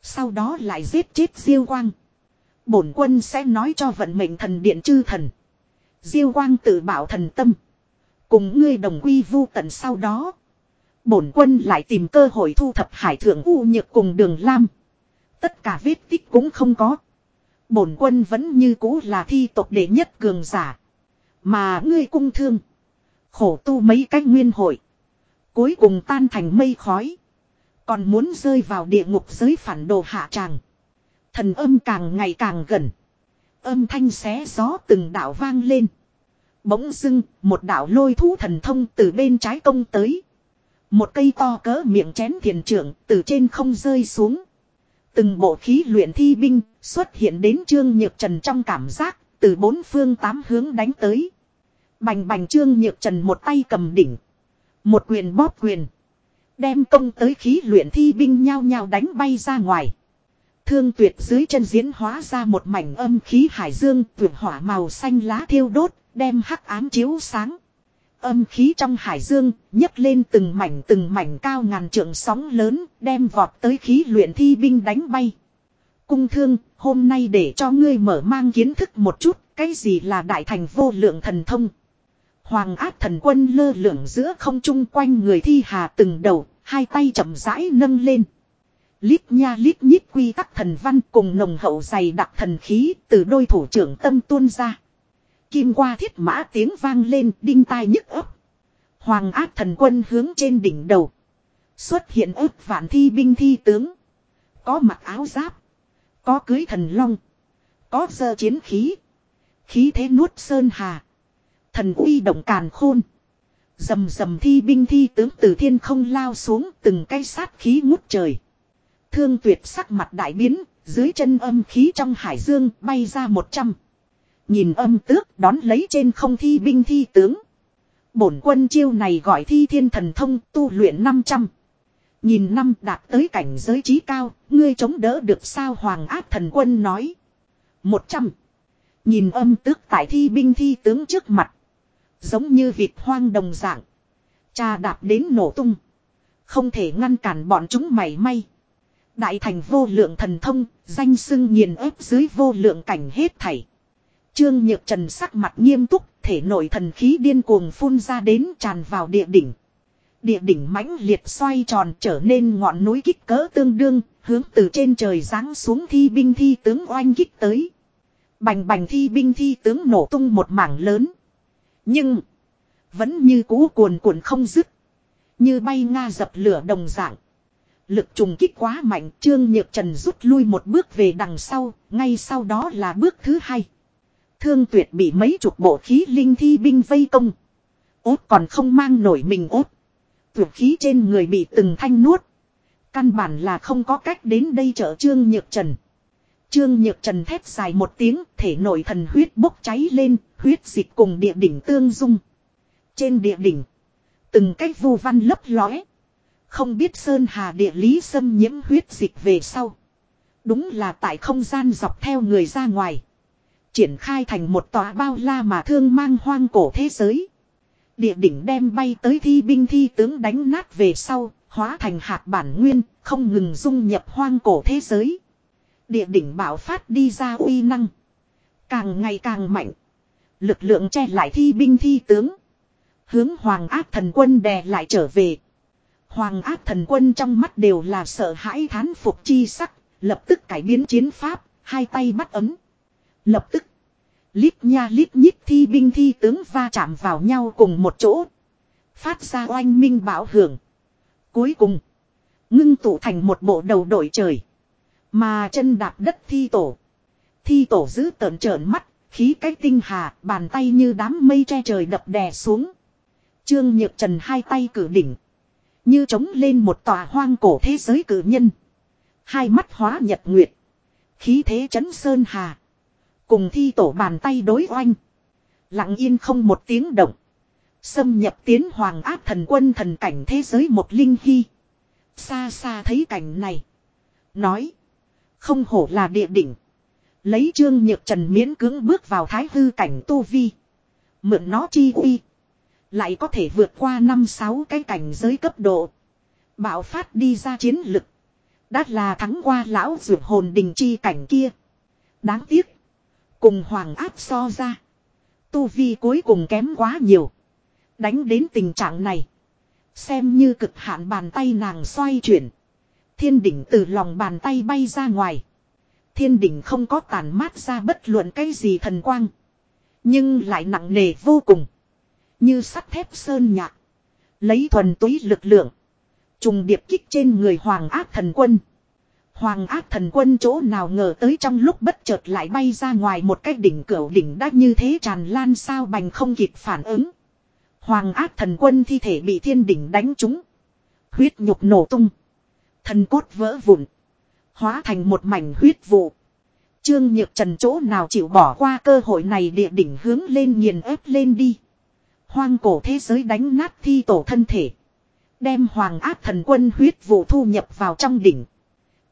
Sau đó lại giết chết diêu quang. Bổn quân sẽ nói cho vận mệnh thần điện chư thần. Diêu quang tự bảo thần tâm. Cùng ngươi đồng quy vu tận sau đó. Bổn quân lại tìm cơ hội thu thập hải thượng u nhược cùng đường lam. Tất cả vết tích cũng không có. Bổn quân vẫn như cũ là thi tộc đệ nhất cường giả. Mà ngươi cung thương. Khổ tu mấy cách nguyên hội. Cuối cùng tan thành mây khói. Còn muốn rơi vào địa ngục giới phản đồ hạ tràng. Thần âm càng ngày càng gần. Âm thanh xé gió từng đạo vang lên. Bỗng dưng, một đạo lôi thú thần thông từ bên trái công tới. Một cây to cỡ miệng chén thiền trưởng từ trên không rơi xuống. Từng bộ khí luyện thi binh xuất hiện đến Trương Nhược Trần trong cảm giác từ bốn phương tám hướng đánh tới. Bành bành Trương Nhược Trần một tay cầm đỉnh. Một quyền bóp quyền. Đem công tới khí luyện thi binh nhao nhao đánh bay ra ngoài. Thương tuyệt dưới chân diễn hóa ra một mảnh âm khí hải dương tuyệt hỏa màu xanh lá thiêu đốt, đem hắc ám chiếu sáng. Âm khí trong hải dương, nhấc lên từng mảnh từng mảnh cao ngàn trượng sóng lớn, đem vọt tới khí luyện thi binh đánh bay. Cung thương, hôm nay để cho ngươi mở mang kiến thức một chút, cái gì là đại thành vô lượng thần thông. Hoàng áp thần quân lơ lửng giữa không trung quanh người thi hà từng đầu, hai tay chậm rãi nâng lên. Lít nha lít nhít quy tắc thần văn cùng nồng hậu dày đặc thần khí từ đôi thủ trưởng tâm tuôn ra. Kim qua thiết mã tiếng vang lên đinh tai nhức ấp. Hoàng áp thần quân hướng trên đỉnh đầu. Xuất hiện ước vạn thi binh thi tướng. Có mặc áo giáp. Có cưới thần long. Có sơ chiến khí. Khí thế nuốt sơn hà. Thần uy động càn khôn. Dầm dầm thi binh thi tướng từ thiên không lao xuống từng cây sát khí ngút trời. Thương tuyệt sắc mặt đại biến, dưới chân âm khí trong hải dương bay ra một trăm. Nhìn âm tước đón lấy trên không thi binh thi tướng. Bổn quân chiêu này gọi thi thiên thần thông tu luyện 500. Nhìn năm đạt tới cảnh giới trí cao, ngươi chống đỡ được sao hoàng áp thần quân nói. 100. Nhìn âm tước tại thi binh thi tướng trước mặt. Giống như vịt hoang đồng dạng. Cha đạp đến nổ tung. Không thể ngăn cản bọn chúng mảy may. Đại thành vô lượng thần thông, danh xưng nghiền ép dưới vô lượng cảnh hết thảy. Trương Nhược Trần sắc mặt nghiêm túc, thể nội thần khí điên cuồng phun ra đến tràn vào địa đỉnh. Địa đỉnh mãnh liệt xoay tròn trở nên ngọn núi kích cỡ tương đương, hướng từ trên trời giáng xuống thi binh thi tướng oanh kích tới. Bành bành thi binh thi tướng nổ tung một mảng lớn. Nhưng, vẫn như cũ cuồn cuộn không dứt. Như bay nga dập lửa đồng dạng. Lực trùng kích quá mạnh, Trương Nhược Trần rút lui một bước về đằng sau, ngay sau đó là bước thứ hai. Thương tuyệt bị mấy chục bộ khí linh thi binh vây công. ốt còn không mang nổi mình ốt. Tuyệt khí trên người bị từng thanh nuốt. Căn bản là không có cách đến đây chở Trương Nhược Trần. Trương Nhược Trần thép dài một tiếng, thể nội thần huyết bốc cháy lên, huyết dịch cùng địa đỉnh tương dung. Trên địa đỉnh, từng cách vu văn lấp lóe. Không biết Sơn Hà địa lý xâm nhiễm huyết dịch về sau. Đúng là tại không gian dọc theo người ra ngoài. Triển khai thành một tòa bao la mà thương mang hoang cổ thế giới. Địa đỉnh đem bay tới thi binh thi tướng đánh nát về sau, hóa thành hạt bản nguyên, không ngừng dung nhập hoang cổ thế giới. Địa đỉnh bảo phát đi ra uy năng. Càng ngày càng mạnh. Lực lượng che lại thi binh thi tướng. Hướng hoàng ác thần quân đè lại trở về. Hoàng ác thần quân trong mắt đều là sợ hãi thán phục chi sắc. Lập tức cải biến chiến pháp. Hai tay bắt ấm. Lập tức. Lít nha lít nhít thi binh thi tướng va chạm vào nhau cùng một chỗ. Phát ra oanh minh bảo hưởng. Cuối cùng. Ngưng tụ thành một bộ đầu đội trời. Mà chân đạp đất thi tổ. Thi tổ giữ tợn trợn mắt. Khí cái tinh hà. Bàn tay như đám mây che trời đập đè xuống. Trương Nhược Trần hai tay cử đỉnh. Như trống lên một tòa hoang cổ thế giới cử nhân. Hai mắt hóa nhật nguyệt. Khí thế chấn sơn hà. Cùng thi tổ bàn tay đối oanh. Lặng yên không một tiếng động. Xâm nhập tiến hoàng áp thần quân thần cảnh thế giới một linh hy. Xa xa thấy cảnh này. Nói. Không hổ là địa đỉnh. Lấy trương nhược trần miễn cưỡng bước vào thái hư cảnh tu vi. Mượn nó chi uy. Lại có thể vượt qua năm sáu cái cảnh giới cấp độ. Bạo phát đi ra chiến lực. Đã là thắng qua lão dược hồn đình chi cảnh kia. Đáng tiếc. Cùng hoàng áp so ra. Tu vi cuối cùng kém quá nhiều. Đánh đến tình trạng này. Xem như cực hạn bàn tay nàng xoay chuyển. Thiên đỉnh từ lòng bàn tay bay ra ngoài. Thiên đỉnh không có tàn mát ra bất luận cái gì thần quang. Nhưng lại nặng nề vô cùng. Như sắt thép sơn nhạc. Lấy thuần túy lực lượng. Trùng điệp kích trên người hoàng ác thần quân. Hoàng ác thần quân chỗ nào ngờ tới trong lúc bất chợt lại bay ra ngoài một cái đỉnh cửa đỉnh đã như thế tràn lan sao bành không kịp phản ứng. Hoàng ác thần quân thi thể bị thiên đỉnh đánh trúng. Huyết nhục nổ tung. Thần cốt vỡ vụn. Hóa thành một mảnh huyết vụ. Trương Nhược Trần chỗ nào chịu bỏ qua cơ hội này địa đỉnh hướng lên nghiền ép lên đi. Hoang cổ thế giới đánh nát thi tổ thân thể. Đem hoàng ác thần quân huyết vụ thu nhập vào trong đỉnh.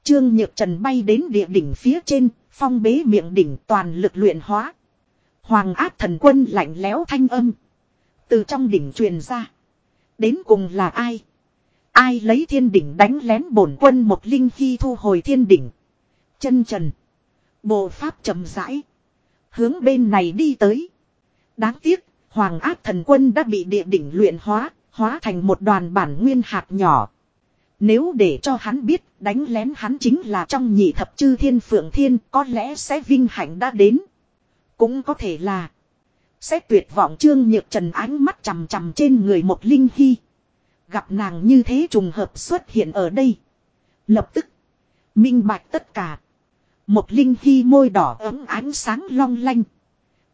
Trương Nhược Trần bay đến địa đỉnh phía trên, phong bế miệng đỉnh toàn lực luyện hóa. Hoàng Áp thần quân lạnh lẽo thanh âm. Từ trong đỉnh truyền ra. Đến cùng là ai? Ai lấy thiên đỉnh đánh lén bổn quân một linh khi thu hồi thiên đỉnh. Chân trần. Bộ pháp chậm rãi. Hướng bên này đi tới. Đáng tiếc, hoàng Áp thần quân đã bị địa đỉnh luyện hóa, hóa thành một đoàn bản nguyên hạt nhỏ. Nếu để cho hắn biết, đánh lén hắn chính là trong nhị thập chư thiên phượng thiên, có lẽ sẽ vinh hạnh đã đến. Cũng có thể là, sẽ tuyệt vọng trương nhược trần ánh mắt chằm chằm trên người một linh hy. Gặp nàng như thế trùng hợp xuất hiện ở đây. Lập tức. Minh bạch tất cả. Một linh hy môi đỏ ấm ánh sáng long lanh.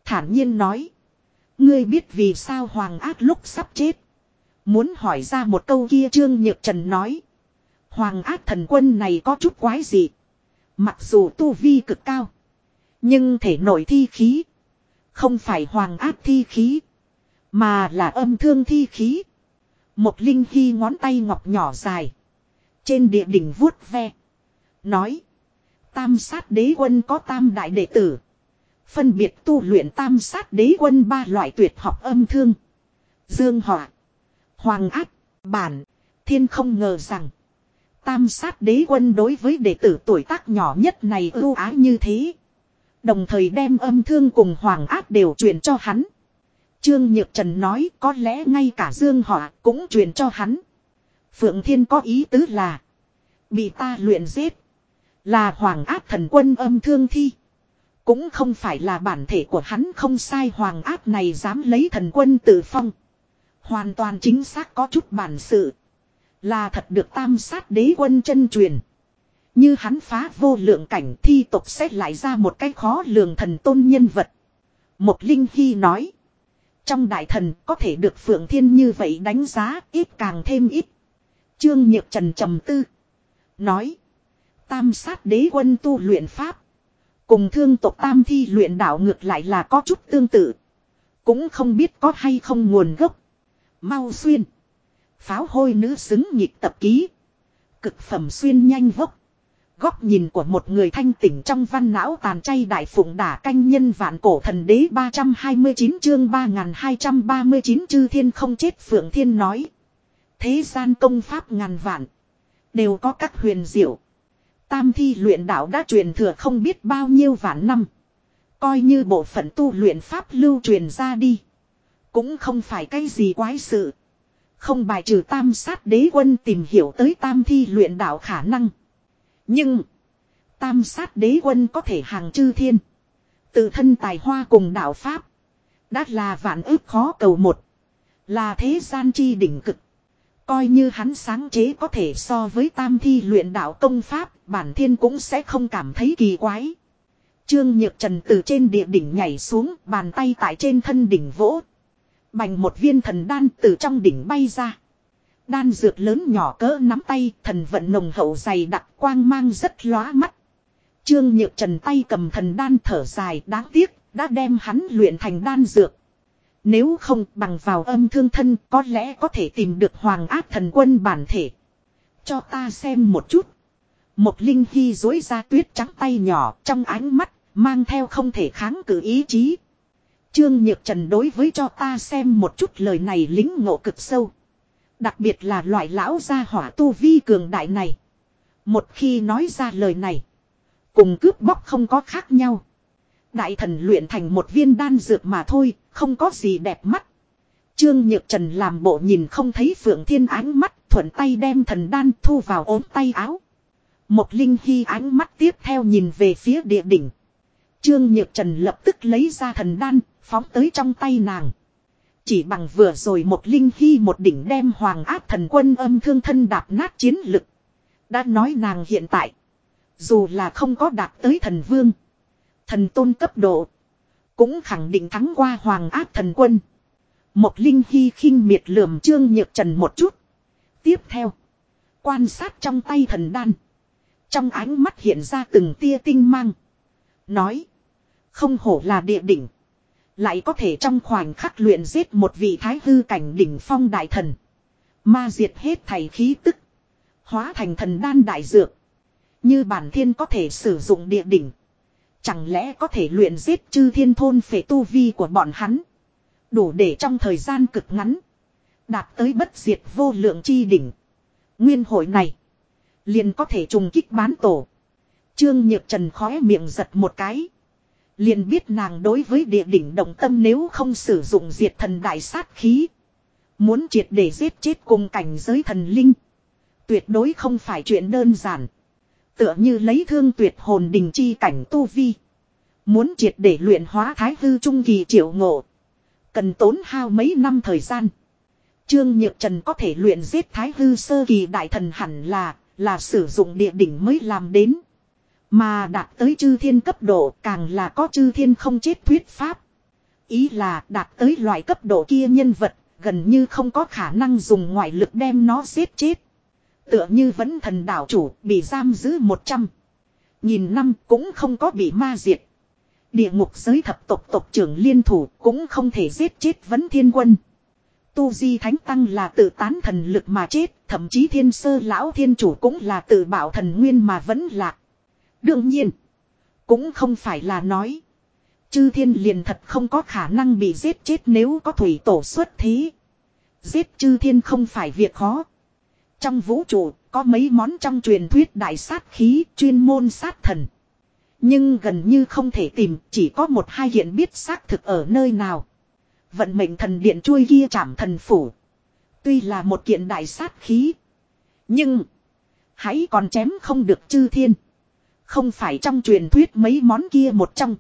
Thản nhiên nói. Ngươi biết vì sao hoàng ác lúc sắp chết. Muốn hỏi ra một câu kia trương nhược trần nói. Hoàng ác thần quân này có chút quái gì. Mặc dù tu vi cực cao. Nhưng thể nội thi khí. Không phải hoàng ác thi khí. Mà là âm thương thi khí. Một linh khi ngón tay ngọc nhỏ dài. Trên địa đỉnh vuốt ve. Nói. Tam sát đế quân có tam đại đệ tử. Phân biệt tu luyện tam sát đế quân ba loại tuyệt học âm thương. Dương họa. Hoàng ác. Bản. Thiên không ngờ rằng. Tam sát đế quân đối với đệ tử tuổi tác nhỏ nhất này ưu ái như thế. Đồng thời đem âm thương cùng hoàng áp đều truyền cho hắn. Trương Nhược Trần nói có lẽ ngay cả Dương Họa cũng truyền cho hắn. Phượng Thiên có ý tứ là. Bị ta luyện giết. Là hoàng áp thần quân âm thương thi. Cũng không phải là bản thể của hắn không sai hoàng áp này dám lấy thần quân tự phong. Hoàn toàn chính xác có chút bản sự. Là thật được tam sát đế quân chân truyền. Như hắn phá vô lượng cảnh thi tục xét lại ra một cái khó lường thần tôn nhân vật. Một linh hy nói. Trong đại thần có thể được Phượng Thiên như vậy đánh giá ít càng thêm ít. Trương Nhược Trần trầm tư. Nói. Tam sát đế quân tu luyện pháp. Cùng thương tộc tam thi luyện đạo ngược lại là có chút tương tự. Cũng không biết có hay không nguồn gốc. Mau xuyên. Pháo hôi nữ xứng nhịp tập ký. Cực phẩm xuyên nhanh vốc. Góc nhìn của một người thanh tỉnh trong văn não tàn chay đại phụng đả canh nhân vạn cổ thần đế 329 chương 3239 chư thiên không chết phượng thiên nói. Thế gian công pháp ngàn vạn. Đều có các huyền diệu. Tam thi luyện đạo đã truyền thừa không biết bao nhiêu vạn năm. Coi như bộ phận tu luyện pháp lưu truyền ra đi. Cũng không phải cái gì quái sự. Không bài trừ tam sát đế quân tìm hiểu tới tam thi luyện đạo khả năng. Nhưng. Tam sát đế quân có thể hàng chư thiên. Tự thân tài hoa cùng đạo Pháp. Đã là vạn ước khó cầu một. Là thế gian chi đỉnh cực. Coi như hắn sáng chế có thể so với tam thi luyện đạo công pháp, bản thiên cũng sẽ không cảm thấy kỳ quái. Trương Nhược Trần từ trên địa đỉnh nhảy xuống, bàn tay tại trên thân đỉnh vỗ. Bành một viên thần đan từ trong đỉnh bay ra. Đan dược lớn nhỏ cỡ nắm tay, thần vận nồng hậu dày đặc quang mang rất lóa mắt. Trương Nhược Trần tay cầm thần đan thở dài đáng tiếc, đã đem hắn luyện thành đan dược. Nếu không bằng vào âm thương thân có lẽ có thể tìm được hoàng áp thần quân bản thể. Cho ta xem một chút. Một linh hy dối ra tuyết trắng tay nhỏ trong ánh mắt, mang theo không thể kháng cự ý chí. Trương Nhược Trần đối với cho ta xem một chút lời này lính ngộ cực sâu. Đặc biệt là loại lão gia hỏa tu vi cường đại này. Một khi nói ra lời này. Cùng cướp bóc không có khác nhau. Đại thần luyện thành một viên đan dược mà thôi, không có gì đẹp mắt. Trương Nhược Trần làm bộ nhìn không thấy Phượng Thiên ánh mắt, thuận tay đem thần đan thu vào ốm tay áo. Một linh hy ánh mắt tiếp theo nhìn về phía địa đỉnh. Trương Nhược Trần lập tức lấy ra thần đan, phóng tới trong tay nàng. Chỉ bằng vừa rồi một linh hy một đỉnh đem hoàng áp thần quân âm thương thân đạp nát chiến lực. Đã nói nàng hiện tại. Dù là không có đạt tới thần vương. Thần tôn cấp độ. Cũng khẳng định thắng qua hoàng áp thần quân. Một linh hy khinh miệt lườm trương nhược trần một chút. Tiếp theo. Quan sát trong tay thần đan. Trong ánh mắt hiện ra từng tia tinh mang. Nói. Không hổ là địa đỉnh. Lại có thể trong khoảnh khắc luyện giết một vị thái hư cảnh đỉnh phong đại thần. Ma diệt hết thầy khí tức. Hóa thành thần đan đại dược. Như bản thiên có thể sử dụng địa đỉnh. Chẳng lẽ có thể luyện giết chư thiên thôn phệ tu vi của bọn hắn. Đủ để trong thời gian cực ngắn. Đạt tới bất diệt vô lượng chi đỉnh. Nguyên hội này. Liền có thể trùng kích bán tổ. Trương Nhược Trần khóe miệng giật một cái. Liền biết nàng đối với địa đỉnh động tâm nếu không sử dụng diệt thần đại sát khí. Muốn triệt để giết chết cùng cảnh giới thần linh. Tuyệt đối không phải chuyện đơn giản. Tựa như lấy thương tuyệt hồn đình chi cảnh tu vi. Muốn triệt để luyện hóa thái hư trung kỳ triệu ngộ. Cần tốn hao mấy năm thời gian. Trương Nhược Trần có thể luyện giết thái hư sơ kỳ đại thần hẳn là, là sử dụng địa đỉnh mới làm đến. Mà đạt tới chư thiên cấp độ càng là có chư thiên không chết thuyết pháp. Ý là đạt tới loại cấp độ kia nhân vật, gần như không có khả năng dùng ngoại lực đem nó giết chết. Tựa như vẫn thần đảo chủ bị giam giữ một trăm Nhìn năm cũng không có bị ma diệt. Địa ngục giới thập tộc tộc trưởng liên thủ cũng không thể giết chết vấn thiên quân. Tu Di Thánh Tăng là tự tán thần lực mà chết, thậm chí thiên sơ lão thiên chủ cũng là tự bảo thần nguyên mà vẫn lạc. Đương nhiên, cũng không phải là nói. Chư thiên liền thật không có khả năng bị giết chết nếu có thủy tổ xuất thế. Giết chư thiên không phải việc khó. Trong vũ trụ, có mấy món trong truyền thuyết đại sát khí, chuyên môn sát thần. Nhưng gần như không thể tìm, chỉ có một hai hiện biết xác thực ở nơi nào. Vận mệnh thần điện chui kia chạm thần phủ. Tuy là một kiện đại sát khí. Nhưng, hãy còn chém không được chư thiên. Không phải trong truyền thuyết mấy món kia một trong.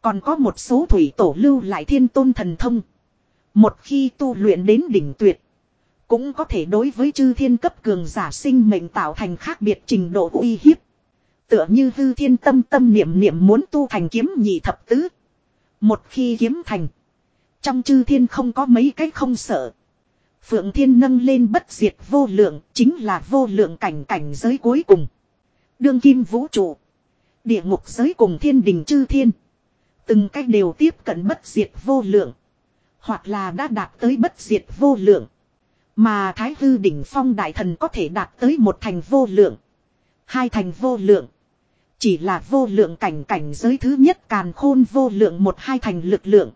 Còn có một số thủy tổ lưu lại thiên tôn thần thông. Một khi tu luyện đến đỉnh tuyệt. Cũng có thể đối với chư thiên cấp cường giả sinh mệnh tạo thành khác biệt trình độ uy hiếp. Tựa như hư thiên tâm tâm niệm niệm muốn tu thành kiếm nhị thập tứ. Một khi kiếm thành. Trong chư thiên không có mấy cái không sợ. Phượng thiên nâng lên bất diệt vô lượng, chính là vô lượng cảnh cảnh giới cuối cùng. Đương kim vũ trụ. Địa ngục giới cùng thiên đình chư thiên. Từng cách đều tiếp cận bất diệt vô lượng. Hoặc là đã đạt tới bất diệt vô lượng. Mà Thái Hư đỉnh phong đại thần có thể đạt tới một thành vô lượng. Hai thành vô lượng. Chỉ là vô lượng cảnh cảnh giới thứ nhất càn khôn vô lượng một hai thành lực lượng.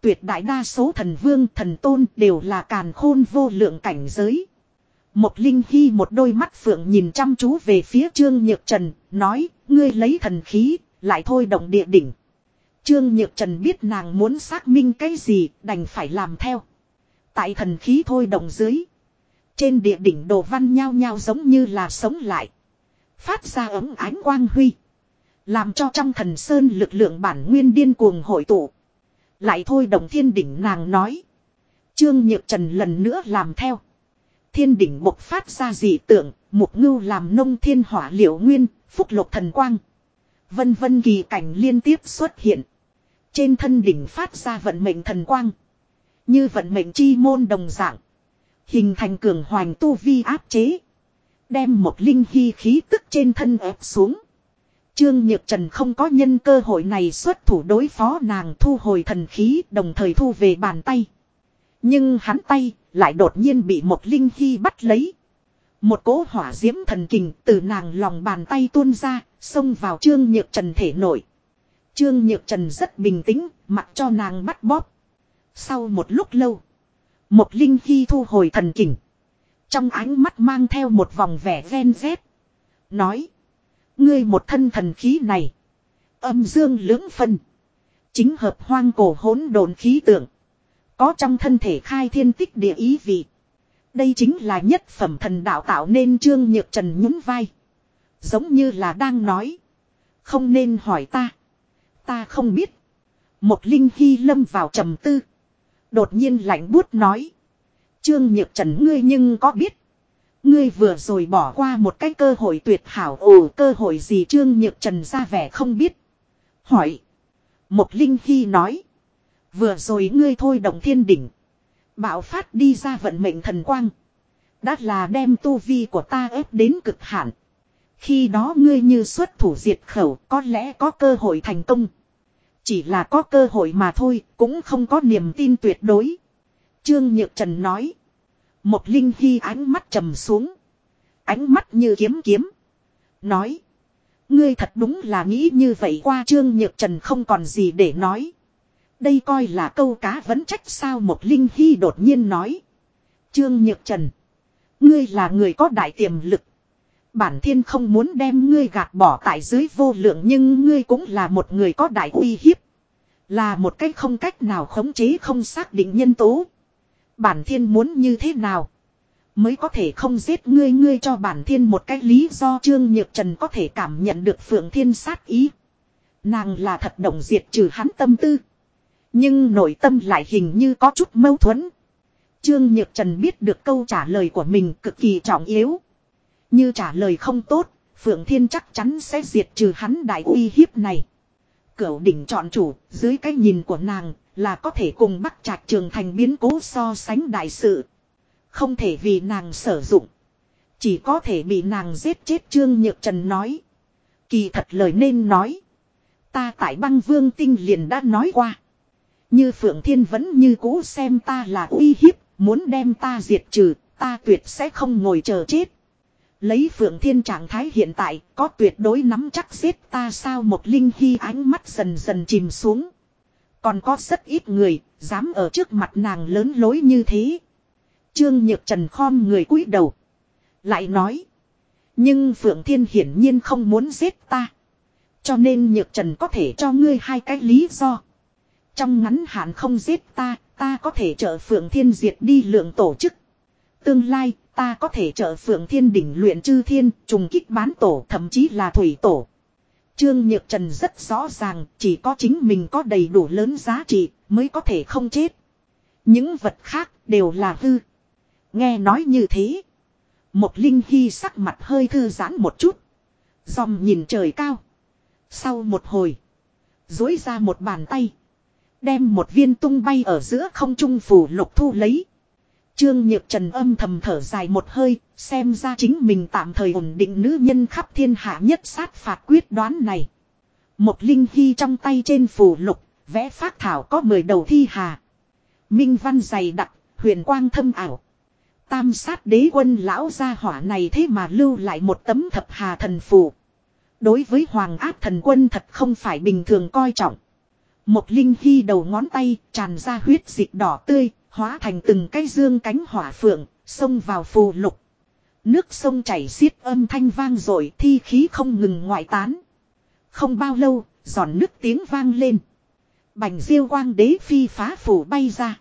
Tuyệt đại đa số thần vương, thần tôn đều là càn khôn vô lượng cảnh giới. Một linh hy một đôi mắt phượng nhìn chăm chú về phía trương nhược trần, nói, ngươi lấy thần khí, lại thôi động địa đỉnh. Trương nhược trần biết nàng muốn xác minh cái gì, đành phải làm theo. Tại thần khí thôi động dưới. Trên địa đỉnh đồ văn nhao nhao giống như là sống lại. Phát ra ấm ánh quang huy. Làm cho trong thần sơn lực lượng bản nguyên điên cuồng hội tụ. Lại thôi đồng thiên đỉnh nàng nói. Trương Nhược Trần lần nữa làm theo. Thiên đỉnh bộc phát ra dị tượng, mục ngưu làm nông thiên hỏa liệu nguyên, phúc lục thần quang. Vân vân kỳ cảnh liên tiếp xuất hiện. Trên thân đỉnh phát ra vận mệnh thần quang. Như vận mệnh chi môn đồng dạng. Hình thành cường hoành tu vi áp chế. Đem một linh hy khí tức trên thân ép xuống. Trương Nhược Trần không có nhân cơ hội này xuất thủ đối phó nàng thu hồi thần khí đồng thời thu về bàn tay. Nhưng hắn tay lại đột nhiên bị một linh hy bắt lấy. Một cỗ hỏa diễm thần kình từ nàng lòng bàn tay tuôn ra, xông vào Trương Nhược Trần thể nổi. Trương Nhược Trần rất bình tĩnh, mặc cho nàng bắt bóp. Sau một lúc lâu, một linh hy thu hồi thần kình. Trong ánh mắt mang theo một vòng vẻ ghen rét. Nói. Ngươi một thân thần khí này. Âm dương lưỡng phân. Chính hợp hoang cổ hỗn độn khí tượng. Có trong thân thể khai thiên tích địa ý vị. Đây chính là nhất phẩm thần đạo tạo nên trương nhược trần nhún vai. Giống như là đang nói. Không nên hỏi ta. Ta không biết. Một linh hy lâm vào trầm tư. Đột nhiên lạnh buốt nói. Trương nhược trần ngươi nhưng có biết. Ngươi vừa rồi bỏ qua một cái cơ hội tuyệt hảo ồ, cơ hội gì Trương Nhược Trần ra vẻ không biết. Hỏi. Một Linh Hy nói. Vừa rồi ngươi thôi động thiên đỉnh. Bạo phát đi ra vận mệnh thần quang. Đã là đem tu vi của ta ép đến cực hạn. Khi đó ngươi như xuất thủ diệt khẩu có lẽ có cơ hội thành công. Chỉ là có cơ hội mà thôi, cũng không có niềm tin tuyệt đối. Trương Nhược Trần nói. Một linh hy ánh mắt trầm xuống. Ánh mắt như kiếm kiếm. Nói. Ngươi thật đúng là nghĩ như vậy qua trương nhược trần không còn gì để nói. Đây coi là câu cá vẫn trách sao một linh hy đột nhiên nói. Trương nhược trần. Ngươi là người có đại tiềm lực. Bản thiên không muốn đem ngươi gạt bỏ tại dưới vô lượng nhưng ngươi cũng là một người có đại uy hiếp. Là một cách không cách nào khống chế không xác định nhân tố. Bản thiên muốn như thế nào? Mới có thể không giết ngươi ngươi cho bản thiên một cách lý do Trương Nhược Trần có thể cảm nhận được Phượng Thiên sát ý. Nàng là thật động diệt trừ hắn tâm tư. Nhưng nội tâm lại hình như có chút mâu thuẫn. Trương Nhược Trần biết được câu trả lời của mình cực kỳ trọng yếu. Như trả lời không tốt, Phượng Thiên chắc chắn sẽ diệt trừ hắn đại uy hiếp này. Cửu đỉnh chọn chủ, dưới cái nhìn của nàng, là có thể cùng bắt Trạch Trường Thành biến cố so sánh đại sự. Không thể vì nàng sử dụng. Chỉ có thể bị nàng giết chết Trương Nhược Trần nói. Kỳ thật lời nên nói. Ta tại băng vương tinh liền đã nói qua. Như Phượng Thiên vẫn như cũ xem ta là uy hiếp, muốn đem ta diệt trừ, ta tuyệt sẽ không ngồi chờ chết. Lấy Phượng Thiên trạng thái hiện tại, có tuyệt đối nắm chắc giết ta sao một linh hy ánh mắt dần dần chìm xuống. Còn có rất ít người, dám ở trước mặt nàng lớn lối như thế. Trương Nhược Trần khom người cúi đầu. Lại nói. Nhưng Phượng Thiên hiển nhiên không muốn giết ta. Cho nên Nhược Trần có thể cho ngươi hai cái lý do. Trong ngắn hạn không giết ta, ta có thể trợ Phượng Thiên diệt đi lượng tổ chức. Tương lai, ta có thể trợ Phượng Thiên đỉnh luyện chư thiên, trùng kích bán tổ, thậm chí là thủy tổ. Trương Nhược Trần rất rõ ràng, chỉ có chính mình có đầy đủ lớn giá trị, mới có thể không chết. Những vật khác đều là hư. Nghe nói như thế. Một linh hy sắc mặt hơi thư giãn một chút. Dòng nhìn trời cao. Sau một hồi. Dối ra một bàn tay. Đem một viên tung bay ở giữa không trung phủ lục thu lấy. Trương Nhược Trần âm thầm thở dài một hơi, xem ra chính mình tạm thời ổn định nữ nhân khắp thiên hạ nhất sát phạt quyết đoán này. Một linh hy trong tay trên phủ lục, vẽ phát thảo có 10 đầu thi hà. Minh văn dày đặc, huyền quang thâm ảo. Tam sát đế quân lão gia hỏa này thế mà lưu lại một tấm thập hà thần phù. Đối với hoàng áp thần quân thật không phải bình thường coi trọng. Một linh hy đầu ngón tay tràn ra huyết dịch đỏ tươi, hóa thành từng cái dương cánh hỏa phượng, xông vào phù lục. Nước sông chảy xiết âm thanh vang rồi thi khí không ngừng ngoại tán. Không bao lâu, giòn nước tiếng vang lên. Bành diêu quang đế phi phá phủ bay ra.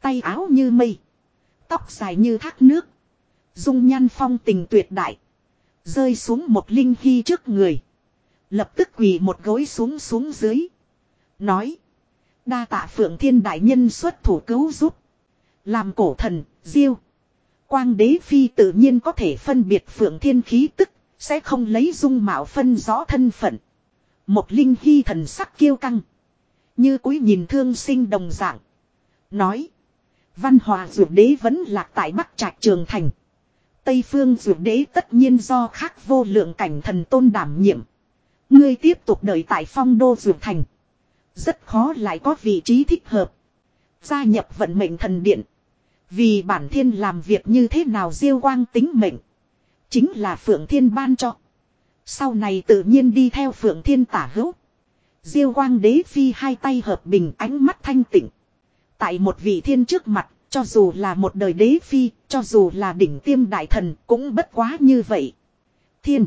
Tay áo như mây. Tóc dài như thác nước. Dung nhan phong tình tuyệt đại. Rơi xuống một linh hy trước người. Lập tức quỳ một gối xuống xuống dưới. Nói. Đa tạ phượng thiên đại nhân xuất thủ cứu giúp. Làm cổ thần, diêu. Quang đế phi tự nhiên có thể phân biệt phượng thiên khí tức. Sẽ không lấy dung mạo phân rõ thân phận. Một linh hy thần sắc kiêu căng. Như cúi nhìn thương sinh đồng dạng. Nói. Văn hòa dược đế vẫn lạc tại Bắc Trạch Trường Thành. Tây phương dược đế tất nhiên do khác vô lượng cảnh thần tôn đảm nhiệm. Ngươi tiếp tục đợi tại phong đô dược thành. Rất khó lại có vị trí thích hợp. Gia nhập vận mệnh thần điện. Vì bản thiên làm việc như thế nào diêu quang tính mệnh. Chính là phượng thiên ban cho. Sau này tự nhiên đi theo phượng thiên tả hữu. Diêu quang đế phi hai tay hợp bình ánh mắt thanh tịnh. Tại một vị thiên trước mặt, cho dù là một đời đế phi, cho dù là đỉnh tiêm đại thần, cũng bất quá như vậy. Thiên.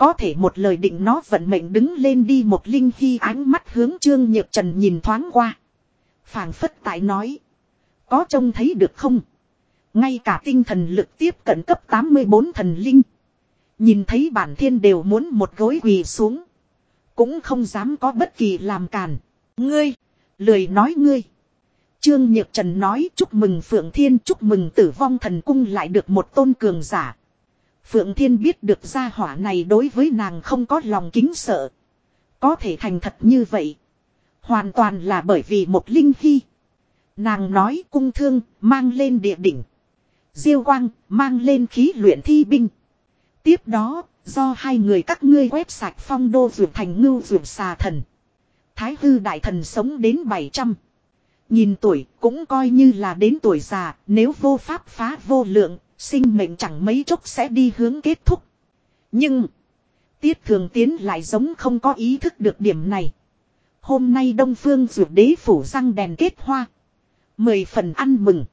Có thể một lời định nó vận mệnh đứng lên đi một linh khi ánh mắt hướng trương nhược trần nhìn thoáng qua. phảng phất tại nói. Có trông thấy được không? Ngay cả tinh thần lực tiếp cận cấp 84 thần linh. Nhìn thấy bản thiên đều muốn một gối quỳ xuống. Cũng không dám có bất kỳ làm càn. Ngươi, lười nói ngươi. Trương Nhược Trần nói chúc mừng Phượng Thiên chúc mừng tử vong thần cung lại được một tôn cường giả. Phượng Thiên biết được gia hỏa này đối với nàng không có lòng kính sợ. Có thể thành thật như vậy. Hoàn toàn là bởi vì một linh hy. Nàng nói cung thương mang lên địa đỉnh. Diêu quang mang lên khí luyện thi binh. Tiếp đó do hai người các ngươi quét sạch phong đô vượt thành ngưu vượt xà thần. Thái hư đại thần sống đến 700. Nhìn tuổi cũng coi như là đến tuổi già, nếu vô pháp phá vô lượng, sinh mệnh chẳng mấy chốc sẽ đi hướng kết thúc. Nhưng, tiết thường tiến lại giống không có ý thức được điểm này. Hôm nay Đông Phương rượu đế phủ răng đèn kết hoa. Mười phần ăn mừng.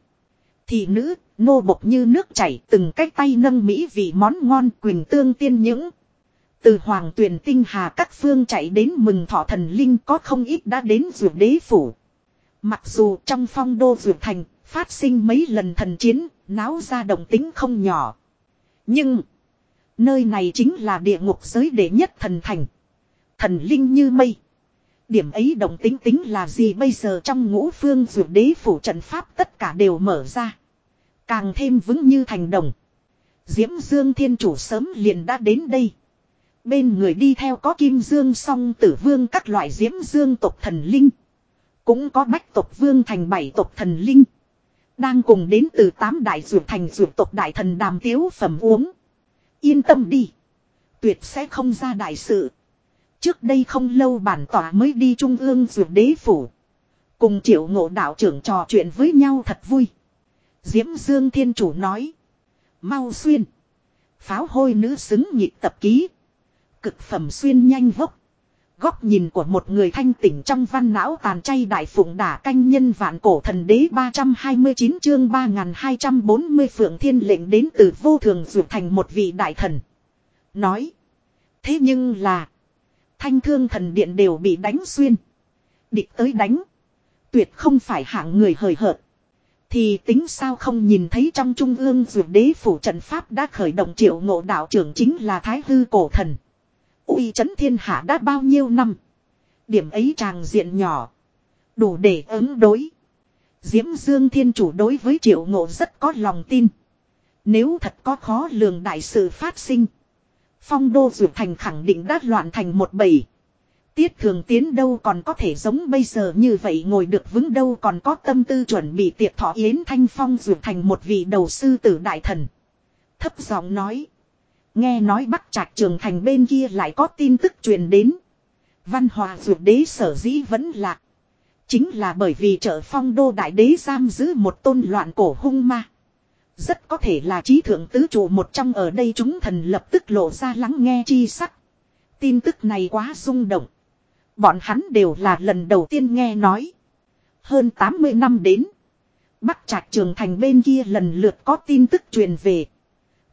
Thị nữ, nô bộc như nước chảy từng cái tay nâng mỹ vị món ngon quỳnh tương tiên những. Từ hoàng tuyển tinh hà các phương chạy đến mừng thọ thần linh có không ít đã đến rượu đế phủ. Mặc dù trong phong đô rượu thành, phát sinh mấy lần thần chiến, náo ra động tính không nhỏ. Nhưng, nơi này chính là địa ngục giới đệ nhất thần thành. Thần linh như mây. Điểm ấy động tính tính là gì bây giờ trong ngũ phương vượt đế phủ trận pháp tất cả đều mở ra. Càng thêm vững như thành đồng. Diễm Dương Thiên Chủ sớm liền đã đến đây. Bên người đi theo có Kim Dương song tử vương các loại Diễm Dương tộc thần linh. Cũng có bách tộc vương thành bảy tộc thần linh. Đang cùng đến từ tám đại dược thành dược tộc đại thần đàm tiếu phẩm uống. Yên tâm đi. Tuyệt sẽ không ra đại sự. Trước đây không lâu bản tỏa mới đi trung ương dược đế phủ. Cùng triệu ngộ đạo trưởng trò chuyện với nhau thật vui. Diễm Dương Thiên Chủ nói. Mau xuyên. Pháo hôi nữ xứng nhịp tập ký. Cực phẩm xuyên nhanh vốc. Góc nhìn của một người thanh tỉnh trong văn não tàn chay đại phụng đả canh nhân vạn cổ thần đế 329 chương 3240 phượng thiên lệnh đến từ vô thường dược thành một vị đại thần. Nói. Thế nhưng là. Thanh thương thần điện đều bị đánh xuyên. Địch tới đánh. Tuyệt không phải hạng người hời hợt. Thì tính sao không nhìn thấy trong trung ương dược đế phủ trận pháp đã khởi động triệu ngộ đạo trưởng chính là thái hư cổ thần uy chấn thiên hạ đã bao nhiêu năm. Điểm ấy tràng diện nhỏ. Đủ để ứng đối. Diễm Dương Thiên Chủ đối với triệu ngộ rất có lòng tin. Nếu thật có khó lường đại sự phát sinh. Phong đô dược thành khẳng định đã loạn thành một bầy. Tiết thường tiến đâu còn có thể giống bây giờ như vậy ngồi được vững đâu còn có tâm tư chuẩn bị tiệc thọ yến thanh phong dược thành một vị đầu sư tử đại thần. Thấp giọng nói. Nghe nói bắc trạch trường thành bên kia lại có tin tức truyền đến. Văn hòa dược đế sở dĩ vẫn lạc. Chính là bởi vì trợ phong đô đại đế giam giữ một tôn loạn cổ hung ma. Rất có thể là trí thượng tứ trụ một trong ở đây chúng thần lập tức lộ ra lắng nghe chi sắc. Tin tức này quá rung động. Bọn hắn đều là lần đầu tiên nghe nói. Hơn 80 năm đến. Bắc trạch trường thành bên kia lần lượt có tin tức truyền về.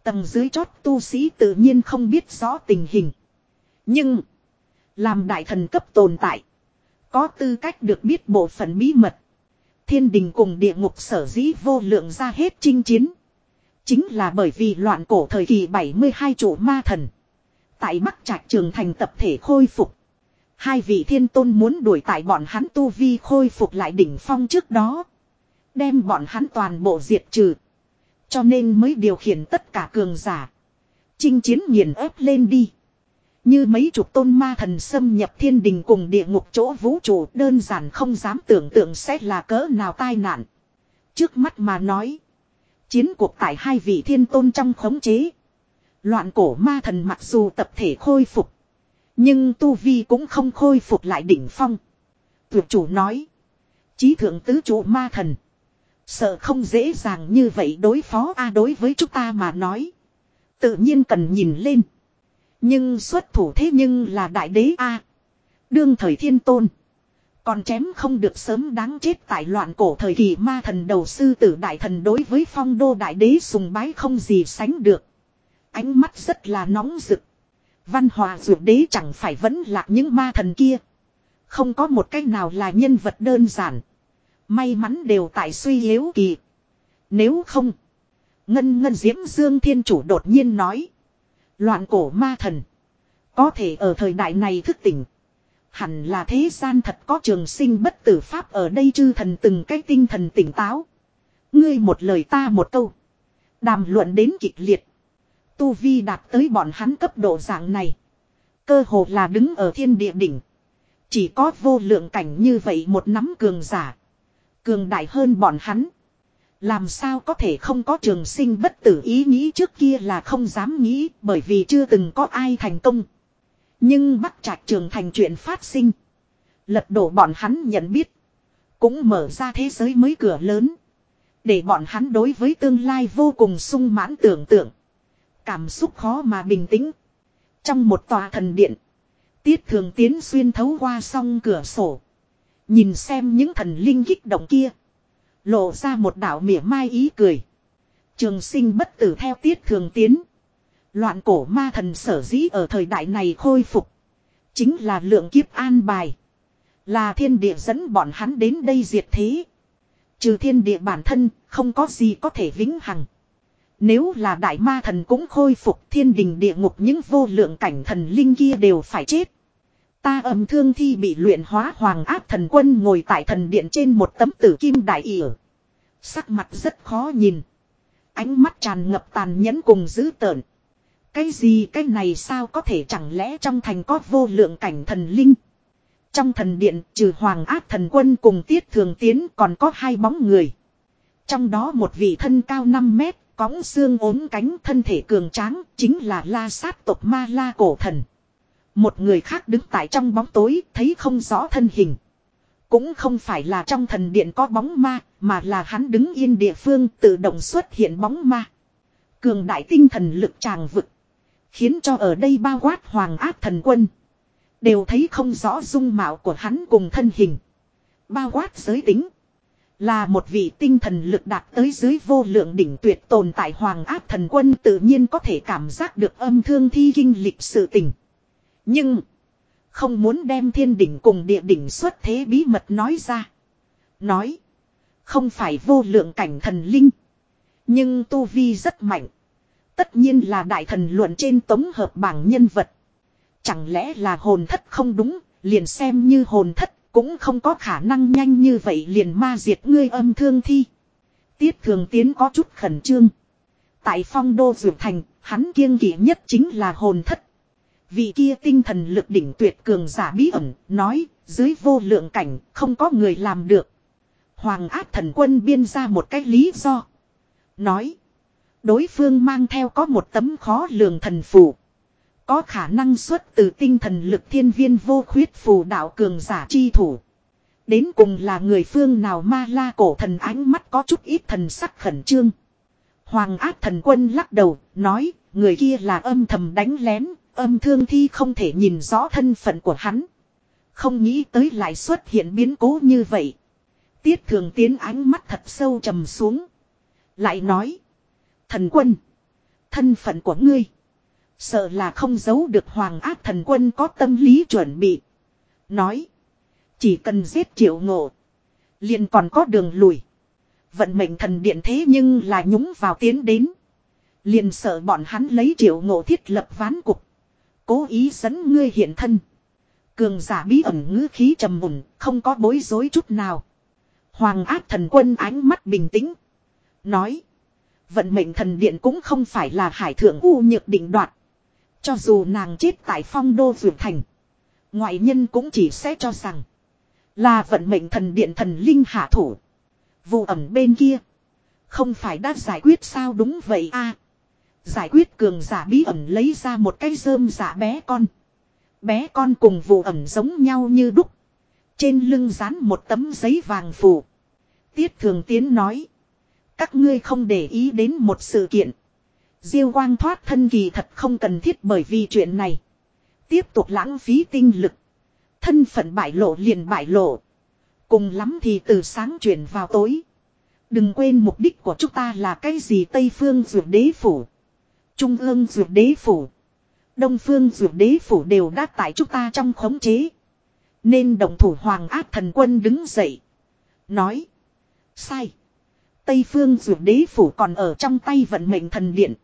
Tầng dưới chót tu sĩ tự nhiên không biết rõ tình hình. Nhưng. Làm đại thần cấp tồn tại. Có tư cách được biết bộ phận bí mật. Thiên đình cùng địa ngục sở dĩ vô lượng ra hết chinh chiến. Chính là bởi vì loạn cổ thời kỳ 72 chủ ma thần. Tại Bắc Trạch Trường Thành tập thể khôi phục. Hai vị thiên tôn muốn đuổi tại bọn hắn tu vi khôi phục lại đỉnh phong trước đó. Đem bọn hắn toàn bộ diệt trừ. Cho nên mới điều khiển tất cả cường giả. Chinh chiến nghiền ép lên đi. Như mấy chục tôn ma thần xâm nhập thiên đình cùng địa ngục chỗ vũ trụ, đơn giản không dám tưởng tượng sẽ là cỡ nào tai nạn. Trước mắt mà nói. Chiến cuộc tại hai vị thiên tôn trong khống chế. Loạn cổ ma thần mặc dù tập thể khôi phục. Nhưng Tu Vi cũng không khôi phục lại đỉnh phong. Tuyệt chủ nói. Chí thượng tứ chủ ma thần. Sợ không dễ dàng như vậy đối phó a à, đối với chúng ta mà nói. Tự nhiên cần nhìn lên. Nhưng xuất thủ thế nhưng là đại đế a à, Đương thời thiên tôn. Còn chém không được sớm đáng chết tại loạn cổ thời kỳ ma thần đầu sư tử đại thần đối với phong đô đại đế sùng bái không gì sánh được. Ánh mắt rất là nóng rực. Văn hòa ruột đế chẳng phải vẫn là những ma thần kia. Không có một cách nào là nhân vật đơn giản. May mắn đều tại suy yếu kỳ. Nếu không. Ngân ngân diễm dương thiên chủ đột nhiên nói. Loạn cổ ma thần. Có thể ở thời đại này thức tỉnh. Hẳn là thế gian thật có trường sinh bất tử pháp ở đây chư thần từng cái tinh thần tỉnh táo. Ngươi một lời ta một câu. Đàm luận đến kịch liệt. Tu Vi đạt tới bọn hắn cấp độ dạng này. Cơ hồ là đứng ở thiên địa đỉnh. Chỉ có vô lượng cảnh như vậy một nắm cường giả. Cường đại hơn bọn hắn. Làm sao có thể không có trường sinh bất tử ý nghĩ trước kia là không dám nghĩ, bởi vì chưa từng có ai thành công. Nhưng bắt trạch trường thành chuyện phát sinh. Lật đổ bọn hắn nhận biết. Cũng mở ra thế giới mới cửa lớn. Để bọn hắn đối với tương lai vô cùng sung mãn tưởng tượng. Cảm xúc khó mà bình tĩnh. Trong một tòa thần điện. Tiết thường tiến xuyên thấu qua song cửa sổ. Nhìn xem những thần linh kích động kia. Lộ ra một đạo mỉa mai ý cười. Trường sinh bất tử theo tiết thường tiến. Loạn cổ ma thần sở dĩ ở thời đại này khôi phục. Chính là lượng kiếp an bài. Là thiên địa dẫn bọn hắn đến đây diệt thế. Trừ thiên địa bản thân, không có gì có thể vĩnh hằng. Nếu là đại ma thần cũng khôi phục thiên đình địa ngục những vô lượng cảnh thần linh kia đều phải chết. Ta âm thương thi bị luyện hóa hoàng áp thần quân ngồi tại thần điện trên một tấm tử kim đại ỉa. Sắc mặt rất khó nhìn. Ánh mắt tràn ngập tàn nhẫn cùng dữ tợn. Cái gì cái này sao có thể chẳng lẽ trong thành có vô lượng cảnh thần linh. Trong thần điện trừ hoàng áp thần quân cùng tiết thường tiến còn có hai bóng người. Trong đó một vị thân cao 5 mét, cõng xương ốm cánh thân thể cường tráng, chính là la sát tộc ma la cổ thần. Một người khác đứng tại trong bóng tối, thấy không rõ thân hình. Cũng không phải là trong thần điện có bóng ma, mà là hắn đứng yên địa phương tự động xuất hiện bóng ma. Cường đại tinh thần lực tràng vực. Khiến cho ở đây bao quát hoàng áp thần quân. Đều thấy không rõ dung mạo của hắn cùng thân hình. Bao quát giới tính. Là một vị tinh thần lực đạt tới dưới vô lượng đỉnh tuyệt tồn tại hoàng áp thần quân tự nhiên có thể cảm giác được âm thương thi kinh lịch sự tình. Nhưng. Không muốn đem thiên đỉnh cùng địa đỉnh xuất thế bí mật nói ra. Nói. Không phải vô lượng cảnh thần linh. Nhưng Tu Vi rất mạnh. Tất nhiên là đại thần luận trên tống hợp bảng nhân vật. Chẳng lẽ là hồn thất không đúng, liền xem như hồn thất, cũng không có khả năng nhanh như vậy liền ma diệt ngươi âm thương thi. Tiết thường tiến có chút khẩn trương. Tại phong đô dược thành, hắn kiêng kỵ nhất chính là hồn thất. Vị kia tinh thần lực đỉnh tuyệt cường giả bí ẩn, nói, dưới vô lượng cảnh, không có người làm được. Hoàng áp thần quân biên ra một cái lý do. Nói, đối phương mang theo có một tấm khó lường thần phù. Có khả năng xuất từ tinh thần lực thiên viên vô khuyết phù đạo cường giả chi thủ. Đến cùng là người phương nào ma la cổ thần ánh mắt có chút ít thần sắc khẩn trương. Hoàng áp thần quân lắc đầu, nói, người kia là âm thầm đánh lén, âm thương thi không thể nhìn rõ thân phận của hắn. Không nghĩ tới lại xuất hiện biến cố như vậy. Tiết thường tiến ánh mắt thật sâu trầm xuống. Lại nói, thần quân, thân phận của ngươi. Sợ là không giấu được hoàng ác thần quân có tâm lý chuẩn bị. Nói. Chỉ cần giết triệu ngộ. liền còn có đường lùi. Vận mệnh thần điện thế nhưng là nhúng vào tiến đến. Liền sợ bọn hắn lấy triệu ngộ thiết lập ván cục. Cố ý dẫn ngươi hiện thân. Cường giả bí ẩn ngữ khí trầm mùn, không có bối rối chút nào. Hoàng ác thần quân ánh mắt bình tĩnh. Nói. Vận mệnh thần điện cũng không phải là hải thượng u nhược định đoạt. Cho dù nàng chết tại phong đô vượt thành. Ngoại nhân cũng chỉ sẽ cho rằng. Là vận mệnh thần điện thần linh hạ thủ. Vụ ẩm bên kia. Không phải đã giải quyết sao đúng vậy a Giải quyết cường giả bí ẩn lấy ra một cái rơm giả bé con. Bé con cùng vụ ẩn giống nhau như đúc. Trên lưng dán một tấm giấy vàng phủ. Tiết thường tiến nói. Các ngươi không để ý đến một sự kiện. Diêu quang thoát thân kỳ thật không cần thiết bởi vì chuyện này. Tiếp tục lãng phí tinh lực. Thân phận bại lộ liền bại lộ. Cùng lắm thì từ sáng chuyển vào tối. Đừng quên mục đích của chúng ta là cái gì Tây Phương Dược Đế Phủ. Trung ương Dược Đế Phủ. Đông Phương Dược Đế Phủ đều đã tại chúng ta trong khống chế. Nên đồng thủ Hoàng ác thần quân đứng dậy. Nói. Sai. Tây Phương Dược Đế Phủ còn ở trong tay vận mệnh thần điện.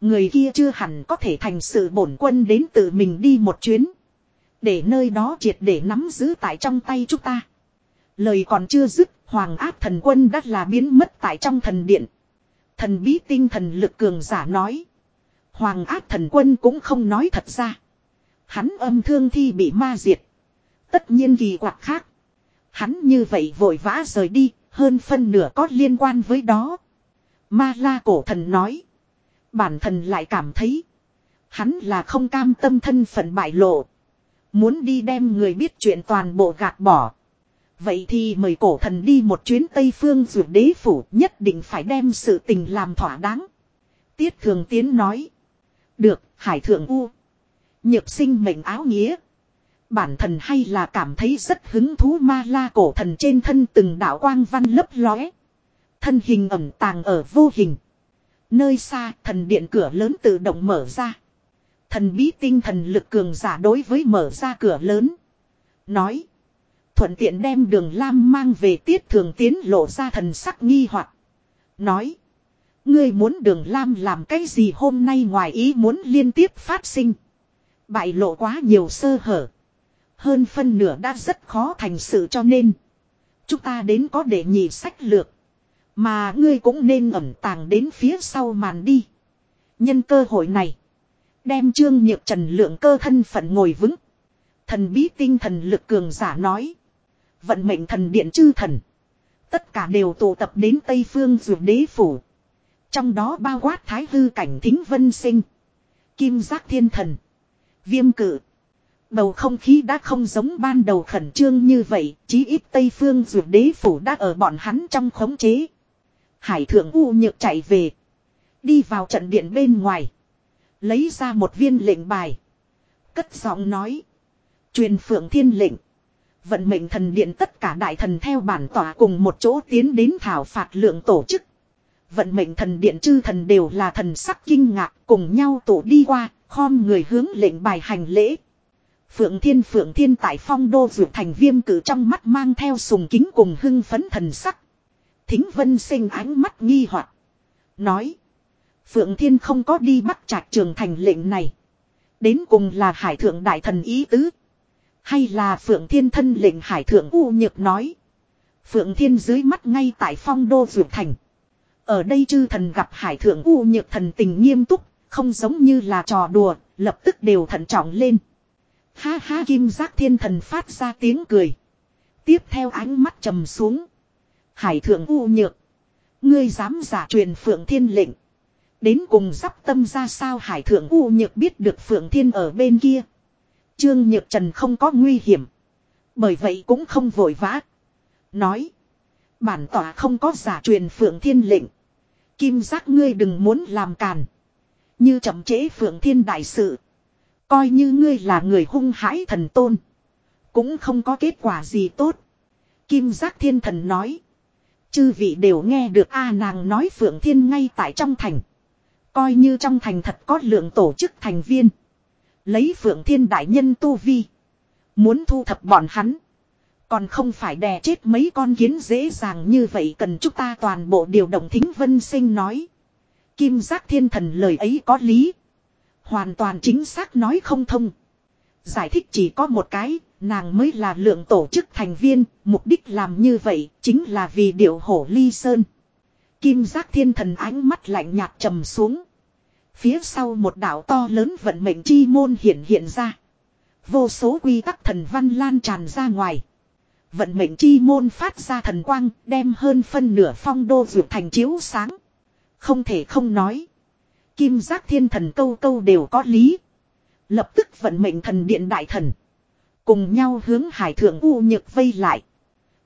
Người kia chưa hẳn có thể thành sự bổn quân đến tự mình đi một chuyến. Để nơi đó triệt để nắm giữ tại trong tay chúng ta. Lời còn chưa dứt, hoàng áp thần quân đã là biến mất tại trong thần điện. Thần bí tinh thần lực cường giả nói. Hoàng Ác thần quân cũng không nói thật ra. Hắn âm thương thi bị ma diệt. Tất nhiên kỳ quặc khác. Hắn như vậy vội vã rời đi, hơn phân nửa có liên quan với đó. Ma la cổ thần nói. Bản thần lại cảm thấy. Hắn là không cam tâm thân phận bại lộ. Muốn đi đem người biết chuyện toàn bộ gạt bỏ. Vậy thì mời cổ thần đi một chuyến Tây Phương rượu đế phủ nhất định phải đem sự tình làm thỏa đáng. Tiết Thường Tiến nói. Được, Hải Thượng U. Nhược sinh mệnh áo nghĩa. Bản thần hay là cảm thấy rất hứng thú ma la cổ thần trên thân từng đạo quang văn lấp lóe. Thân hình ẩm tàng ở vô hình. Nơi xa thần điện cửa lớn tự động mở ra. Thần bí tinh thần lực cường giả đối với mở ra cửa lớn. Nói. Thuận tiện đem đường Lam mang về tiết thường tiến lộ ra thần sắc nghi hoặc Nói. Ngươi muốn đường Lam làm cái gì hôm nay ngoài ý muốn liên tiếp phát sinh. Bại lộ quá nhiều sơ hở. Hơn phân nửa đã rất khó thành sự cho nên. Chúng ta đến có để nhị sách lược. Mà ngươi cũng nên ẩn tàng đến phía sau màn đi. Nhân cơ hội này. Đem trương nhược trần lượng cơ thân phận ngồi vững. Thần bí tinh thần lực cường giả nói. Vận mệnh thần điện chư thần. Tất cả đều tụ tập đến Tây Phương Dược Đế Phủ. Trong đó bao quát thái hư cảnh thính vân sinh. Kim giác thiên thần. Viêm cử. Bầu không khí đã không giống ban đầu khẩn trương như vậy. Chí ít Tây Phương Dược Đế Phủ đã ở bọn hắn trong khống chế. Hải thượng U nhược chạy về. Đi vào trận điện bên ngoài. Lấy ra một viên lệnh bài. Cất giọng nói. Truyền phượng thiên lệnh. Vận mệnh thần điện tất cả đại thần theo bản tỏa cùng một chỗ tiến đến thảo phạt lượng tổ chức. Vận mệnh thần điện chư thần đều là thần sắc kinh ngạc cùng nhau tổ đi qua, khom người hướng lệnh bài hành lễ. Phượng thiên phượng thiên tại phong đô vượt thành viêm cử trong mắt mang theo sùng kính cùng hưng phấn thần sắc. Thính vân sinh ánh mắt nghi hoặc Nói. Phượng Thiên không có đi bắt trạch trường thành lệnh này. Đến cùng là hải thượng đại thần ý tứ. Hay là Phượng Thiên thân lệnh hải thượng U nhược nói. Phượng Thiên dưới mắt ngay tại phong đô vượt thành. Ở đây chư thần gặp hải thượng U nhược thần tình nghiêm túc, không giống như là trò đùa, Lập tức đều thận trọng lên. Ha ha kim giác thiên thần phát ra tiếng cười. Tiếp theo ánh mắt trầm xuống. Hải thượng u nhược. Ngươi dám giả truyền phượng thiên lệnh. Đến cùng sắp tâm ra sao hải thượng u nhược biết được phượng thiên ở bên kia. Trương nhược trần không có nguy hiểm. Bởi vậy cũng không vội vã. Nói. Bản tỏa không có giả truyền phượng thiên lệnh. Kim giác ngươi đừng muốn làm càn. Như chậm chế phượng thiên đại sự. Coi như ngươi là người hung hãi thần tôn. Cũng không có kết quả gì tốt. Kim giác thiên thần nói. Chư vị đều nghe được A nàng nói phượng thiên ngay tại trong thành. Coi như trong thành thật có lượng tổ chức thành viên. Lấy phượng thiên đại nhân tu vi. Muốn thu thập bọn hắn. Còn không phải đè chết mấy con kiến dễ dàng như vậy cần chúng ta toàn bộ điều động thính vân sinh nói. Kim giác thiên thần lời ấy có lý. Hoàn toàn chính xác nói không thông. Giải thích chỉ có một cái, nàng mới là lượng tổ chức thành viên, mục đích làm như vậy chính là vì điệu hổ ly sơn. Kim giác thiên thần ánh mắt lạnh nhạt trầm xuống. Phía sau một đảo to lớn vận mệnh chi môn hiện hiện ra. Vô số quy tắc thần văn lan tràn ra ngoài. Vận mệnh chi môn phát ra thần quang, đem hơn phân nửa phong đô dược thành chiếu sáng. Không thể không nói. Kim giác thiên thần câu câu đều có lý. Lập tức vận mệnh thần điện đại thần. Cùng nhau hướng hải thượng u nhược vây lại.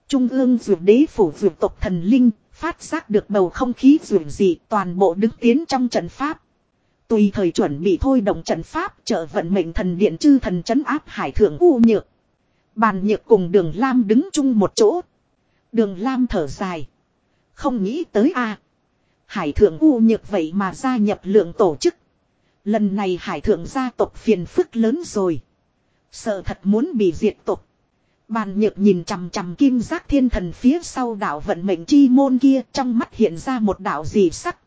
Trung ương dược đế phủ dược tộc thần linh, phát giác được bầu không khí dược dị toàn bộ đứng tiến trong trận pháp. Tùy thời chuẩn bị thôi động trận pháp trợ vận mệnh thần điện chư thần chấn áp hải thượng u nhược. Bàn nhược cùng đường Lam đứng chung một chỗ. Đường Lam thở dài. Không nghĩ tới a Hải thượng u nhược vậy mà gia nhập lượng tổ chức. Lần này hải thượng gia tộc phiền phức lớn rồi. Sợ thật muốn bị diệt tộc. Bàn nhược nhìn chằm chằm kim giác thiên thần phía sau đạo vận mệnh chi môn kia, trong mắt hiện ra một đạo dị sắc.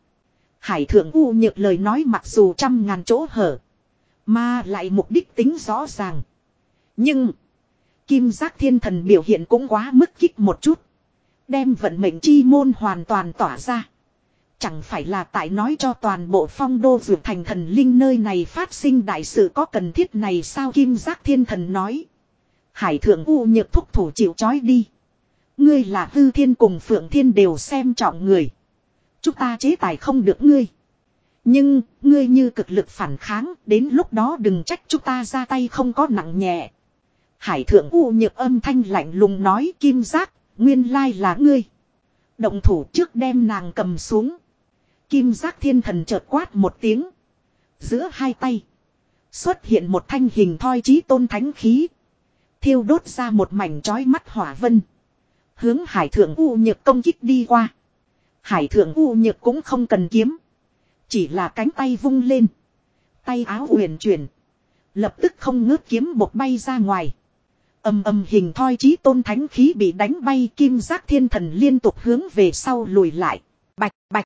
Hải thượng u nhược lời nói mặc dù trăm ngàn chỗ hở. Mà lại mục đích tính rõ ràng. Nhưng. Kim giác thiên thần biểu hiện cũng quá mức kích một chút. Đem vận mệnh chi môn hoàn toàn tỏa ra. Chẳng phải là tại nói cho toàn bộ phong đô vượt thành thần linh nơi này phát sinh đại sự có cần thiết này sao kim giác thiên thần nói. Hải thượng u nhược thúc thủ chịu chói đi. Ngươi là hư thiên cùng phượng thiên đều xem trọng người. Chúng ta chế tài không được ngươi. Nhưng, ngươi như cực lực phản kháng, đến lúc đó đừng trách chúng ta ra tay không có nặng nhẹ. Hải thượng u nhược âm thanh lạnh lùng nói kim giác, nguyên lai là ngươi. Động thủ trước đem nàng cầm xuống. Kim giác thiên thần chợt quát một tiếng. Giữa hai tay. Xuất hiện một thanh hình thoi trí tôn thánh khí. Thiêu đốt ra một mảnh trói mắt hỏa vân. Hướng hải thượng u nhược công kích đi qua. Hải thượng u nhược cũng không cần kiếm. Chỉ là cánh tay vung lên. Tay áo huyền chuyển. Lập tức không ngớt kiếm bột bay ra ngoài. Âm âm hình thoi chí tôn thánh khí bị đánh bay, kim giác thiên thần liên tục hướng về sau lùi lại. Bạch bạch.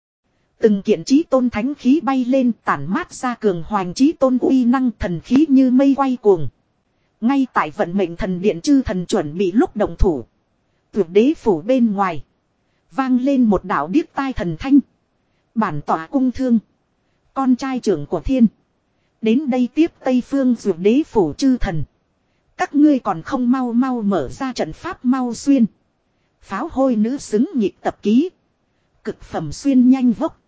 Từng kiện chí tôn thánh khí bay lên, tản mát ra cường hoàng chí tôn uy năng thần khí như mây quay cuồng. Ngay tại vận mệnh thần điện chư thần chuẩn bị lúc động thủ. Tuyệt đế phủ bên ngoài. Vang lên một đạo điếc tai thần thanh. Bản tỏa cung thương. Con trai trưởng của thiên. Đến đây tiếp Tây Phương dược đế phủ chư thần. Các ngươi còn không mau mau mở ra trận pháp mau xuyên. Pháo hôi nữ xứng nhịp tập ký. Cực phẩm xuyên nhanh vốc.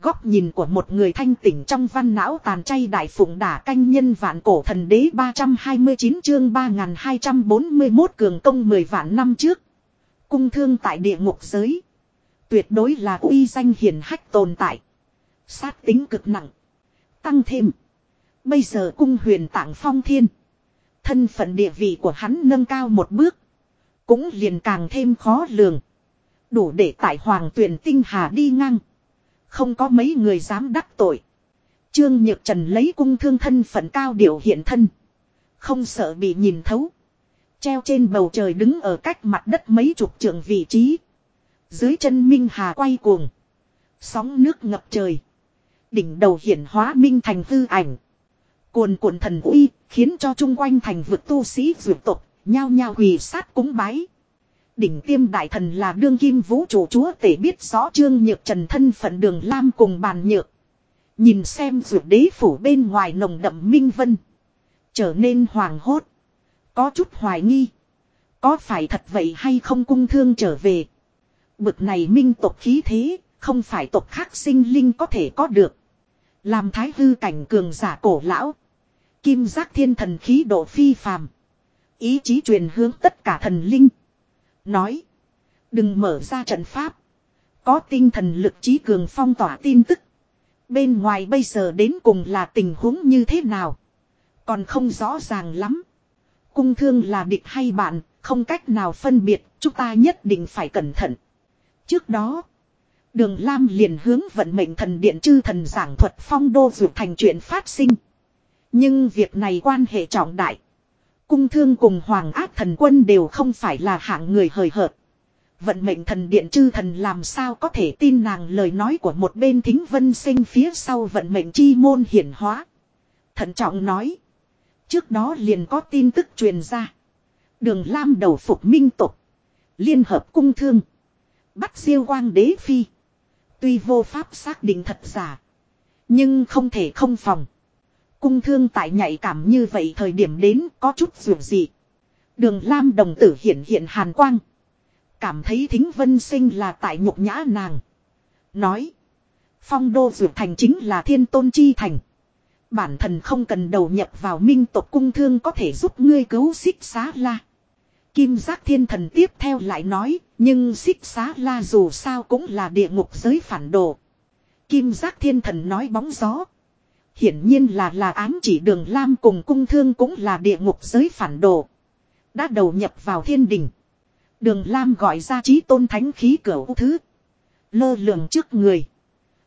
Góc nhìn của một người thanh tỉnh trong văn não tàn chay đại phụng đả canh nhân vạn cổ thần đế 329 chương 3241 cường công 10 vạn năm trước. Cung thương tại địa ngục giới. Tuyệt đối là uy danh hiển hách tồn tại. Sát tính cực nặng. Tăng thêm. Bây giờ cung huyền tạng phong thiên. Thân phận địa vị của hắn nâng cao một bước. Cũng liền càng thêm khó lường. Đủ để tại hoàng tuyển tinh hà đi ngang. Không có mấy người dám đắc tội. Trương Nhược Trần lấy cung thương thân phận cao điều hiện thân. Không sợ bị nhìn thấu. Treo trên bầu trời đứng ở cách mặt đất mấy chục trượng vị trí. Dưới chân Minh Hà quay cuồng. Sóng nước ngập trời. Đỉnh đầu hiển hóa Minh thành hư ảnh. Cuồn cuộn thần uy, khiến cho chung quanh thành vực tu sĩ dược tộc, nhao nhao quỳ sát cúng bái. Đỉnh tiêm đại thần là đương kim vũ trụ chúa tể biết rõ trương nhược trần thân phận đường lam cùng bàn nhược. Nhìn xem dược đế phủ bên ngoài nồng đậm minh vân. Trở nên hoàng hốt. Có chút hoài nghi. Có phải thật vậy hay không cung thương trở về. Bực này minh tộc khí thế. Không phải tộc khác sinh linh có thể có được. Làm thái hư cảnh cường giả cổ lão. Kim giác thiên thần khí độ phi phàm. Ý chí truyền hướng tất cả thần linh. Nói. Đừng mở ra trận pháp. Có tinh thần lực trí cường phong tỏa tin tức. Bên ngoài bây giờ đến cùng là tình huống như thế nào. Còn không rõ ràng lắm. Cung thương là địch hay bạn, không cách nào phân biệt, chúng ta nhất định phải cẩn thận. Trước đó, đường Lam liền hướng vận mệnh thần điện chư thần giảng thuật phong đô dược thành chuyện phát sinh. Nhưng việc này quan hệ trọng đại. Cung thương cùng hoàng ác thần quân đều không phải là hạng người hời hợt. Vận mệnh thần điện chư thần làm sao có thể tin nàng lời nói của một bên thính vân sinh phía sau vận mệnh chi môn hiển hóa. Thận trọng nói. Trước đó liền có tin tức truyền ra. Đường Lam đầu phục minh tục. Liên hợp cung thương. Bắt siêu quang đế phi. Tuy vô pháp xác định thật giả. Nhưng không thể không phòng. Cung thương tại nhạy cảm như vậy thời điểm đến có chút dù gì. Đường Lam đồng tử hiện hiện hàn quang. Cảm thấy thính vân sinh là tại nhục nhã nàng. Nói. Phong đô dược thành chính là thiên tôn chi thành. Bản thân không cần đầu nhập vào minh tộc cung thương có thể giúp ngươi cứu xích xá la. Kim giác thiên thần tiếp theo lại nói, nhưng xích xá la dù sao cũng là địa ngục giới phản đồ. Kim giác thiên thần nói bóng gió. Hiển nhiên là là ám chỉ đường Lam cùng cung thương cũng là địa ngục giới phản đồ. Đã đầu nhập vào thiên đình. Đường Lam gọi ra trí tôn thánh khí cửa thứ. Lơ lường trước người.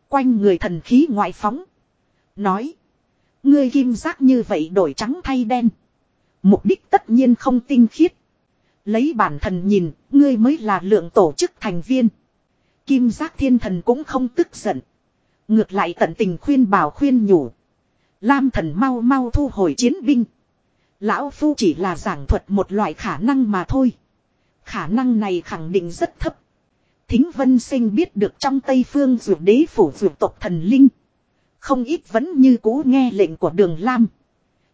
Quanh người thần khí ngoại phóng. Nói. Ngươi kim giác như vậy đổi trắng thay đen. Mục đích tất nhiên không tinh khiết. Lấy bản thần nhìn, ngươi mới là lượng tổ chức thành viên. Kim giác thiên thần cũng không tức giận. Ngược lại tận tình khuyên bảo khuyên nhủ. Lam thần mau mau thu hồi chiến binh. Lão Phu chỉ là giảng thuật một loại khả năng mà thôi. Khả năng này khẳng định rất thấp. Thính Vân Sinh biết được trong Tây Phương dược đế phủ dược tộc thần linh. Không ít vẫn như cũ nghe lệnh của đường Lam.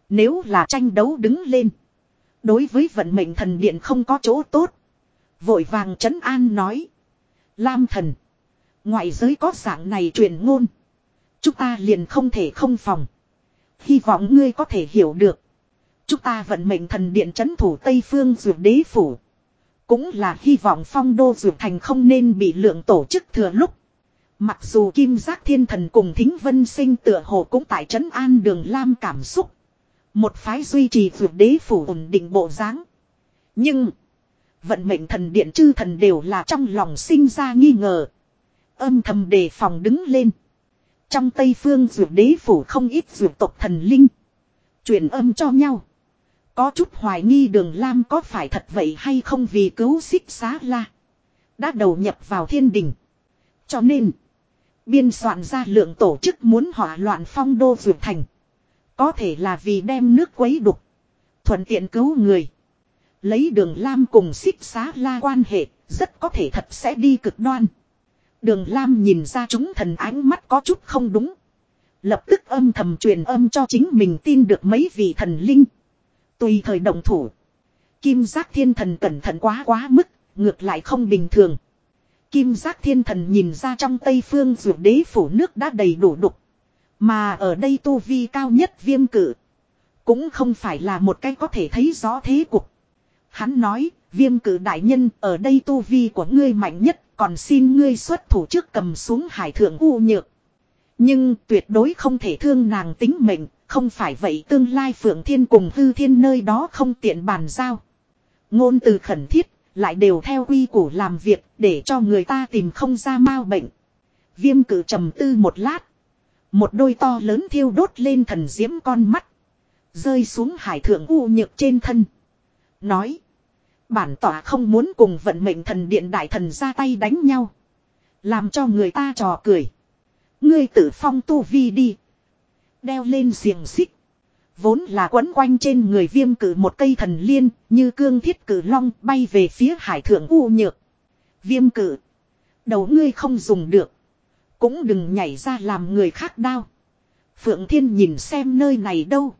Nếu là tranh đấu đứng lên. Đối với vận mệnh thần điện không có chỗ tốt. Vội vàng trấn an nói. Lam thần. Ngoại giới có dạng này truyền ngôn. Chúng ta liền không thể không phòng. Hy vọng ngươi có thể hiểu được. Chúng ta vận mệnh thần điện chấn thủ Tây Phương dược đế phủ. Cũng là hy vọng phong đô dược thành không nên bị lượng tổ chức thừa lúc. Mặc dù Kim Giác Thiên Thần cùng Thính Vân Sinh tựa hồ cũng tại trấn an đường Lam cảm xúc. Một phái duy trì vượt đế phủ ổn định bộ dáng. Nhưng. Vận mệnh thần điện chư thần đều là trong lòng sinh ra nghi ngờ. Âm thầm đề phòng đứng lên. Trong Tây Phương dược đế phủ không ít dược tộc thần linh. Truyền âm cho nhau. Có chút hoài nghi đường Lam có phải thật vậy hay không vì cứu xích xá la. Đã đầu nhập vào thiên đình. Cho nên. Biên soạn ra lượng tổ chức muốn hỏa loạn phong đô dược thành. Có thể là vì đem nước quấy đục. Thuận tiện cứu người. Lấy đường Lam cùng xích xá la quan hệ. Rất có thể thật sẽ đi cực đoan. Đường Lam nhìn ra chúng thần ánh mắt có chút không đúng. Lập tức âm thầm truyền âm cho chính mình tin được mấy vị thần linh. Tùy thời động thủ. Kim giác thiên thần cẩn thận quá quá mức, ngược lại không bình thường. Kim giác thiên thần nhìn ra trong tây phương ruột đế phủ nước đã đầy đủ đục. Mà ở đây tu vi cao nhất viêm cử. Cũng không phải là một cái có thể thấy rõ thế cục. Hắn nói, viêm cử đại nhân ở đây tu vi của ngươi mạnh nhất, còn xin ngươi xuất thủ trước cầm xuống hải thượng u nhược. Nhưng tuyệt đối không thể thương nàng tính mệnh, không phải vậy tương lai phượng thiên cùng hư thiên nơi đó không tiện bàn giao. Ngôn từ khẩn thiết, lại đều theo quy củ làm việc để cho người ta tìm không ra mau bệnh. Viêm cử trầm tư một lát. Một đôi to lớn thiêu đốt lên thần diễm con mắt. Rơi xuống hải thượng u nhược trên thân. Nói. Bản tỏa không muốn cùng vận mệnh thần điện đại thần ra tay đánh nhau. Làm cho người ta trò cười. Ngươi tử phong tu vi đi. Đeo lên xiềng xích. Vốn là quấn quanh trên người viêm cử một cây thần liên, như cương thiết cử long bay về phía hải thượng u nhược. Viêm cử. Đầu ngươi không dùng được. Cũng đừng nhảy ra làm người khác đau. Phượng Thiên nhìn xem nơi này đâu.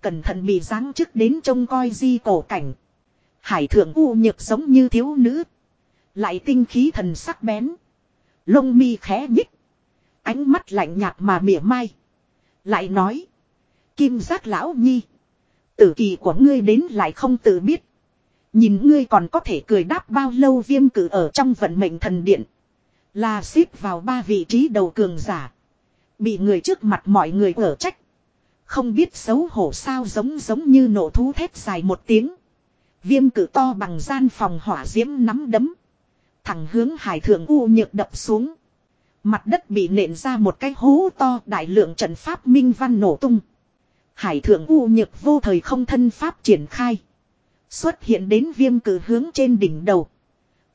Cẩn thận bị giáng chức đến trông coi di cổ cảnh. Hải thượng u nhược giống như thiếu nữ. Lại tinh khí thần sắc bén. Lông mi khẽ nhích. Ánh mắt lạnh nhạt mà mỉa mai. Lại nói. Kim giác lão nhi. Tử kỳ của ngươi đến lại không tự biết. Nhìn ngươi còn có thể cười đáp bao lâu viêm cử ở trong vận mệnh thần điện. Là xếp vào ba vị trí đầu cường giả. Bị người trước mặt mọi người ở trách. Không biết xấu hổ sao giống giống như nổ thú thét dài một tiếng. Viêm cử to bằng gian phòng hỏa diễm nắm đấm. Thẳng hướng hải thượng u nhược đập xuống. Mặt đất bị nện ra một cái hố to đại lượng trận pháp minh văn nổ tung. Hải thượng u nhược vô thời không thân pháp triển khai. Xuất hiện đến viêm cử hướng trên đỉnh đầu.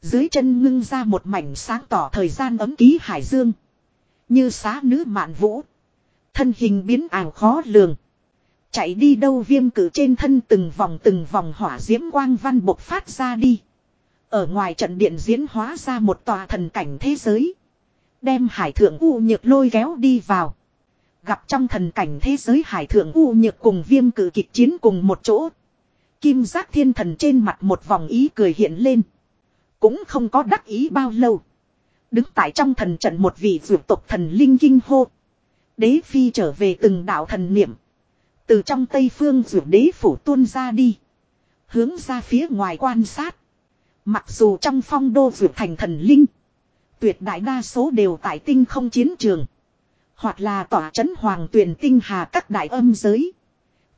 Dưới chân ngưng ra một mảnh sáng tỏ thời gian ấm ký hải dương. Như xá nữ mạn vũ. Thân hình biến ảo khó lường. Chạy đi đâu viêm cử trên thân từng vòng từng vòng hỏa diễm quang văn bộc phát ra đi. Ở ngoài trận điện diễn hóa ra một tòa thần cảnh thế giới. Đem hải thượng u nhược lôi kéo đi vào. Gặp trong thần cảnh thế giới hải thượng u nhược cùng viêm cử kịch chiến cùng một chỗ. Kim giác thiên thần trên mặt một vòng ý cười hiện lên. Cũng không có đắc ý bao lâu. Đứng tại trong thần trận một vị vượt tộc thần linh kinh hô. Đế phi trở về từng đạo thần niệm. Từ trong tây phương vượt đế phủ tuôn ra đi. Hướng ra phía ngoài quan sát. Mặc dù trong phong đô vượt thành thần linh. Tuyệt đại đa số đều tại tinh không chiến trường. Hoặc là tỏa chấn hoàng tuyển tinh hà các đại âm giới.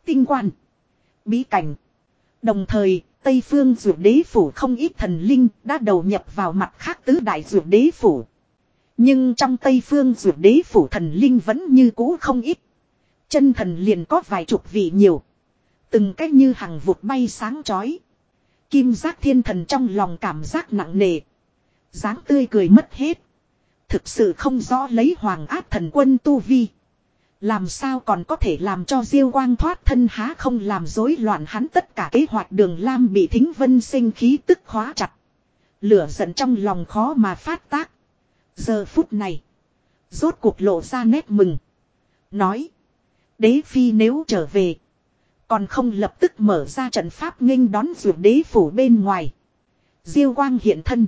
Tinh quan. Bí cảnh. Đồng thời, Tây phương dược đế phủ không ít thần linh đã đầu nhập vào mặt khác tứ đại dược đế phủ. Nhưng trong Tây phương dược đế phủ thần linh vẫn như cũ không ít. Chân thần liền có vài chục vị nhiều. Từng cách như hàng vụt bay sáng chói. Kim giác thiên thần trong lòng cảm giác nặng nề. dáng tươi cười mất hết. Thực sự không rõ lấy hoàng áp thần quân tu vi. Làm sao còn có thể làm cho Diêu Quang thoát thân há không làm rối loạn hắn tất cả kế hoạch đường Lam bị thính vân sinh khí tức khóa chặt. Lửa giận trong lòng khó mà phát tác. Giờ phút này. Rốt cuộc lộ ra nét mừng. Nói. Đế phi nếu trở về. Còn không lập tức mở ra trận pháp nghênh đón ruột đế phủ bên ngoài. Diêu quang hiện thân.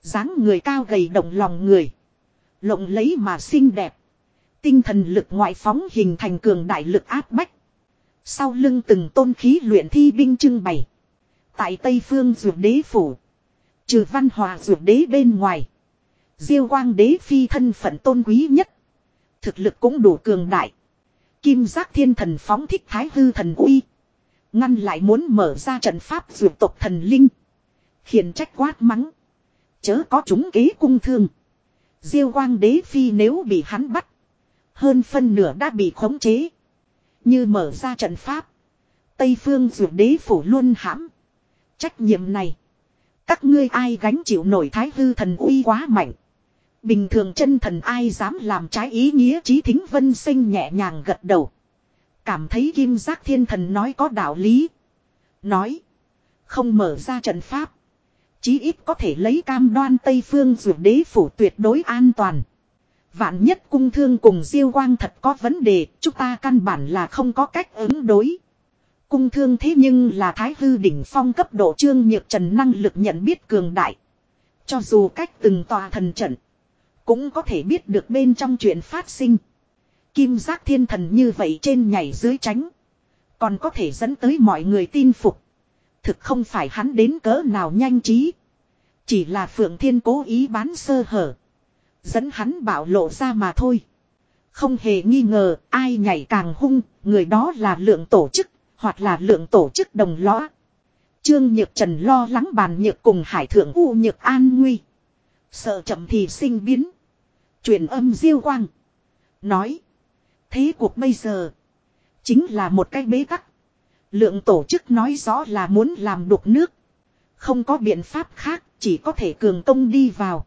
dáng người cao gầy động lòng người. Lộng lấy mà xinh đẹp. Tinh thần lực ngoại phóng hình thành cường đại lực áp bách. Sau lưng từng tôn khí luyện thi binh trưng bày. Tại Tây Phương Dược Đế Phủ. Trừ văn hòa Dược Đế bên ngoài. Diêu quang đế phi thân phận tôn quý nhất. Thực lực cũng đủ cường đại. Kim giác thiên thần phóng thích thái hư thần uy. Ngăn lại muốn mở ra trận pháp dược tộc thần linh. Khiển trách quát mắng. Chớ có chúng kế cung thương. Diêu quang đế phi nếu bị hắn bắt. Hơn phân nửa đã bị khống chế. Như mở ra trận pháp. Tây phương dược đế phủ luôn hãm. Trách nhiệm này. Các ngươi ai gánh chịu nổi thái hư thần uy quá mạnh. Bình thường chân thần ai dám làm trái ý nghĩa trí thính vân sinh nhẹ nhàng gật đầu. Cảm thấy kim giác thiên thần nói có đạo lý. Nói. Không mở ra trận pháp. Chí ít có thể lấy cam đoan Tây Phương dù đế phủ tuyệt đối an toàn. Vạn nhất cung thương cùng diêu quang thật có vấn đề, chúng ta căn bản là không có cách ứng đối. Cung thương thế nhưng là thái hư đỉnh phong cấp độ trương nhược trần năng lực nhận biết cường đại. Cho dù cách từng tòa thần trận, cũng có thể biết được bên trong chuyện phát sinh. Kim giác thiên thần như vậy trên nhảy dưới tránh. Còn có thể dẫn tới mọi người tin phục. Thực không phải hắn đến cỡ nào nhanh trí. Chỉ là Phượng Thiên cố ý bán sơ hở. Dẫn hắn bảo lộ ra mà thôi. Không hề nghi ngờ ai nhảy càng hung, người đó là lượng tổ chức, hoặc là lượng tổ chức đồng lõa. Trương Nhược Trần lo lắng bàn nhược cùng hải thượng U Nhược an nguy. Sợ chậm thì sinh biến. Truyền âm diêu quang. Nói. Thế cuộc bây giờ. Chính là một cái bế tắc. Lượng tổ chức nói rõ là muốn làm đục nước. Không có biện pháp khác, chỉ có thể cường công đi vào.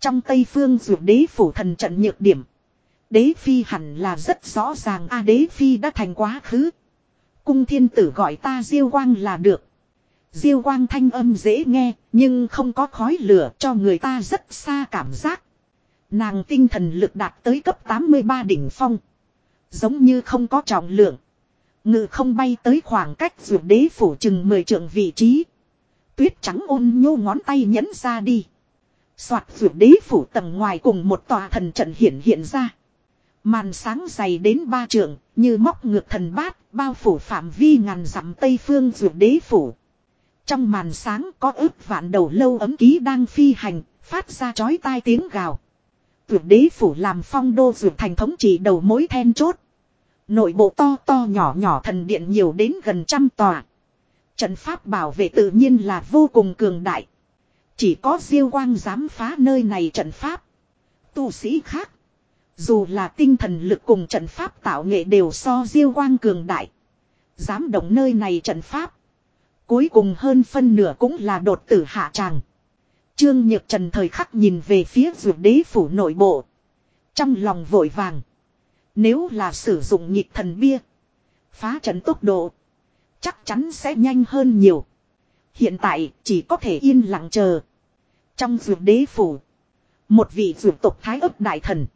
Trong Tây Phương dược đế phủ thần trận nhược điểm. Đế phi hẳn là rất rõ ràng a đế phi đã thành quá khứ. Cung thiên tử gọi ta diêu quang là được. Diêu quang thanh âm dễ nghe, nhưng không có khói lửa cho người ta rất xa cảm giác. Nàng tinh thần lực đạt tới cấp 83 đỉnh phong. Giống như không có trọng lượng. Ngự không bay tới khoảng cách ruột đế phủ chừng 10 trượng vị trí. Tuyết trắng ôn nhô ngón tay nhấn ra đi. Soạt ruột đế phủ tầng ngoài cùng một tòa thần trận hiện hiện ra. Màn sáng dày đến ba trượng, như móc ngược thần bát, bao phủ phạm vi ngàn dặm tây phương ruột đế phủ. Trong màn sáng có ước vạn đầu lâu ấm ký đang phi hành, phát ra chói tai tiếng gào. Tuyệt đế phủ làm phong đô dược thành thống trị đầu mối then chốt. Nội bộ to to nhỏ nhỏ thần điện nhiều đến gần trăm tòa. Trận pháp bảo vệ tự nhiên là vô cùng cường đại. Chỉ có diêu quang dám phá nơi này trận pháp. Tu sĩ khác. Dù là tinh thần lực cùng trận pháp tạo nghệ đều so diêu quang cường đại. Dám động nơi này trận pháp. Cuối cùng hơn phân nửa cũng là đột tử hạ tràng. Trương Nhược Trần thời khắc nhìn về phía dược đế phủ nội bộ. Trong lòng vội vàng. Nếu là sử dụng nhịp thần bia. Phá trận tốc độ. Chắc chắn sẽ nhanh hơn nhiều. Hiện tại chỉ có thể yên lặng chờ. Trong dược đế phủ. Một vị dược tộc thái ấp đại thần.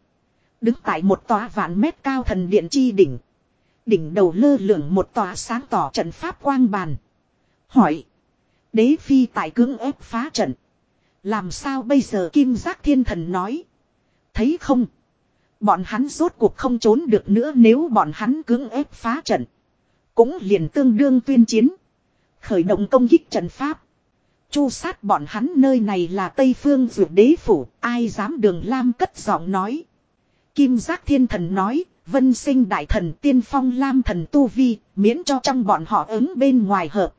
Đứng tại một tòa vạn mét cao thần điện chi đỉnh. Đỉnh đầu lơ lửng một tòa sáng tỏ trận pháp quang bàn. Hỏi. Đế phi tại cưỡng ép phá trận. Làm sao bây giờ kim giác thiên thần nói. Thấy không. Bọn hắn rốt cuộc không trốn được nữa nếu bọn hắn cưỡng ép phá trận. Cũng liền tương đương tuyên chiến. Khởi động công kích trận pháp. Chu sát bọn hắn nơi này là Tây Phương Dược Đế Phủ, ai dám đường Lam cất giọng nói. Kim Giác Thiên Thần nói, Vân sinh đại thần tiên phong Lam thần tu vi, miễn cho trong bọn họ ứng bên ngoài hợp.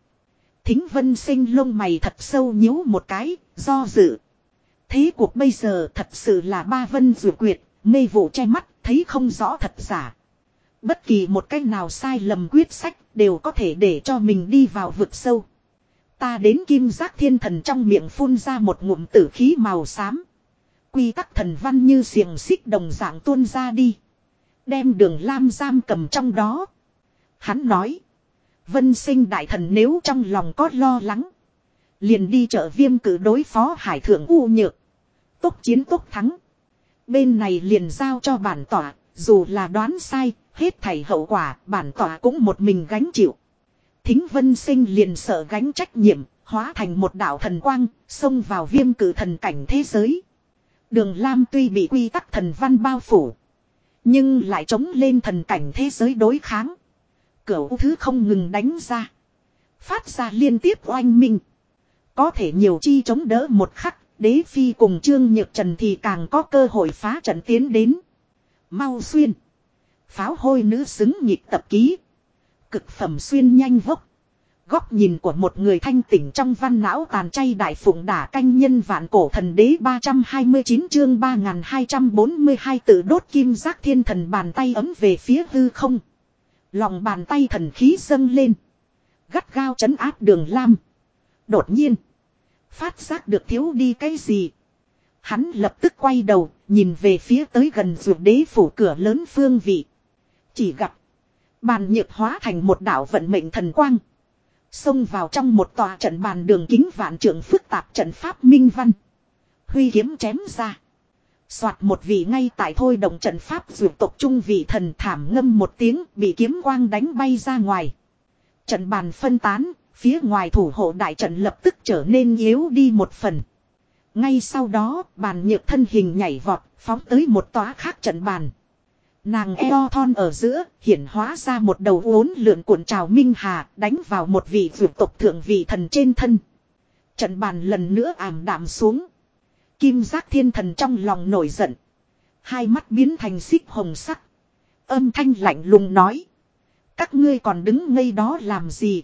Thính Vân sinh lông mày thật sâu nhíu một cái, do dự. Thế cuộc bây giờ thật sự là ba vân rượu quyệt, mê vụ che mắt, thấy không rõ thật giả. Bất kỳ một cách nào sai lầm quyết sách đều có thể để cho mình đi vào vực sâu. Ta đến kim giác thiên thần trong miệng phun ra một ngụm tử khí màu xám. Quy tắc thần văn như xiềng xích đồng dạng tuôn ra đi. Đem đường lam giam cầm trong đó. Hắn nói. Vân sinh đại thần nếu trong lòng có lo lắng. Liền đi chợ viêm cử đối phó hải thượng u nhược. Tốc chiến tốc thắng. Bên này liền giao cho bản tỏa. Dù là đoán sai, hết thảy hậu quả bản tỏa cũng một mình gánh chịu. Thính vân sinh liền sợ gánh trách nhiệm, hóa thành một đạo thần quang, xông vào viêm cử thần cảnh thế giới. Đường Lam tuy bị quy tắc thần văn bao phủ, nhưng lại chống lên thần cảnh thế giới đối kháng. Cửu thứ không ngừng đánh ra. Phát ra liên tiếp oanh minh. Có thể nhiều chi chống đỡ một khắc, đế phi cùng Trương Nhược Trần thì càng có cơ hội phá trận tiến đến. Mau xuyên. Pháo hôi nữ xứng nhịp tập ký. Cực phẩm xuyên nhanh vốc. Góc nhìn của một người thanh tỉnh trong văn não tàn chay đại phụng đả canh nhân vạn cổ thần đế 329 chương 3242 tự đốt kim giác thiên thần bàn tay ấm về phía hư không. Lòng bàn tay thần khí dâng lên. Gắt gao chấn áp đường lam. Đột nhiên. Phát giác được thiếu đi cái gì. Hắn lập tức quay đầu, nhìn về phía tới gần ruột đế phủ cửa lớn phương vị. Chỉ gặp. Bàn nhược hóa thành một đảo vận mệnh thần quang. Xông vào trong một tòa trận bàn đường kính vạn trượng phức tạp trận pháp minh văn. Huy kiếm chém ra. Soạt một vị ngay tại thôi động trận pháp dược tộc trung vị thần thảm ngâm một tiếng bị kiếm quang đánh bay ra ngoài. Trận bàn phân tán, phía ngoài thủ hộ đại trận lập tức trở nên yếu đi một phần. Ngay sau đó, bàn nhược thân hình nhảy vọt, phóng tới một tòa khác trận bàn. Nàng eo thon ở giữa, hiển hóa ra một đầu uốn lượn cuộn trào minh hà, đánh vào một vị vượt tộc thượng vị thần trên thân. Trận bàn lần nữa ảm đạm xuống. Kim giác thiên thần trong lòng nổi giận. Hai mắt biến thành xích hồng sắc. Âm thanh lạnh lùng nói. Các ngươi còn đứng ngây đó làm gì?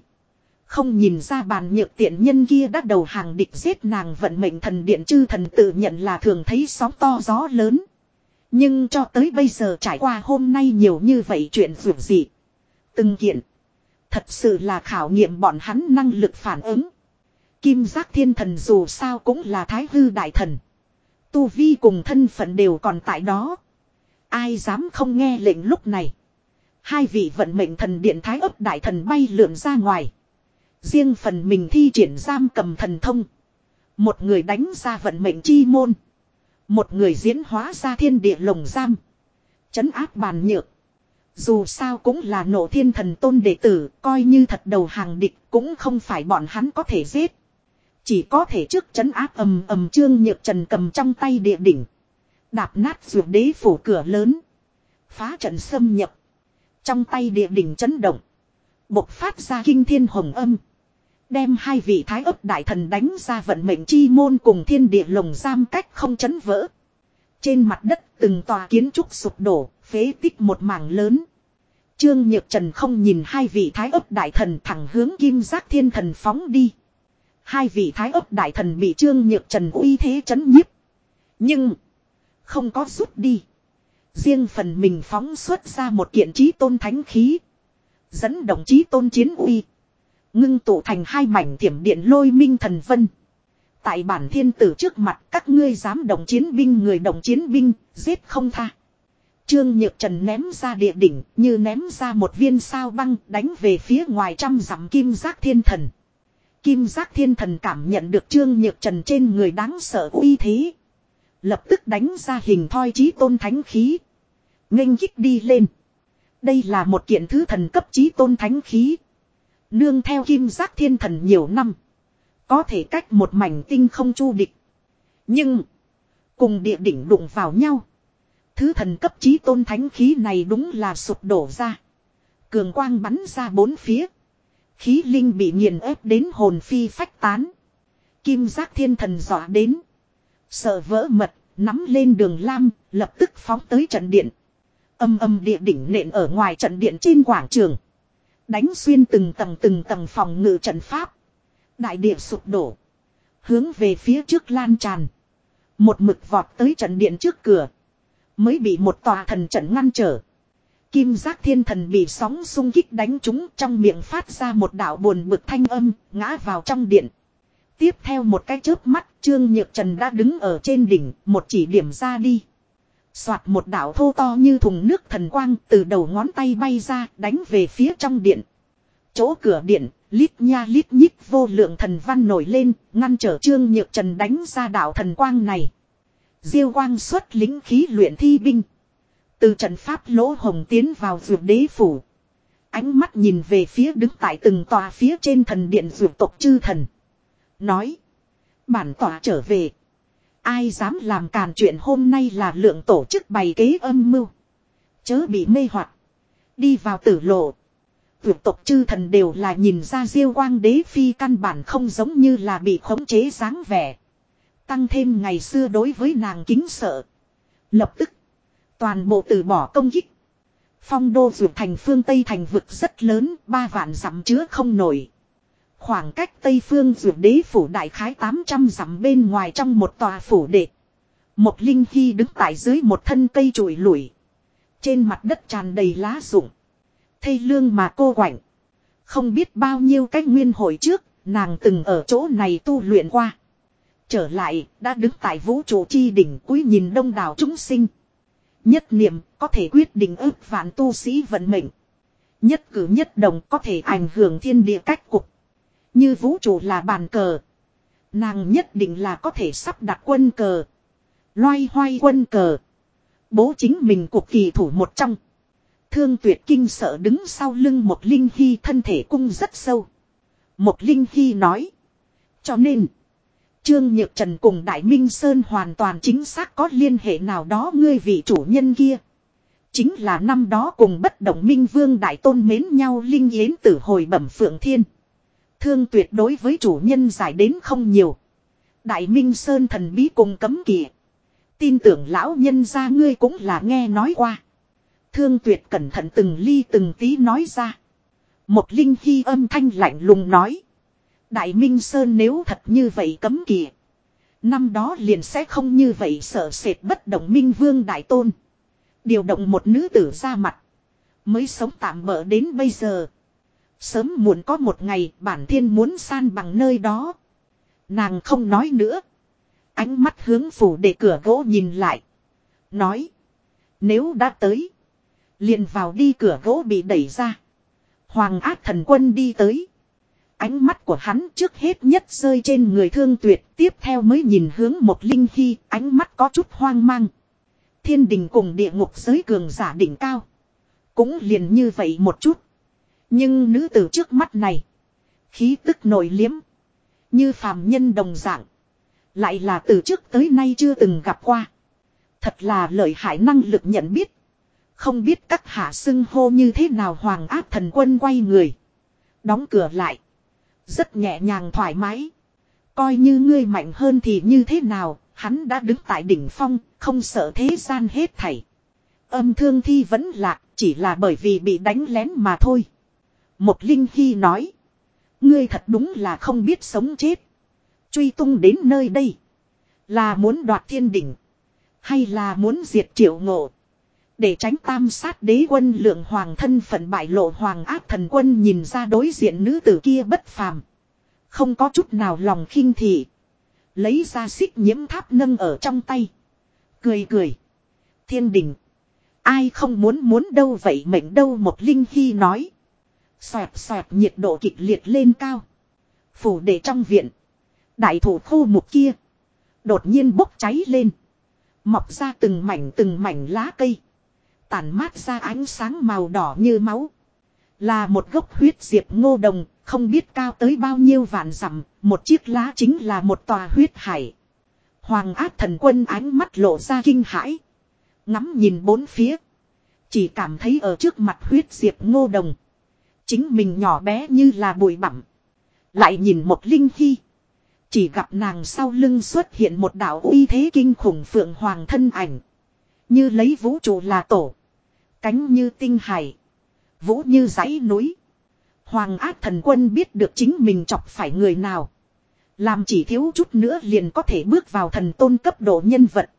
Không nhìn ra bàn nhược tiện nhân kia đã đầu hàng địch giết nàng vận mệnh thần điện chư thần tự nhận là thường thấy sóng to gió lớn. Nhưng cho tới bây giờ trải qua hôm nay nhiều như vậy chuyện dù gì. Từng kiện. Thật sự là khảo nghiệm bọn hắn năng lực phản ứng. Kim giác thiên thần dù sao cũng là thái hư đại thần. Tu vi cùng thân phận đều còn tại đó. Ai dám không nghe lệnh lúc này. Hai vị vận mệnh thần điện thái ấp đại thần bay lượn ra ngoài. Riêng phần mình thi triển giam cầm thần thông. Một người đánh ra vận mệnh chi môn. Một người diễn hóa ra thiên địa lồng giam. Chấn áp bàn nhược. Dù sao cũng là nổ thiên thần tôn đệ tử, coi như thật đầu hàng địch cũng không phải bọn hắn có thể giết. Chỉ có thể trước chấn áp ầm ầm trương nhược trần cầm trong tay địa đỉnh. Đạp nát ruột đế phủ cửa lớn. Phá trận xâm nhập. Trong tay địa đỉnh chấn động. Bộc phát ra kinh thiên hồng âm. Đem hai vị thái ấp đại thần đánh ra vận mệnh chi môn cùng thiên địa lồng giam cách không chấn vỡ. Trên mặt đất từng tòa kiến trúc sụp đổ, phế tích một mảng lớn. Trương Nhược Trần không nhìn hai vị thái ấp đại thần thẳng hướng kim giác thiên thần phóng đi. Hai vị thái ấp đại thần bị Trương Nhược Trần uy thế chấn nhiếp. Nhưng, không có rút đi. Riêng phần mình phóng xuất ra một kiện trí tôn thánh khí. Dẫn đồng chí tôn chiến uy. Ngưng tụ thành hai mảnh thiểm điện lôi minh thần vân. Tại bản thiên tử trước mặt các ngươi dám đồng chiến binh người đồng chiến binh, giết không tha. Trương Nhược Trần ném ra địa đỉnh như ném ra một viên sao băng đánh về phía ngoài trăm dặm kim giác thiên thần. Kim giác thiên thần cảm nhận được Trương Nhược Trần trên người đáng sợ uy thế. Lập tức đánh ra hình thoi trí tôn thánh khí. nghênh kích đi lên. Đây là một kiện thứ thần cấp trí tôn thánh khí. Nương theo kim giác thiên thần nhiều năm. Có thể cách một mảnh tinh không chu địch. Nhưng. Cùng địa đỉnh đụng vào nhau. Thứ thần cấp trí tôn thánh khí này đúng là sụp đổ ra. Cường quang bắn ra bốn phía. Khí linh bị nghiền ép đến hồn phi phách tán. Kim giác thiên thần dọa đến. Sợ vỡ mật, nắm lên đường lam, lập tức phóng tới trận điện. Âm âm địa đỉnh nện ở ngoài trận điện trên quảng trường. Đánh xuyên từng tầng từng tầng phòng ngự trận pháp. Đại địa sụp đổ. Hướng về phía trước lan tràn. Một mực vọt tới trận điện trước cửa. Mới bị một tòa thần trận ngăn trở. Kim giác thiên thần bị sóng xung kích đánh trúng trong miệng phát ra một đạo buồn bực thanh âm, ngã vào trong điện. Tiếp theo một cái chớp mắt, Trương Nhược Trần đã đứng ở trên đỉnh, một chỉ điểm ra đi. Soạt một đạo thô to như thùng nước thần quang từ đầu ngón tay bay ra, đánh về phía trong điện. Chỗ cửa điện, lít nha lít nhít vô lượng thần văn nổi lên, ngăn trở Trương Nhược Trần đánh ra đạo thần quang này. Diêu quang xuất lính khí luyện thi binh. Từ trận pháp lỗ hồng tiến vào ruột đế phủ. Ánh mắt nhìn về phía đứng tại từng tòa phía trên thần điện ruột tộc chư thần. Nói. Bản tòa trở về. Ai dám làm càn chuyện hôm nay là lượng tổ chức bày kế âm mưu. Chớ bị mê hoặc Đi vào tử lộ. Vượt tộc chư thần đều là nhìn ra diêu quang đế phi căn bản không giống như là bị khống chế dáng vẻ. Tăng thêm ngày xưa đối với nàng kính sợ. Lập tức. Toàn bộ từ bỏ công kích. Phong đô ruột thành phương Tây thành vực rất lớn, ba vạn dặm chứa không nổi. Khoảng cách Tây phương ruột đế phủ đại khái 800 dặm bên ngoài trong một tòa phủ đệ. Một linh hy đứng tại dưới một thân cây trụi lủi. Trên mặt đất tràn đầy lá rụng. Thây lương mà cô quạnh. Không biết bao nhiêu cách nguyên hồi trước, nàng từng ở chỗ này tu luyện qua. Trở lại, đã đứng tại vũ trụ chi đỉnh cuối nhìn đông đảo chúng sinh. Nhất niệm có thể quyết định ước vạn tu sĩ vận mệnh. Nhất cử nhất động có thể ảnh hưởng thiên địa cách cục. Như vũ trụ là bàn cờ. Nàng nhất định là có thể sắp đặt quân cờ. Loay hoay quân cờ. Bố chính mình cuộc kỳ thủ một trong. Thương tuyệt kinh sợ đứng sau lưng một linh hy thân thể cung rất sâu. Một linh hy nói. Cho nên. Trương Nhược Trần cùng Đại Minh Sơn hoàn toàn chính xác có liên hệ nào đó ngươi vị chủ nhân kia. Chính là năm đó cùng bất động Minh Vương Đại Tôn mến nhau Linh Yến tử hồi bẩm Phượng Thiên. Thương tuyệt đối với chủ nhân giải đến không nhiều. Đại Minh Sơn thần bí cùng cấm kỵ. Tin tưởng lão nhân ra ngươi cũng là nghe nói qua. Thương tuyệt cẩn thận từng ly từng tí nói ra. Một linh khi âm thanh lạnh lùng nói. Đại Minh Sơn nếu thật như vậy cấm kỵ. Năm đó liền sẽ không như vậy sợ sệt bất động Minh Vương Đại Tôn. Điều động một nữ tử ra mặt. Mới sống tạm bỡ đến bây giờ. Sớm muộn có một ngày bản thiên muốn san bằng nơi đó. Nàng không nói nữa. Ánh mắt hướng phủ để cửa gỗ nhìn lại. Nói. Nếu đã tới. liền vào đi cửa gỗ bị đẩy ra. Hoàng ác thần quân đi tới. Ánh mắt của hắn trước hết nhất rơi trên người thương tuyệt, tiếp theo mới nhìn hướng một linh khi ánh mắt có chút hoang mang. Thiên đình cùng địa ngục giới cường giả đỉnh cao. Cũng liền như vậy một chút. Nhưng nữ tử trước mắt này. Khí tức nổi liếm. Như phàm nhân đồng dạng. Lại là từ trước tới nay chưa từng gặp qua. Thật là lợi hại năng lực nhận biết. Không biết các hạ xưng hô như thế nào hoàng áp thần quân quay người. Đóng cửa lại. Rất nhẹ nhàng thoải mái. Coi như ngươi mạnh hơn thì như thế nào, hắn đã đứng tại đỉnh phong, không sợ thế gian hết thảy. Âm thương thi vẫn lạc, chỉ là bởi vì bị đánh lén mà thôi. Một linh khi nói. Ngươi thật đúng là không biết sống chết. Truy tung đến nơi đây. Là muốn đoạt thiên đỉnh. Hay là muốn diệt triệu ngộ. Để tránh tam sát đế quân lượng hoàng thân phận bại lộ hoàng áp thần quân nhìn ra đối diện nữ tử kia bất phàm. Không có chút nào lòng khinh thị. Lấy ra xích nhiễm tháp nâng ở trong tay. Cười cười. Thiên đình. Ai không muốn muốn đâu vậy mệnh đâu một linh hy nói. Xoẹt xoẹt nhiệt độ kịch liệt lên cao. Phủ để trong viện. Đại thủ khô mục kia. Đột nhiên bốc cháy lên. Mọc ra từng mảnh từng mảnh lá cây. Tản mát ra ánh sáng màu đỏ như máu. Là một gốc huyết diệp ngô đồng, không biết cao tới bao nhiêu vạn dặm, một chiếc lá chính là một tòa huyết hải. Hoàng áp thần quân ánh mắt lộ ra kinh hãi. Ngắm nhìn bốn phía. Chỉ cảm thấy ở trước mặt huyết diệp ngô đồng. Chính mình nhỏ bé như là bụi bặm. Lại nhìn một linh khi. Chỉ gặp nàng sau lưng xuất hiện một đạo uy thế kinh khủng phượng hoàng thân ảnh. Như lấy vũ trụ là tổ. Cánh như tinh hải. Vũ như dãy núi. Hoàng ác thần quân biết được chính mình chọc phải người nào. Làm chỉ thiếu chút nữa liền có thể bước vào thần tôn cấp độ nhân vật.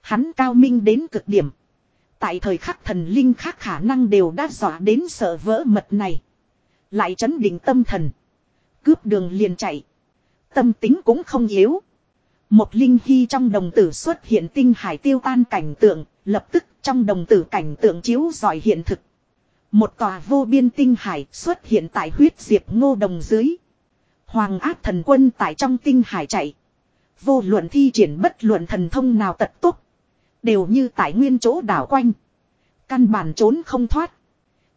Hắn cao minh đến cực điểm. Tại thời khắc thần linh khác khả năng đều đã dọa đến sợ vỡ mật này. Lại chấn định tâm thần. Cướp đường liền chạy. Tâm tính cũng không yếu. Một linh hy trong đồng tử xuất hiện tinh hải tiêu tan cảnh tượng, lập tức trong đồng tử cảnh tượng chiếu giỏi hiện thực. Một tòa vô biên tinh hải xuất hiện tại huyết diệp ngô đồng dưới. Hoàng áp thần quân tại trong tinh hải chạy. Vô luận thi triển bất luận thần thông nào tật túc. Đều như tại nguyên chỗ đảo quanh. Căn bản trốn không thoát.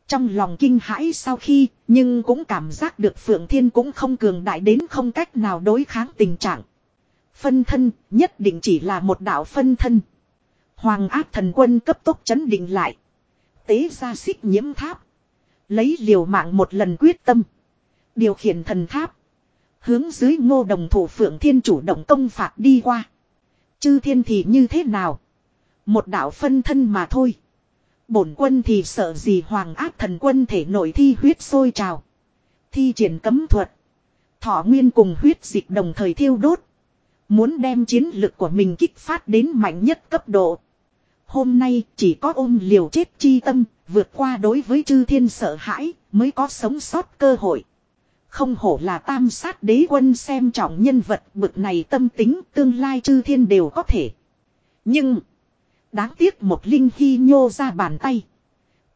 Trong lòng kinh hãi sau khi, nhưng cũng cảm giác được Phượng Thiên cũng không cường đại đến không cách nào đối kháng tình trạng. Phân thân, nhất định chỉ là một đạo phân thân. Hoàng ác thần quân cấp tốc chấn định lại. Tế ra xích nhiễm tháp. Lấy liều mạng một lần quyết tâm. Điều khiển thần tháp. Hướng dưới ngô đồng thủ Phượng Thiên chủ động công phạt đi qua. Chư thiên thì như thế nào? Một đạo phân thân mà thôi. Bổn quân thì sợ gì hoàng ác thần quân thể nội thi huyết sôi trào. Thi triển cấm thuật. Thọ nguyên cùng huyết dịch đồng thời thiêu đốt. Muốn đem chiến lực của mình kích phát đến mạnh nhất cấp độ. Hôm nay chỉ có ôm liều chết chi tâm, vượt qua đối với chư thiên sợ hãi, mới có sống sót cơ hội. Không hổ là tam sát đế quân xem trọng nhân vật bực này tâm tính tương lai chư thiên đều có thể. Nhưng... Đáng tiếc một linh hy nhô ra bàn tay.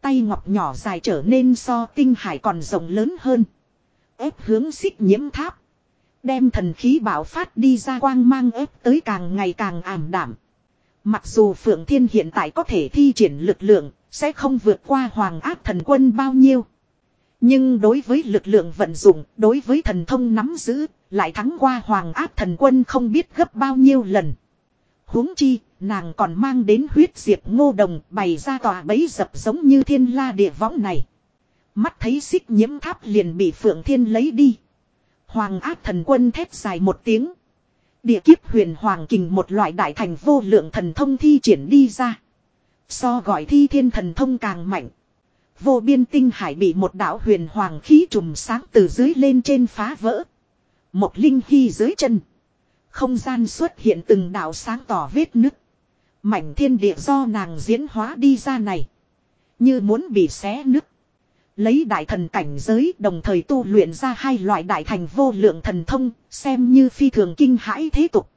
Tay ngọc nhỏ dài trở nên so tinh hải còn rộng lớn hơn. ép hướng xích nhiễm tháp. Đem thần khí bảo phát đi ra quang mang ép tới càng ngày càng ảm đảm. Mặc dù Phượng Thiên hiện tại có thể thi triển lực lượng, sẽ không vượt qua hoàng áp thần quân bao nhiêu. Nhưng đối với lực lượng vận dụng, đối với thần thông nắm giữ, lại thắng qua hoàng áp thần quân không biết gấp bao nhiêu lần huống chi, nàng còn mang đến huyết diệp ngô đồng bày ra tòa bấy dập giống như thiên la địa võng này. Mắt thấy xích nhiễm tháp liền bị phượng thiên lấy đi. Hoàng áp thần quân thét dài một tiếng. Địa kiếp huyền hoàng kình một loại đại thành vô lượng thần thông thi triển đi ra. So gọi thi thiên thần thông càng mạnh. Vô biên tinh hải bị một đạo huyền hoàng khí trùm sáng từ dưới lên trên phá vỡ. Một linh khi dưới chân. Không gian xuất hiện từng đạo sáng tỏ vết nứt. Mảnh thiên địa do nàng diễn hóa đi ra này. Như muốn bị xé nứt. Lấy đại thần cảnh giới đồng thời tu luyện ra hai loại đại thành vô lượng thần thông, xem như phi thường kinh hãi thế tục.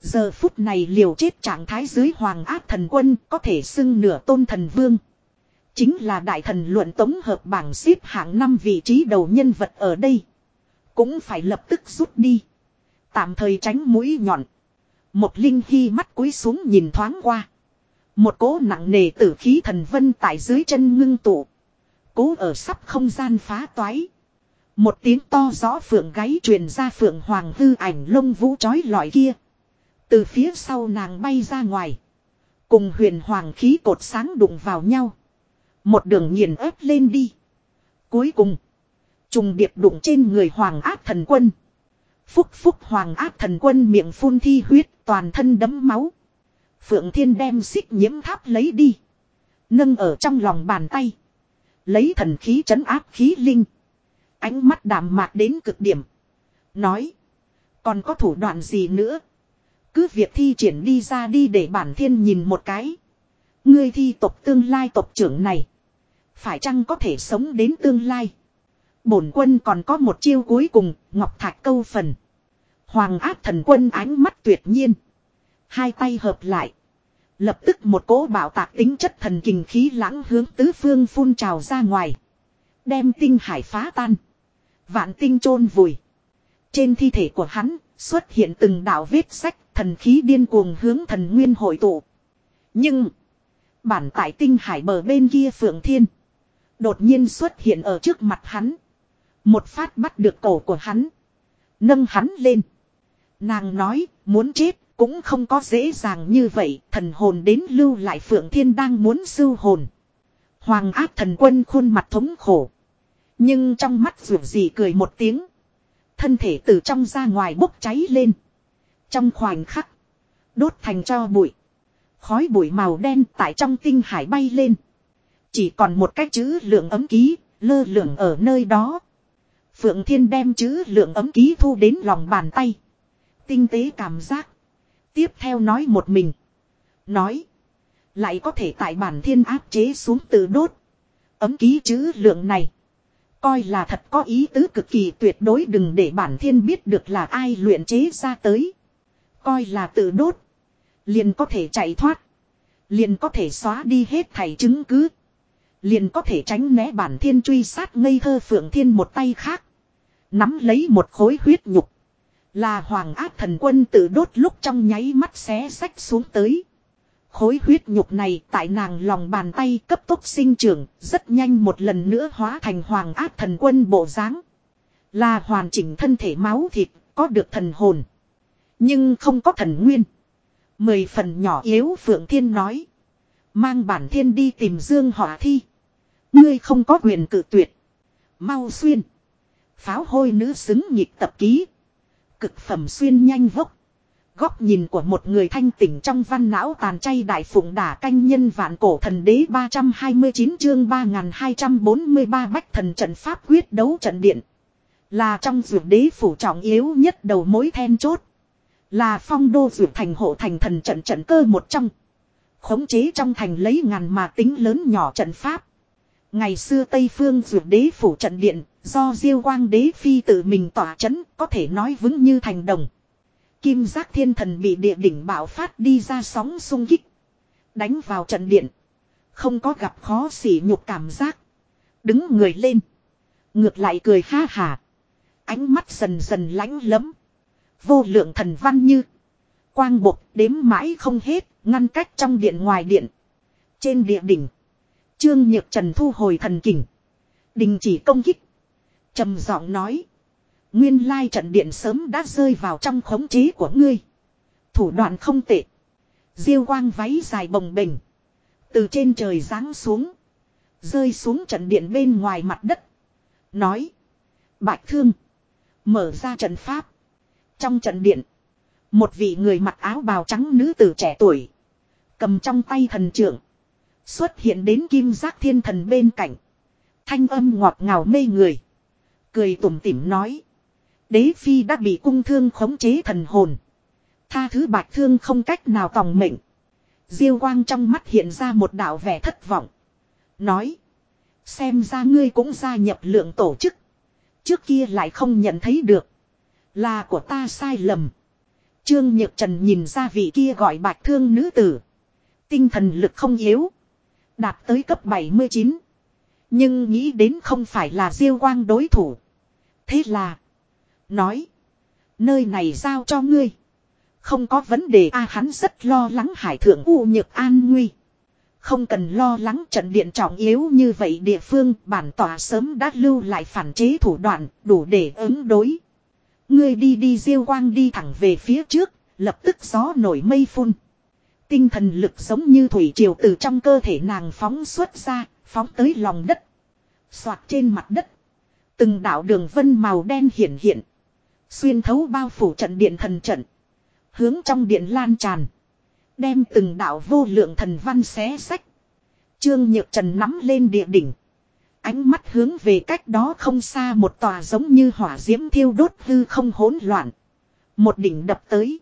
Giờ phút này liều chết trạng thái dưới hoàng áp thần quân có thể xưng nửa tôn thần vương. Chính là đại thần luận tống hợp bảng xếp hạng năm vị trí đầu nhân vật ở đây. Cũng phải lập tức rút đi. Tạm thời tránh mũi nhọn. Một linh hy mắt cúi xuống nhìn thoáng qua. Một cỗ nặng nề tử khí thần vân tại dưới chân ngưng tụ. Cố ở sắp không gian phá toái. Một tiếng to rõ phượng gáy truyền ra phượng hoàng hư ảnh lông vũ chói lọi kia. Từ phía sau nàng bay ra ngoài. Cùng huyền hoàng khí cột sáng đụng vào nhau. Một đường nghiền ép lên đi. Cuối cùng. Trùng điệp đụng trên người hoàng áp thần quân. Phúc phúc hoàng áp thần quân miệng phun thi huyết, toàn thân đấm máu. Phượng thiên đem xích nhiễm tháp lấy đi. Nâng ở trong lòng bàn tay. Lấy thần khí trấn áp khí linh. Ánh mắt đàm mạc đến cực điểm. Nói. Còn có thủ đoạn gì nữa? Cứ việc thi triển đi ra đi để bản thiên nhìn một cái. Ngươi thi tộc tương lai tộc trưởng này. Phải chăng có thể sống đến tương lai? Bổn quân còn có một chiêu cuối cùng, ngọc thạch câu phần. Hoàng áp thần quân ánh mắt tuyệt nhiên. Hai tay hợp lại. Lập tức một cỗ bảo tạc tính chất thần kinh khí lãng hướng tứ phương phun trào ra ngoài. Đem tinh hải phá tan. Vạn tinh chôn vùi. Trên thi thể của hắn, xuất hiện từng đạo vết sách thần khí điên cuồng hướng thần nguyên hội tụ. Nhưng. Bản tại tinh hải bờ bên kia phượng thiên. Đột nhiên xuất hiện ở trước mặt hắn. Một phát bắt được cổ của hắn. Nâng hắn lên. Nàng nói, muốn chết cũng không có dễ dàng như vậy. Thần hồn đến lưu lại phượng thiên đang muốn sưu hồn. Hoàng áp thần quân khuôn mặt thống khổ. Nhưng trong mắt ruột gì cười một tiếng. Thân thể từ trong ra ngoài bốc cháy lên. Trong khoảnh khắc. Đốt thành cho bụi. Khói bụi màu đen tại trong tinh hải bay lên. Chỉ còn một cái chữ lượng ấm ký, lơ lượng ở nơi đó. Phượng Thiên đem chữ lượng ấm ký thu đến lòng bàn tay. Tinh tế cảm giác. Tiếp theo nói một mình. Nói. Lại có thể tại bản thiên áp chế xuống từ đốt. Ấm ký chữ lượng này. Coi là thật có ý tứ cực kỳ tuyệt đối đừng để bản thiên biết được là ai luyện chế ra tới. Coi là tự đốt. Liền có thể chạy thoát. Liền có thể xóa đi hết thảy chứng cứ. Liền có thể tránh né bản thiên truy sát ngây thơ phượng thiên một tay khác. Nắm lấy một khối huyết nhục. Là hoàng ác thần quân tự đốt lúc trong nháy mắt xé sách xuống tới. Khối huyết nhục này tại nàng lòng bàn tay cấp tốc sinh trưởng, rất nhanh một lần nữa hóa thành hoàng ác thần quân bộ dáng Là hoàn chỉnh thân thể máu thịt, có được thần hồn. Nhưng không có thần nguyên. Mười phần nhỏ yếu Phượng Thiên nói. Mang bản thiên đi tìm Dương Hỏa Thi. Ngươi không có quyền cự tuyệt. Mau xuyên. Pháo hôi nữ xứng nhịp tập ký. Cực phẩm xuyên nhanh vốc. Góc nhìn của một người thanh tỉnh trong văn não tàn chay đại phụng đả canh nhân vạn cổ thần đế 329 chương 3243 bách thần trận pháp quyết đấu trận điện. Là trong dược đế phủ trọng yếu nhất đầu mối then chốt. Là phong đô dược thành hộ thành thần trận trận cơ một trong. Khống chế trong thành lấy ngàn mà tính lớn nhỏ trận pháp. Ngày xưa Tây Phương dược đế phủ trận điện, do diêu quang đế phi tự mình tỏa chấn, có thể nói vững như thành đồng. Kim giác thiên thần bị địa đỉnh bạo phát đi ra sóng sung kích. Đánh vào trận điện. Không có gặp khó xỉ nhục cảm giác. Đứng người lên. Ngược lại cười ha hà. Ánh mắt dần dần lánh lấm. Vô lượng thần văn như. Quang bột đếm mãi không hết. Ngăn cách trong điện ngoài điện. Trên địa đỉnh. Trương Nhược Trần thu hồi thần kình. Đình chỉ công kích trầm giọng nói. Nguyên lai trận điện sớm đã rơi vào trong khống chế của ngươi. Thủ đoạn không tệ. Diêu quang váy dài bồng bềnh. Từ trên trời giáng xuống. Rơi xuống trận điện bên ngoài mặt đất. Nói. Bạch thương. Mở ra trận pháp. Trong trận điện. Một vị người mặc áo bào trắng nữ tử trẻ tuổi. Cầm trong tay thần trưởng. Xuất hiện đến kim giác thiên thần bên cạnh. Thanh âm ngọt ngào mê người. Cười tủm tỉm nói. Đế phi đã bị cung thương khống chế thần hồn. Tha thứ bạch thương không cách nào tòng mệnh. Diêu quang trong mắt hiện ra một đạo vẻ thất vọng. Nói. Xem ra ngươi cũng gia nhập lượng tổ chức. Trước kia lại không nhận thấy được. Là của ta sai lầm. Trương Nhược Trần nhìn ra vị kia gọi bạch thương nữ tử. Tinh thần lực không yếu. Đạt tới cấp 79. Nhưng nghĩ đến không phải là diêu quang đối thủ. Thế là. Nói. Nơi này giao cho ngươi. Không có vấn đề a hắn rất lo lắng hải thượng u nhược an nguy. Không cần lo lắng trận điện trọng yếu như vậy địa phương bản tỏa sớm đã lưu lại phản chế thủ đoạn đủ để ứng đối. Ngươi đi đi diêu quang đi thẳng về phía trước, lập tức gió nổi mây phun. Tinh thần lực giống như thủy triều từ trong cơ thể nàng phóng xuất ra, phóng tới lòng đất. Xoạt trên mặt đất. Từng đạo đường vân màu đen hiển hiện. Xuyên thấu bao phủ trận điện thần trận. Hướng trong điện lan tràn. Đem từng đạo vô lượng thần văn xé sách. Trương Nhược Trần nắm lên địa đỉnh. Ánh mắt hướng về cách đó không xa một tòa giống như hỏa diễm thiêu đốt hư không hỗn loạn. Một đỉnh đập tới.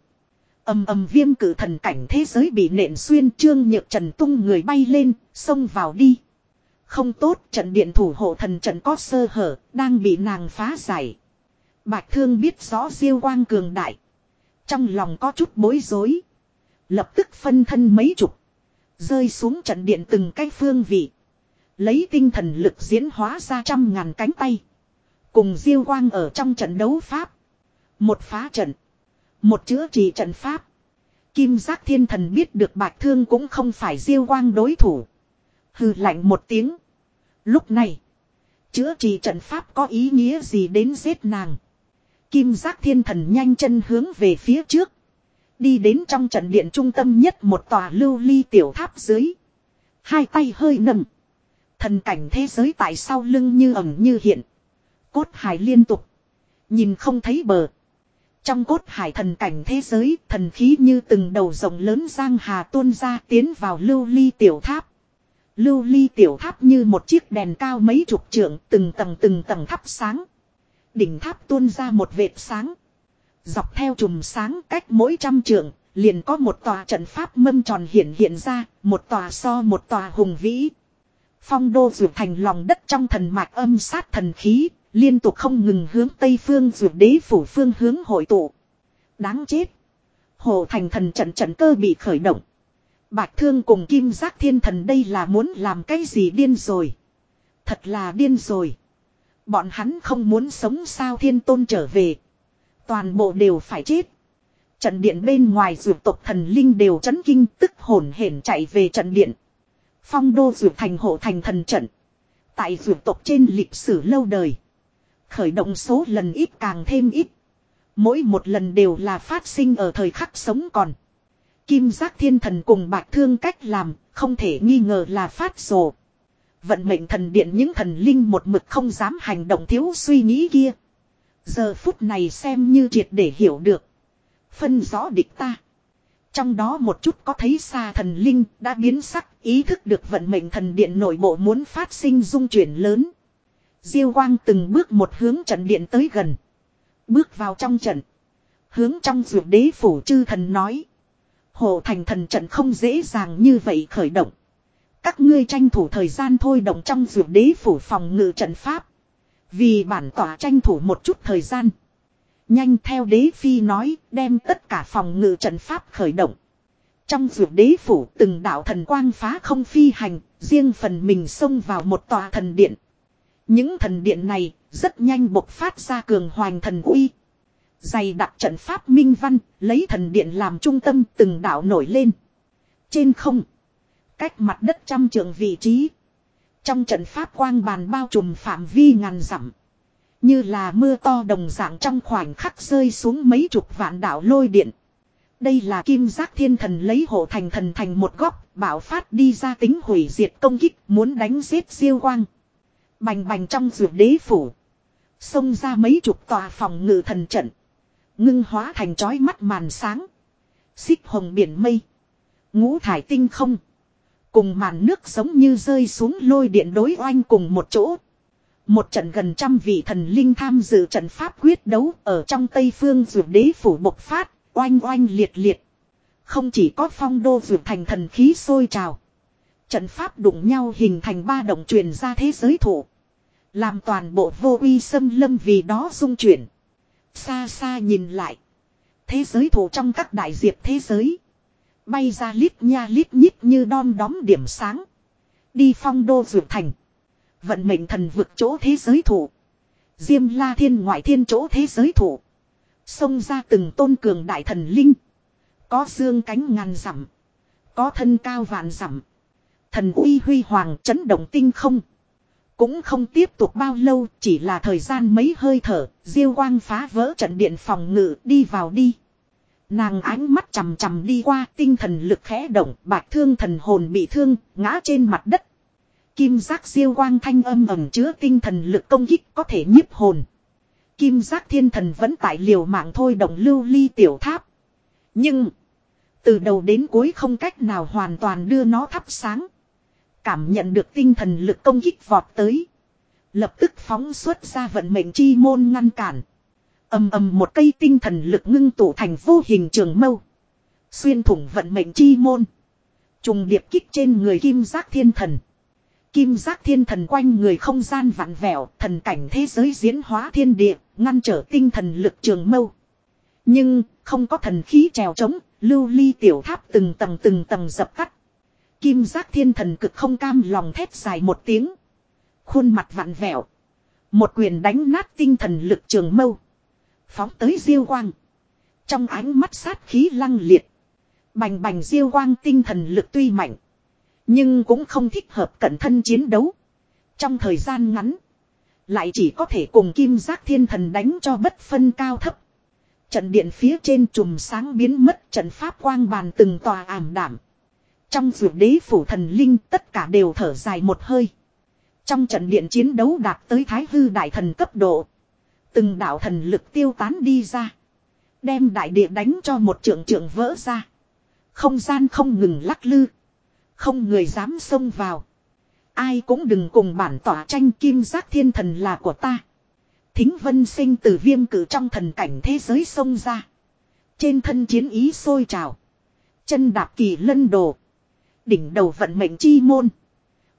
ầm ầm viêm cử thần cảnh thế giới bị nện xuyên Trương Nhược Trần tung người bay lên, xông vào đi. Không tốt trận điện thủ hộ thần trận có sơ hở, đang bị nàng phá giải. Bạch thương biết rõ diêu quang cường đại. Trong lòng có chút bối rối. Lập tức phân thân mấy chục. Rơi xuống trận điện từng cái phương vị. Lấy tinh thần lực diễn hóa ra trăm ngàn cánh tay. Cùng diêu quang ở trong trận đấu pháp. Một phá trận. Một chữa trị trận pháp. Kim giác thiên thần biết được bạch thương cũng không phải diêu quang đối thủ. Hừ lạnh một tiếng. Lúc này. Chữa trị trận pháp có ý nghĩa gì đến giết nàng. Kim giác thiên thần nhanh chân hướng về phía trước. Đi đến trong trận điện trung tâm nhất một tòa lưu ly tiểu tháp dưới. Hai tay hơi nầm. Thần cảnh thế giới tại sau lưng như ẩm như hiện. Cốt hải liên tục. Nhìn không thấy bờ. Trong cốt hải thần cảnh thế giới, thần khí như từng đầu rồng lớn giang hà tuôn ra tiến vào lưu ly tiểu tháp. Lưu ly tiểu tháp như một chiếc đèn cao mấy chục trượng, từng tầng từng tầng thắp sáng. Đỉnh tháp tuôn ra một vệt sáng. Dọc theo chùm sáng cách mỗi trăm trượng, liền có một tòa trận pháp mâm tròn hiện hiện ra, một tòa so một tòa hùng vĩ. Phong đô rượu thành lòng đất trong thần mạch âm sát thần khí, liên tục không ngừng hướng tây phương rượu đế phủ phương hướng hội tụ. Đáng chết. Hồ thành thần trận trận cơ bị khởi động. Bạch thương cùng kim giác thiên thần đây là muốn làm cái gì điên rồi. Thật là điên rồi. Bọn hắn không muốn sống sao thiên tôn trở về. Toàn bộ đều phải chết. Trận điện bên ngoài dược tộc thần linh đều chấn kinh tức hồn hển chạy về trận điện. Phong đô dược thành hộ thành thần trận. Tại dược tộc trên lịch sử lâu đời. Khởi động số lần ít càng thêm ít. Mỗi một lần đều là phát sinh ở thời khắc sống còn. Kim giác thiên thần cùng bạc thương cách làm, không thể nghi ngờ là phát rồ. Vận mệnh thần điện những thần linh một mực không dám hành động thiếu suy nghĩ kia. Giờ phút này xem như triệt để hiểu được. Phân rõ địch ta. Trong đó một chút có thấy xa thần linh đã biến sắc ý thức được vận mệnh thần điện nội bộ muốn phát sinh dung chuyển lớn. Diêu quang từng bước một hướng trận điện tới gần. Bước vào trong trận. Hướng trong ruột đế phủ chư thần nói. Hộ thành thần trận không dễ dàng như vậy khởi động. Các ngươi tranh thủ thời gian thôi động trong dược đế phủ phòng ngự trận pháp. Vì bản tỏa tranh thủ một chút thời gian. Nhanh theo đế phi nói đem tất cả phòng ngự trận pháp khởi động. Trong dược đế phủ từng đạo thần quang phá không phi hành, riêng phần mình xông vào một tòa thần điện. Những thần điện này rất nhanh bộc phát ra cường hoành thần uy. Dày đặt trận pháp minh văn, lấy thần điện làm trung tâm từng đạo nổi lên. Trên không, cách mặt đất trăm trường vị trí. Trong trận pháp quang bàn bao trùm phạm vi ngàn dặm. Như là mưa to đồng dạng trong khoảnh khắc rơi xuống mấy chục vạn đạo lôi điện. Đây là kim giác thiên thần lấy hộ thành thần thành một góc, bảo phát đi ra tính hủy diệt công kích, muốn đánh giết siêu quang. Bành bành trong ruột đế phủ. Xông ra mấy chục tòa phòng ngự thần trận. Ngưng hóa thành chói mắt màn sáng. Xích hồng biển mây. Ngũ thải tinh không. Cùng màn nước giống như rơi xuống lôi điện đối oanh cùng một chỗ. Một trận gần trăm vị thần linh tham dự trận pháp quyết đấu ở trong Tây Phương Dược Đế Phủ bộc phát, oanh oanh liệt liệt. Không chỉ có phong đô dược thành thần khí sôi trào. Trận pháp đụng nhau hình thành ba động truyền ra thế giới thủ. Làm toàn bộ vô uy xâm lâm vì đó dung chuyển. Xa xa nhìn lại. Thế giới thủ trong các đại diệp thế giới. Bay ra lít nha lít nhít như đom đóm điểm sáng. Đi phong đô dược thành. Vận mệnh thần vực chỗ thế giới thủ. Diêm la thiên ngoại thiên chỗ thế giới thủ. Xông ra từng tôn cường đại thần linh. Có xương cánh ngàn dặm. Có thân cao vạn dặm. Thần uy huy hoàng chấn động tinh không. Cũng không tiếp tục bao lâu, chỉ là thời gian mấy hơi thở, diêu quang phá vỡ trận điện phòng ngự đi vào đi. Nàng ánh mắt chằm chằm đi qua tinh thần lực khẽ động, bạch thương thần hồn bị thương, ngã trên mặt đất. Kim giác diêu quang thanh âm ẩm chứa tinh thần lực công kích có thể nhiếp hồn. Kim giác thiên thần vẫn tại liều mạng thôi động lưu ly tiểu tháp. Nhưng, từ đầu đến cuối không cách nào hoàn toàn đưa nó thắp sáng. Cảm nhận được tinh thần lực công kích vọt tới. Lập tức phóng xuất ra vận mệnh chi môn ngăn cản. ầm ầm một cây tinh thần lực ngưng tụ thành vô hình trường mâu. Xuyên thủng vận mệnh chi môn. Trùng điệp kích trên người kim giác thiên thần. Kim giác thiên thần quanh người không gian vặn vẹo, thần cảnh thế giới diễn hóa thiên địa, ngăn trở tinh thần lực trường mâu. Nhưng, không có thần khí trèo trống, lưu ly tiểu tháp từng tầng từng tầng dập tắt. Kim giác thiên thần cực không cam lòng thét dài một tiếng. Khuôn mặt vặn vẹo. Một quyền đánh nát tinh thần lực trường mâu. Phóng tới diêu quang. Trong ánh mắt sát khí lăng liệt. Bành bành diêu quang tinh thần lực tuy mạnh. Nhưng cũng không thích hợp cận thân chiến đấu. Trong thời gian ngắn. Lại chỉ có thể cùng kim giác thiên thần đánh cho bất phân cao thấp. Trận điện phía trên chùm sáng biến mất, trận pháp quang bàn từng tòa ảm đảm. Trong vượt đế phủ thần linh, tất cả đều thở dài một hơi. Trong trận điện chiến đấu đạt tới thái hư đại thần cấp độ. Từng đạo thần lực tiêu tán đi ra. Đem đại địa đánh cho một trượng trượng vỡ ra. Không gian không ngừng lắc lư. Không người dám xông vào. Ai cũng đừng cùng bản tỏa tranh kim giác thiên thần là của ta. Thính vân sinh từ viêm cử trong thần cảnh thế giới xông ra. Trên thân chiến ý sôi trào. Chân đạp kỳ lân đồ. Đỉnh đầu vận mệnh chi môn.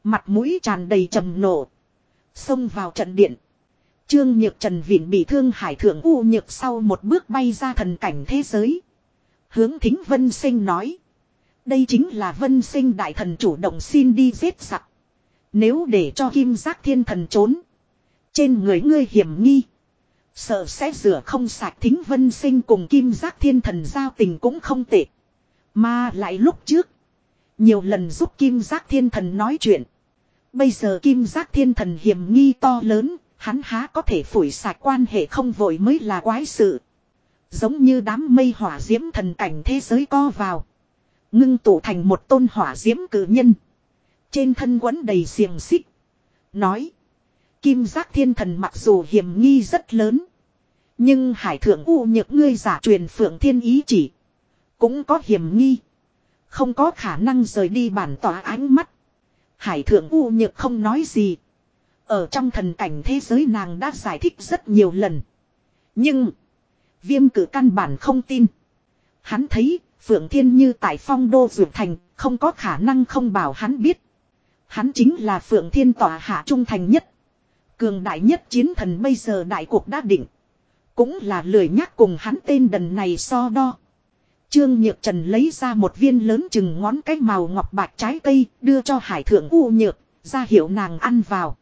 Mặt mũi tràn đầy trầm nổ. Xông vào trận điện. Trương Nhược Trần Vịn bị thương hải thượng U Nhược sau một bước bay ra thần cảnh thế giới. Hướng thính vân sinh nói. Đây chính là vân sinh đại thần chủ động xin đi giết giặc. Nếu để cho kim giác thiên thần trốn. Trên người ngươi hiểm nghi. Sợ sẽ rửa không sạch thính vân sinh cùng kim giác thiên thần giao tình cũng không tệ. Mà lại lúc trước. Nhiều lần giúp kim giác thiên thần nói chuyện. Bây giờ kim giác thiên thần hiểm nghi to lớn. Hắn há có thể phủi sạch quan hệ không vội mới là quái sự. Giống như đám mây hỏa diễm thần cảnh thế giới co vào. Ngưng tụ thành một tôn hỏa diễm cử nhân. Trên thân quấn đầy xiềng xích. Nói. Kim giác thiên thần mặc dù hiểm nghi rất lớn. Nhưng hải thượng u nhược ngươi giả truyền phượng thiên ý chỉ. Cũng có hiểm nghi. Không có khả năng rời đi bản tỏa ánh mắt. Hải thượng u nhược không nói gì. Ở trong thần cảnh thế giới nàng đã giải thích rất nhiều lần. Nhưng. Viêm cử căn bản không tin. Hắn thấy Phượng Thiên Như tại phong đô dược thành, không có khả năng không bảo hắn biết. Hắn chính là Phượng Thiên tỏa hạ trung thành nhất. Cường đại nhất chiến thần bây giờ đại cuộc đã định. Cũng là lười nhắc cùng hắn tên đần này so đo. Trương Nhược Trần lấy ra một viên lớn chừng ngón cái màu ngọc bạc trái cây, đưa cho Hải Thượng U Nhược, ra hiệu nàng ăn vào.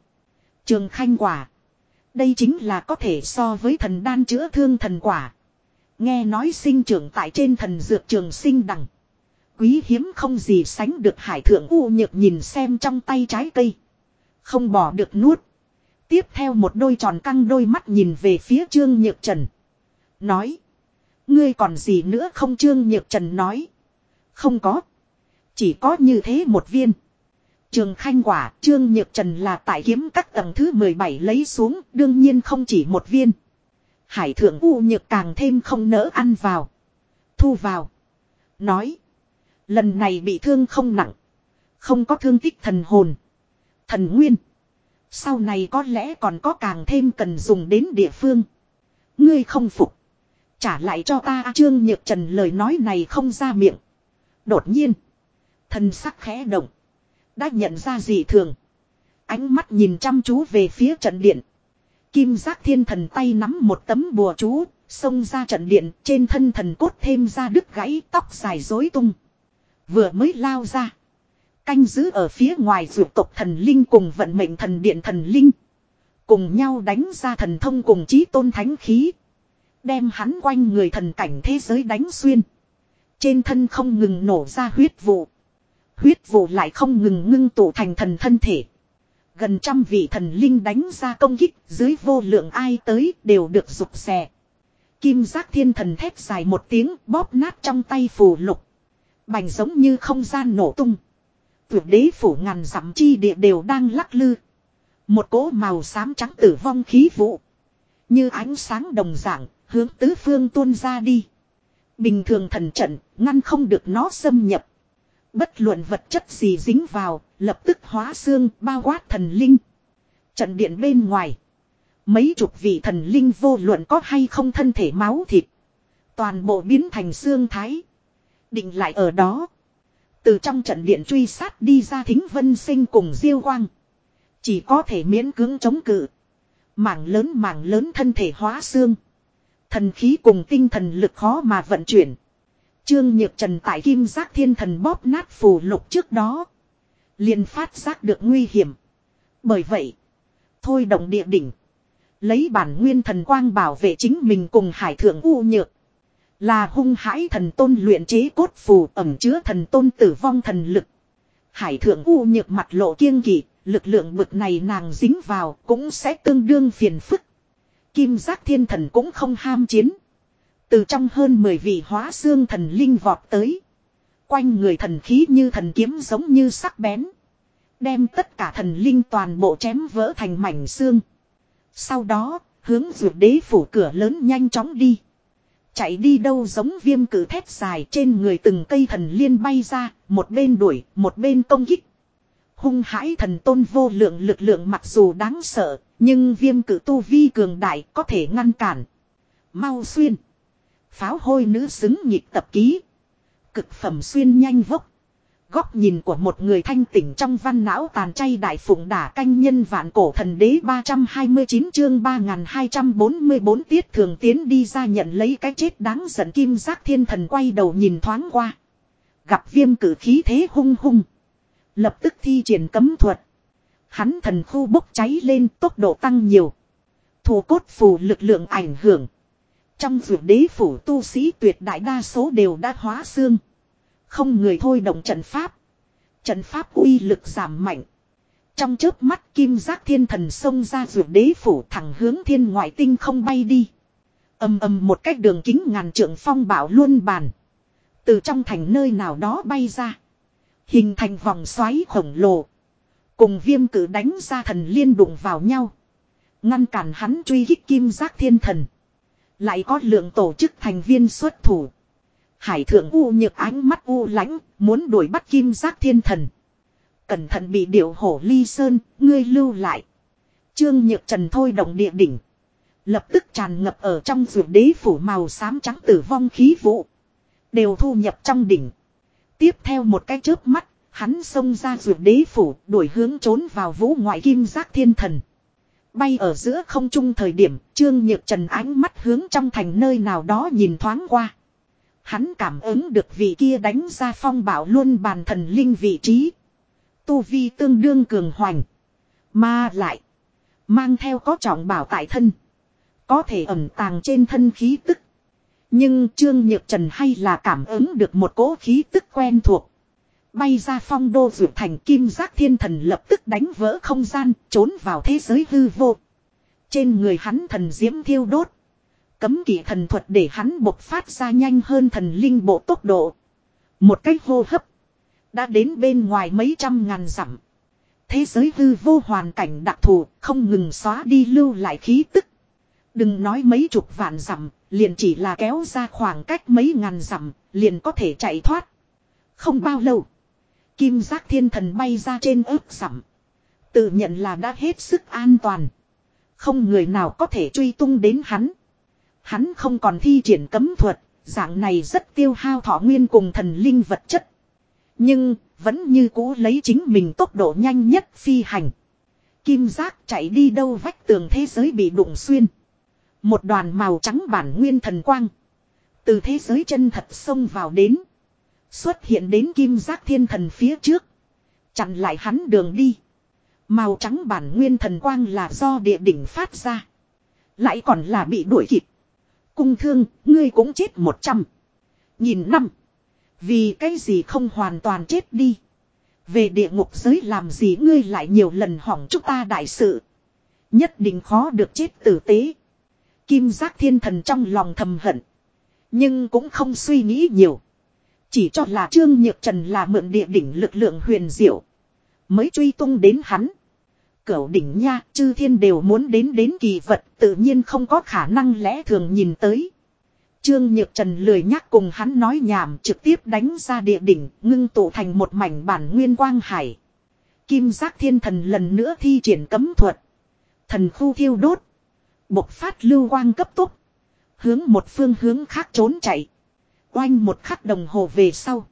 Trường Khanh quả. Đây chính là có thể so với thần đan chữa thương thần quả. Nghe nói sinh trưởng tại trên thần dược trường sinh đằng. Quý hiếm không gì sánh được hải thượng u nhược nhìn xem trong tay trái cây. Không bỏ được nuốt. Tiếp theo một đôi tròn căng đôi mắt nhìn về phía Trương Nhược Trần. Nói. Ngươi còn gì nữa không Trương Nhược Trần nói. Không có. Chỉ có như thế một viên. Trường Khanh quả, Trương Nhược Trần là tại kiếm các tầng thứ 17 lấy xuống, đương nhiên không chỉ một viên. Hải thượng u nhược càng thêm không nỡ ăn vào. Thu vào. Nói. Lần này bị thương không nặng. Không có thương tích thần hồn. Thần nguyên. Sau này có lẽ còn có càng thêm cần dùng đến địa phương. Ngươi không phục. Trả lại cho ta Trương Nhược Trần lời nói này không ra miệng. Đột nhiên. Thần sắc khẽ động. Đã nhận ra gì thường. Ánh mắt nhìn chăm chú về phía trận điện. Kim giác thiên thần tay nắm một tấm bùa chú, xông ra trận điện, trên thân thần cốt thêm ra đứt gãy tóc dài rối tung. Vừa mới lao ra. Canh giữ ở phía ngoài vượt tộc thần linh cùng vận mệnh thần điện thần linh. Cùng nhau đánh ra thần thông cùng chí tôn thánh khí. Đem hắn quanh người thần cảnh thế giới đánh xuyên. Trên thân không ngừng nổ ra huyết vụ. Huyết vụ lại không ngừng ngưng tụ thành thần thân thể. Gần trăm vị thần linh đánh ra công kích dưới vô lượng ai tới đều được rụt xè. Kim giác thiên thần thép dài một tiếng bóp nát trong tay phù lục. Bành giống như không gian nổ tung. Tuyệt đế phủ ngàn dặm chi địa đều đang lắc lư. Một cỗ màu xám trắng tử vong khí vụ. Như ánh sáng đồng dạng, hướng tứ phương tuôn ra đi. Bình thường thần trận, ngăn không được nó xâm nhập. Bất luận vật chất gì dính vào, lập tức hóa xương, bao quát thần linh. Trận điện bên ngoài. Mấy chục vị thần linh vô luận có hay không thân thể máu thịt. Toàn bộ biến thành xương thái. Định lại ở đó. Từ trong trận điện truy sát đi ra thính vân sinh cùng diêu quang. Chỉ có thể miễn cưỡng chống cự. Mảng lớn mảng lớn thân thể hóa xương. Thần khí cùng tinh thần lực khó mà vận chuyển. Trương Nhược Trần tại kim giác thiên thần bóp nát phù lục trước đó. liền phát giác được nguy hiểm. Bởi vậy. Thôi động địa đỉnh. Lấy bản nguyên thần quang bảo vệ chính mình cùng hải thượng u nhược. Là hung hãi thần tôn luyện chế cốt phù ẩm chứa thần tôn tử vong thần lực. Hải thượng u nhược mặt lộ kiêng kỵ, lực lượng bực này nàng dính vào cũng sẽ tương đương phiền phức. Kim giác thiên thần cũng không ham chiến. Từ trong hơn 10 vị hóa xương thần linh vọt tới. Quanh người thần khí như thần kiếm giống như sắc bén. Đem tất cả thần linh toàn bộ chém vỡ thành mảnh xương. Sau đó, hướng vượt đế phủ cửa lớn nhanh chóng đi. Chạy đi đâu giống viêm cử thép dài trên người từng cây thần liên bay ra, một bên đuổi, một bên công kích. Hung hãi thần tôn vô lượng lực lượng mặc dù đáng sợ, nhưng viêm cử tu vi cường đại có thể ngăn cản. Mau xuyên. Pháo hôi nữ xứng nhịp tập ký. Cực phẩm xuyên nhanh vốc. Góc nhìn của một người thanh tỉnh trong văn não tàn chay đại phụng đả canh nhân vạn cổ thần đế 329 chương 3244 tiết thường tiến đi ra nhận lấy cái chết đáng giận kim giác thiên thần quay đầu nhìn thoáng qua. Gặp viêm cử khí thế hung hung. Lập tức thi triển cấm thuật. Hắn thần khu bốc cháy lên tốc độ tăng nhiều. Thủ cốt phù lực lượng ảnh hưởng. Trong vượt đế phủ tu sĩ tuyệt đại đa số đều đã hóa xương. Không người thôi động trận pháp. Trận pháp uy lực giảm mạnh. Trong chớp mắt kim giác thiên thần xông ra vượt đế phủ thẳng hướng thiên ngoại tinh không bay đi. ầm ầm một cách đường kính ngàn trượng phong bảo luôn bàn. Từ trong thành nơi nào đó bay ra. Hình thành vòng xoáy khổng lồ. Cùng viêm cử đánh ra thần liên đụng vào nhau. Ngăn cản hắn truy kích kim giác thiên thần. Lại có lượng tổ chức thành viên xuất thủ. Hải thượng u nhược ánh mắt u lãnh, muốn đuổi bắt kim giác thiên thần. Cẩn thận bị điệu hổ ly sơn, ngươi lưu lại. Trương nhược trần thôi động địa đỉnh. Lập tức tràn ngập ở trong ruột đế phủ màu xám trắng tử vong khí vụ. Đều thu nhập trong đỉnh. Tiếp theo một cái chớp mắt, hắn xông ra ruột đế phủ, đuổi hướng trốn vào vũ ngoại kim giác thiên thần. Bay ở giữa không trung thời điểm, Trương Nhược Trần ánh mắt hướng trong thành nơi nào đó nhìn thoáng qua. Hắn cảm ứng được vị kia đánh ra phong bảo luôn bàn thần linh vị trí. Tu vi tương đương cường hoành. Mà lại. Mang theo có trọng bảo tại thân. Có thể ẩn tàng trên thân khí tức. Nhưng Trương Nhược Trần hay là cảm ứng được một cỗ khí tức quen thuộc. Bay ra phong đô vượt thành kim giác thiên thần lập tức đánh vỡ không gian, trốn vào thế giới hư vô. Trên người hắn thần diễm thiêu đốt. Cấm kỵ thần thuật để hắn bộc phát ra nhanh hơn thần linh bộ tốc độ. Một cách hô hấp. Đã đến bên ngoài mấy trăm ngàn dặm. Thế giới hư vô hoàn cảnh đặc thù không ngừng xóa đi lưu lại khí tức. Đừng nói mấy chục vạn dặm, liền chỉ là kéo ra khoảng cách mấy ngàn dặm, liền có thể chạy thoát. Không bao lâu. Kim giác thiên thần bay ra trên ước dặm. Tự nhận là đã hết sức an toàn. Không người nào có thể truy tung đến hắn. Hắn không còn thi triển cấm thuật, dạng này rất tiêu hao thọ nguyên cùng thần linh vật chất. Nhưng, vẫn như cũ lấy chính mình tốc độ nhanh nhất phi hành. Kim giác chạy đi đâu vách tường thế giới bị đụng xuyên. Một đoàn màu trắng bản nguyên thần quang. Từ thế giới chân thật xông vào đến. Xuất hiện đến kim giác thiên thần phía trước. Chặn lại hắn đường đi. Màu trắng bản nguyên thần quang là do địa đỉnh phát ra. Lại còn là bị đuổi kịp. Cung thương, ngươi cũng chết một trăm. Nhìn năm. Vì cái gì không hoàn toàn chết đi. Về địa ngục giới làm gì ngươi lại nhiều lần hỏng chúng ta đại sự. Nhất định khó được chết tử tế. Kim giác thiên thần trong lòng thầm hận. Nhưng cũng không suy nghĩ nhiều. Chỉ cho là Trương Nhược Trần là mượn địa đỉnh lực lượng huyền diệu. Mới truy tung đến hắn. Cửu đỉnh nha, chư thiên đều muốn đến đến kỳ vật, tự nhiên không có khả năng lẽ thường nhìn tới. Trương Nhược Trần lười nhắc cùng hắn nói nhảm trực tiếp đánh ra địa đỉnh, ngưng tụ thành một mảnh bản nguyên quang hải. Kim giác thiên thần lần nữa thi triển cấm thuật. Thần khu thiêu đốt. Bộc phát lưu quang cấp tốc. Hướng một phương hướng khác trốn chạy. Oanh một khắc đồng hồ về sau.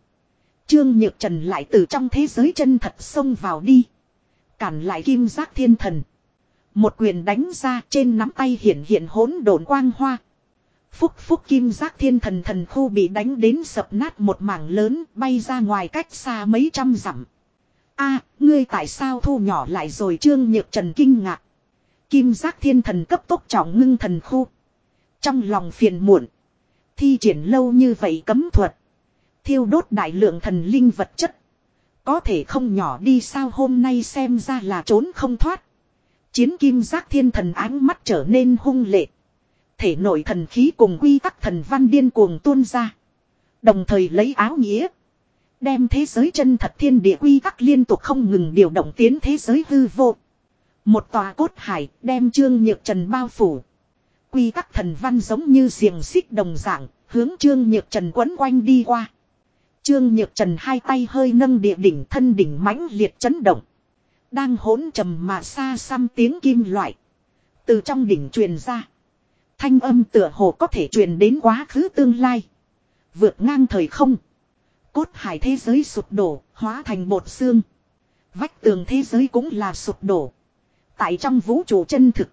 Trương Nhược Trần lại từ trong thế giới chân thật xông vào đi. Cản lại kim giác thiên thần. Một quyền đánh ra trên nắm tay hiện hiện hỗn độn quang hoa. Phúc phúc kim giác thiên thần thần khu bị đánh đến sập nát một mảng lớn, bay ra ngoài cách xa mấy trăm dặm. a, ngươi tại sao thu nhỏ lại rồi trương nhược trần kinh ngạc. Kim giác thiên thần cấp tốc trọng ngưng thần khu. Trong lòng phiền muộn. Thi triển lâu như vậy cấm thuật. Thiêu đốt đại lượng thần linh vật chất. Có thể không nhỏ đi sao hôm nay xem ra là trốn không thoát. Chiến kim giác thiên thần ánh mắt trở nên hung lệ. Thể nội thần khí cùng quy tắc thần văn điên cuồng tuôn ra. Đồng thời lấy áo nghĩa. Đem thế giới chân thật thiên địa quy tắc liên tục không ngừng điều động tiến thế giới hư vô. Một tòa cốt hải đem trương nhược trần bao phủ. Quy tắc thần văn giống như xiềng xích đồng dạng, hướng trương nhược trần quấn quanh đi qua. Trương nhược trần hai tay hơi nâng địa đỉnh thân đỉnh mãnh liệt chấn động. Đang hỗn trầm mà xa xăm tiếng kim loại. Từ trong đỉnh truyền ra. Thanh âm tựa hồ có thể truyền đến quá khứ tương lai. Vượt ngang thời không. Cốt hải thế giới sụp đổ, hóa thành bột xương. Vách tường thế giới cũng là sụp đổ. Tại trong vũ trụ chân thực.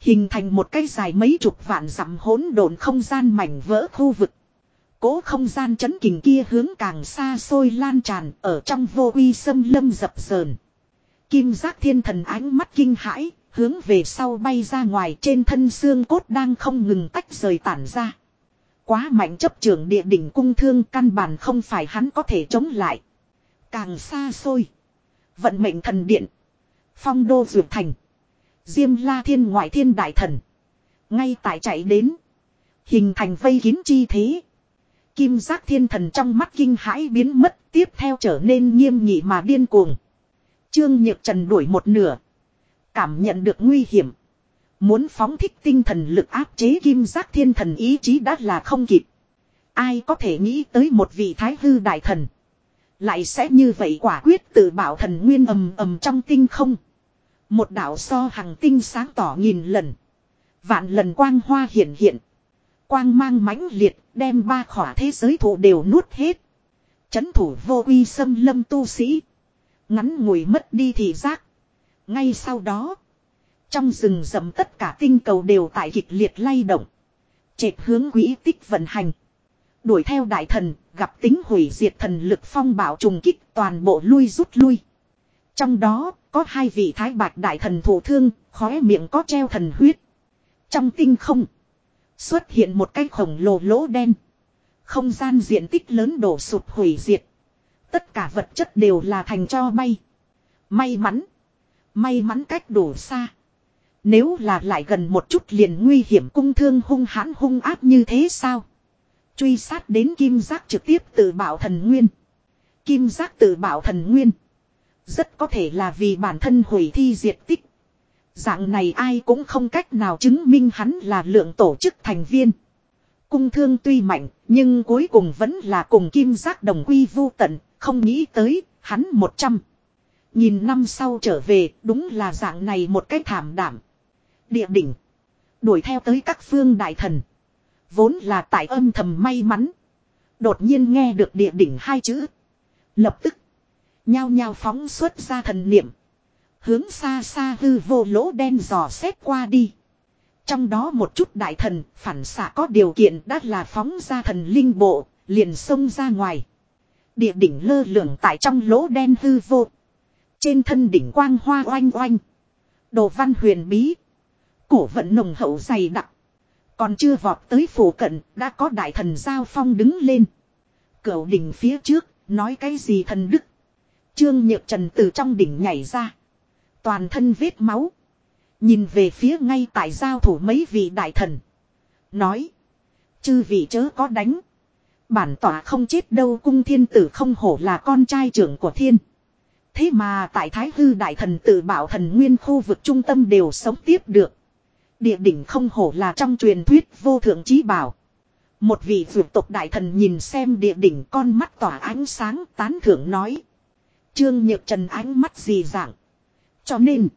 Hình thành một cái dài mấy chục vạn dặm hỗn độn không gian mảnh vỡ khu vực. Cố không gian chấn kình kia hướng càng xa xôi lan tràn ở trong vô uy xâm lâm dập sờn. Kim giác thiên thần ánh mắt kinh hãi, hướng về sau bay ra ngoài trên thân xương cốt đang không ngừng tách rời tản ra. Quá mạnh chấp trường địa đỉnh cung thương căn bản không phải hắn có thể chống lại. Càng xa xôi. Vận mệnh thần điện. Phong đô dược thành. Diêm la thiên ngoại thiên đại thần. Ngay tại chạy đến. Hình thành vây kín chi thế. Kim giác thiên thần trong mắt kinh hãi biến mất, tiếp theo trở nên nghiêm nghị mà điên cuồng. Trương Nhược Trần đuổi một nửa. Cảm nhận được nguy hiểm. Muốn phóng thích tinh thần lực áp chế kim giác thiên thần ý chí đã là không kịp. Ai có thể nghĩ tới một vị thái hư đại thần. Lại sẽ như vậy quả quyết tự bảo thần nguyên ầm ầm trong tinh không. Một đạo so hằng tinh sáng tỏ nghìn lần. Vạn lần quang hoa hiện hiện. Quang mang mãnh liệt đem ba khỏa thế giới thủ đều nuốt hết. Chấn thủ vô uy xâm lâm tu sĩ. Ngắn ngủi mất đi thì giác. Ngay sau đó. Trong rừng rậm tất cả tinh cầu đều tại kịch liệt lay động. Chệt hướng quỹ tích vận hành. Đuổi theo đại thần, gặp tính hủy diệt thần lực phong bảo trùng kích toàn bộ lui rút lui. Trong đó, có hai vị thái bạch đại thần thủ thương, khóe miệng có treo thần huyết. Trong tinh không, xuất hiện một cái khổng lồ lỗ đen. Không gian diện tích lớn đổ sụp hủy diệt. Tất cả vật chất đều là thành cho bay. May mắn. May mắn cách đủ xa. Nếu là lại gần một chút liền nguy hiểm cung thương hung hãn hung áp như thế sao? Truy sát đến kim giác trực tiếp tự bảo thần nguyên. Kim giác tự bảo thần nguyên. Rất có thể là vì bản thân hủy thi diệt tích. Dạng này ai cũng không cách nào chứng minh hắn là lượng tổ chức thành viên. Cung thương tuy mạnh, nhưng cuối cùng vẫn là cùng kim giác đồng quy vu tận, không nghĩ tới, hắn một trăm. Nhìn năm sau trở về, đúng là dạng này một cái thảm đảm. Địa đỉnh. Đuổi theo tới các phương đại thần. Vốn là tại âm thầm may mắn. Đột nhiên nghe được địa đỉnh hai chữ. Lập tức. Nhao nhao phóng xuất ra thần niệm. Hướng xa xa hư vô lỗ đen dò xét qua đi. Trong đó một chút đại thần phản xạ có điều kiện đã là phóng ra thần linh bộ, liền xông ra ngoài. Địa đỉnh lơ lửng tại trong lỗ đen hư vô. Trên thân đỉnh quang hoa oanh oanh. Đồ văn huyền bí. Cổ vận nồng hậu dày đặc. Còn chưa vọt tới phủ cận, đã có đại thần giao phong đứng lên. Cửu đỉnh phía trước, nói cái gì thần đức. Trương Nhược Trần từ trong đỉnh nhảy ra. Toàn thân vết máu. Nhìn về phía ngay tại giao thủ mấy vị đại thần. Nói. Chư vị chớ có đánh. Bản tỏa không chết đâu cung thiên tử không hổ là con trai trưởng của thiên. Thế mà tại Thái Hư Đại Thần tự bảo thần nguyên khu vực trung tâm đều sống tiếp được. Địa đỉnh không hổ là trong truyền thuyết vô thượng trí bảo. Một vị vượt tộc đại thần nhìn xem địa đỉnh con mắt tỏa ánh sáng tán thưởng nói. Trương Nhược Trần ánh mắt gì dạng. Cho nên.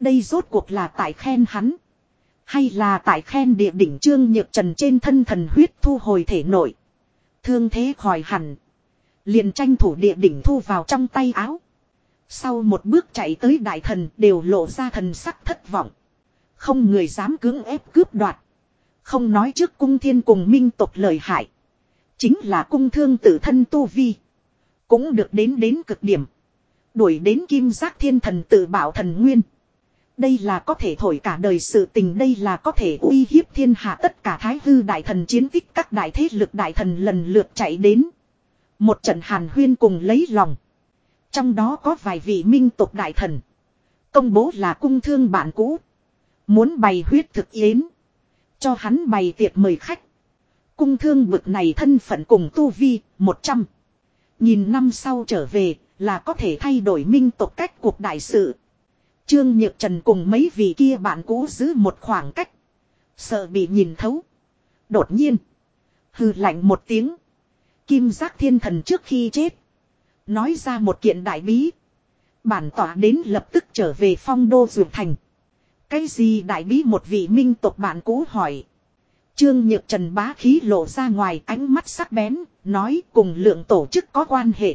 Đây rốt cuộc là tại khen hắn. Hay là tại khen địa đỉnh Trương Nhược Trần trên thân thần huyết thu hồi thể nội. Thương thế khỏi hẳn. Liền tranh thủ địa đỉnh thu vào trong tay áo. Sau một bước chạy tới đại thần đều lộ ra thần sắc thất vọng. Không người dám cưỡng ép cướp đoạt. Không nói trước cung thiên cùng minh tộc lời hại. Chính là cung thương tự thân tu vi. Cũng được đến đến cực điểm. Đuổi đến kim giác thiên thần tự bảo thần nguyên. Đây là có thể thổi cả đời sự tình đây là có thể uy hiếp thiên hạ tất cả thái hư đại thần chiến tích các đại thế lực đại thần lần lượt chạy đến. Một trận hàn huyên cùng lấy lòng. Trong đó có vài vị minh tộc đại thần. Công bố là cung thương bạn cũ. Muốn bày huyết thực yến. Cho hắn bày tiệc mời khách. Cung thương bực này thân phận cùng tu vi, 100. Nhìn năm sau trở về, là có thể thay đổi minh tộc cách cuộc đại sự. Trương Nhược Trần cùng mấy vị kia bạn cũ giữ một khoảng cách. Sợ bị nhìn thấu. Đột nhiên. Hừ lạnh một tiếng. Kim giác thiên thần trước khi chết. Nói ra một kiện đại bí. Bản tỏa đến lập tức trở về phong đô dược thành. Cái gì đại bí một vị minh tộc bạn cũ hỏi. Trương Nhược Trần bá khí lộ ra ngoài ánh mắt sắc bén, nói cùng lượng tổ chức có quan hệ.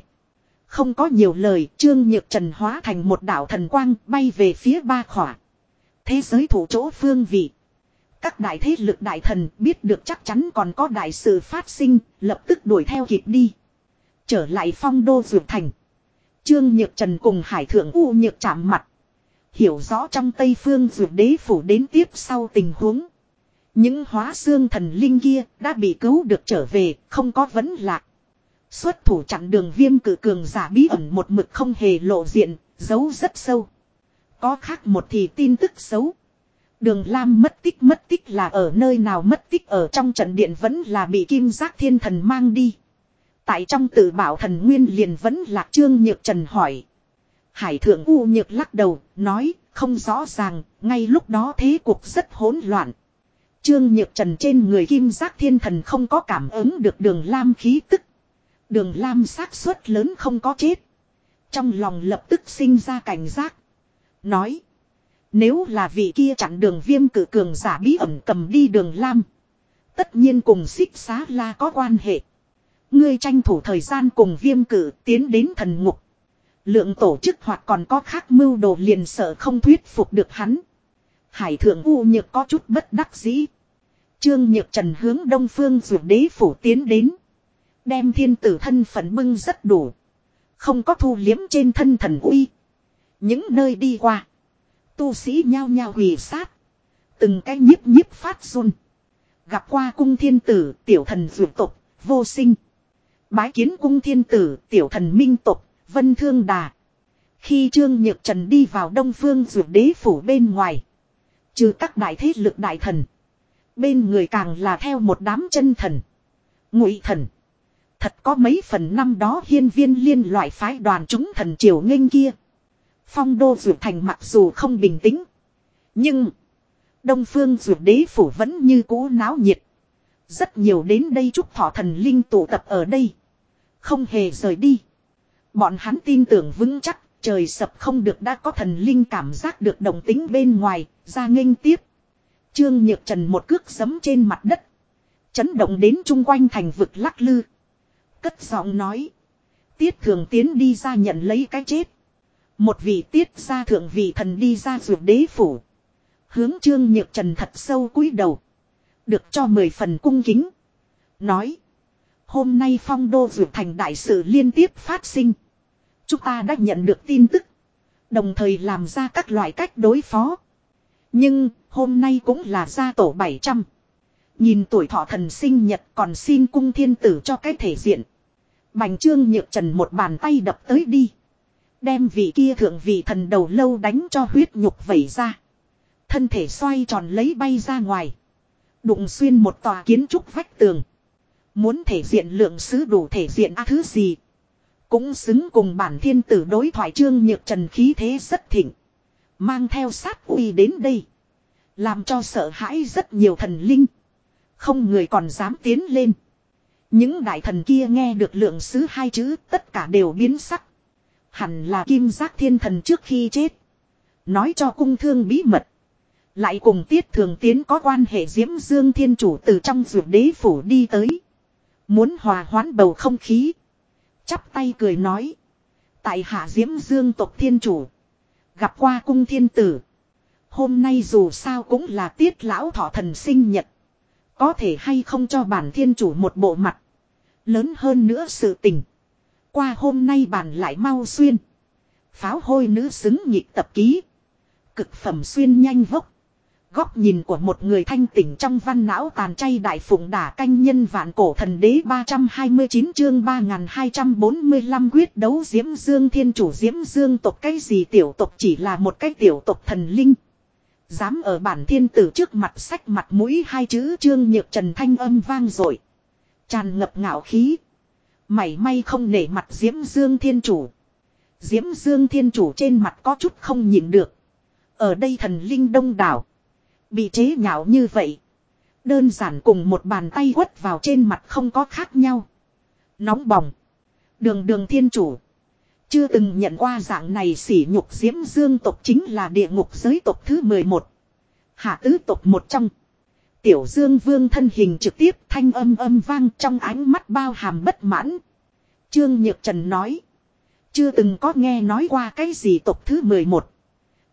Không có nhiều lời, Trương Nhược Trần hóa thành một đảo thần quang bay về phía ba khỏa. Thế giới thủ chỗ phương vị. Các đại thế lực đại thần biết được chắc chắn còn có đại sự phát sinh, lập tức đuổi theo kịp đi. Trở lại phong đô dược thành. Trương Nhược Trần cùng Hải Thượng U Nhược chạm mặt. Hiểu rõ trong Tây Phương dược đế phủ đến tiếp sau tình huống. Những hóa xương thần linh kia đã bị cứu được trở về, không có vấn lạc. Xuất thủ chặn đường viêm cử cường giả bí ẩn một mực không hề lộ diện, giấu rất sâu. Có khác một thì tin tức xấu. Đường Lam mất tích mất tích là ở nơi nào mất tích ở trong trận điện vẫn là bị kim giác thiên thần mang đi. Tại trong tự bảo thần nguyên liền vẫn lạc trương nhược trần hỏi. Hải thượng U nhược lắc đầu, nói, không rõ ràng, ngay lúc đó thế cuộc rất hỗn loạn. Trương nhược trần trên người kim giác thiên thần không có cảm ứng được đường lam khí tức. Đường lam xác suất lớn không có chết. Trong lòng lập tức sinh ra cảnh giác. Nói. Nếu là vị kia chặn đường viêm cử cường giả bí ẩn cầm đi đường lam. Tất nhiên cùng xích xá la có quan hệ. Ngươi tranh thủ thời gian cùng viêm cử tiến đến thần ngục. Lượng tổ chức hoặc còn có khác mưu đồ liền sợ không thuyết phục được hắn. Hải thượng U nhược có chút bất đắc dĩ. Trương nhược trần hướng đông phương dù đế phủ tiến đến. Đem thiên tử thân phận bưng rất đủ. Không có thu liếm trên thân thần uy. Những nơi đi qua. Tu sĩ nhao nhao hủy sát. Từng cái nhiếp nhiếp phát run. Gặp qua cung thiên tử tiểu thần dù tục vô sinh. Bái kiến cung thiên tử, tiểu thần minh tục, vân thương đà. Khi Trương Nhược Trần đi vào đông phương dược đế phủ bên ngoài. Trừ các đại thế lực đại thần. Bên người càng là theo một đám chân thần. ngụy thần. Thật có mấy phần năm đó hiên viên liên loại phái đoàn chúng thần triều nghênh kia. Phong đô duyệt thành mặc dù không bình tĩnh. Nhưng. Đông phương duyệt đế phủ vẫn như cũ náo nhiệt. Rất nhiều đến đây chúc thọ thần linh tụ tập ở đây. Không hề rời đi. Bọn hắn tin tưởng vững chắc, trời sập không được đã có thần linh cảm giác được đồng tính bên ngoài, ra nghênh tiếp. Trương Nhược Trần một cước giấm trên mặt đất. Chấn động đến chung quanh thành vực lắc lư. Cất giọng nói. Tiết thường tiến đi ra nhận lấy cái chết. Một vị tiết ra thượng vị thần đi ra ruột đế phủ. Hướng Trương Nhược Trần thật sâu cúi đầu. Được cho mười phần cung kính. Nói. Hôm nay phong đô ruột thành đại sự liên tiếp phát sinh. Chúng ta đã nhận được tin tức. Đồng thời làm ra các loại cách đối phó. Nhưng, hôm nay cũng là gia tổ 700. Nhìn tuổi thọ thần sinh nhật còn xin cung thiên tử cho cái thể diện. Bành trương nhược trần một bàn tay đập tới đi. Đem vị kia thượng vị thần đầu lâu đánh cho huyết nhục vẩy ra. Thân thể xoay tròn lấy bay ra ngoài. Đụng xuyên một tòa kiến trúc vách tường. Muốn thể diện lượng sứ đủ thể diện a thứ gì. Cũng xứng cùng bản thiên tử đối thoại trương nhược trần khí thế rất thịnh. Mang theo sát uy đến đây. Làm cho sợ hãi rất nhiều thần linh. Không người còn dám tiến lên. Những đại thần kia nghe được lượng sứ hai chữ tất cả đều biến sắc. Hẳn là kim giác thiên thần trước khi chết. Nói cho cung thương bí mật. Lại cùng tiết thường tiến có quan hệ diễm dương thiên chủ từ trong ruột đế phủ đi tới. Muốn hòa hoãn bầu không khí. Chắp tay cười nói. Tại hạ diễm dương tộc thiên chủ. Gặp qua cung thiên tử. Hôm nay dù sao cũng là tiết lão thọ thần sinh nhật. Có thể hay không cho bản thiên chủ một bộ mặt. Lớn hơn nữa sự tình. Qua hôm nay bản lại mau xuyên. Pháo hôi nữ xứng nhịp tập ký. Cực phẩm xuyên nhanh vốc. Góc nhìn của một người thanh tỉnh trong văn não tàn chay đại phụng đả canh nhân vạn cổ thần đế 329 chương 3245 quyết đấu Diễm Dương thiên chủ Diễm Dương tộc cái gì tiểu tộc chỉ là một cái tiểu tộc thần linh. Dám ở bản thiên tử trước mặt sách mặt mũi hai chữ trương nhược trần thanh âm vang rồi. Tràn ngập ngạo khí. Mảy may không nể mặt Diễm Dương thiên chủ. Diễm Dương thiên chủ trên mặt có chút không nhìn được. Ở đây thần linh đông đảo. Bị chế nhạo như vậy. Đơn giản cùng một bàn tay quất vào trên mặt không có khác nhau. Nóng bỏng. Đường đường thiên chủ. Chưa từng nhận qua dạng này sỉ nhục diễm dương tộc chính là địa ngục giới tộc thứ 11. Hạ tứ tộc một trong. Tiểu dương vương thân hình trực tiếp thanh âm âm vang trong ánh mắt bao hàm bất mãn. Trương Nhược Trần nói. Chưa từng có nghe nói qua cái gì tộc thứ 11.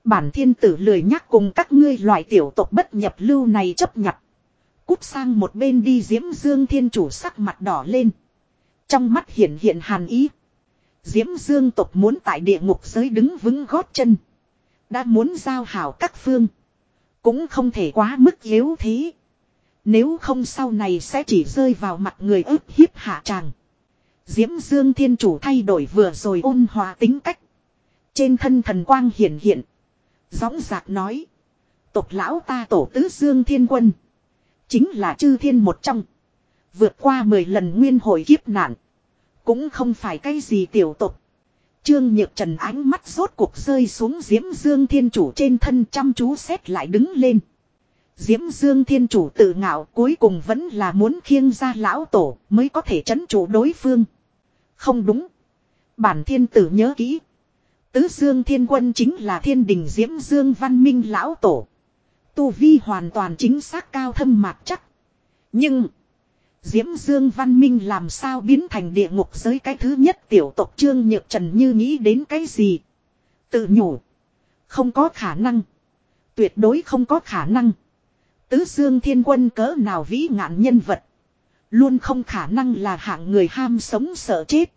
Bản thiên tử lười nhắc cùng các ngươi loại tiểu tộc bất nhập lưu này chấp nhận. Cút sang một bên đi diễm dương thiên chủ sắc mặt đỏ lên. Trong mắt hiện hiện hàn ý. Diễm dương tộc muốn tại địa ngục giới đứng vững gót chân. Đã muốn giao hảo các phương. Cũng không thể quá mức yếu thế. Nếu không sau này sẽ chỉ rơi vào mặt người ức hiếp hạ tràng. Diễm Dương Thiên Chủ thay đổi vừa rồi ôn hòa tính cách. Trên thân thần quang hiện hiện. Gióng giạc nói. Tộc lão ta tổ tứ Dương Thiên Quân. Chính là chư thiên một trong. Vượt qua 10 lần nguyên hồi kiếp nạn. Cũng không phải cái gì tiểu tộc. Trương Nhược Trần ánh mắt rốt cuộc rơi xuống Diễm Dương Thiên Chủ trên thân chăm chú xét lại đứng lên. Diễm Dương Thiên Chủ tự ngạo cuối cùng vẫn là muốn khiêng ra lão tổ mới có thể chấn chủ đối phương. Không đúng. Bản thiên tử nhớ kỹ. Tứ Dương Thiên Quân chính là thiên đình Diễm Dương Văn Minh lão tổ. Tu Vi hoàn toàn chính xác cao thâm mạc chắc. Nhưng. Diễm Dương Văn Minh làm sao biến thành địa ngục giới cái thứ nhất tiểu tộc Trương Nhược Trần như nghĩ đến cái gì. Tự nhủ. Không có khả năng. Tuyệt đối không có khả năng. Tứ Dương Thiên Quân cỡ nào vĩ ngạn nhân vật. Luôn không khả năng là hạng người ham sống sợ chết.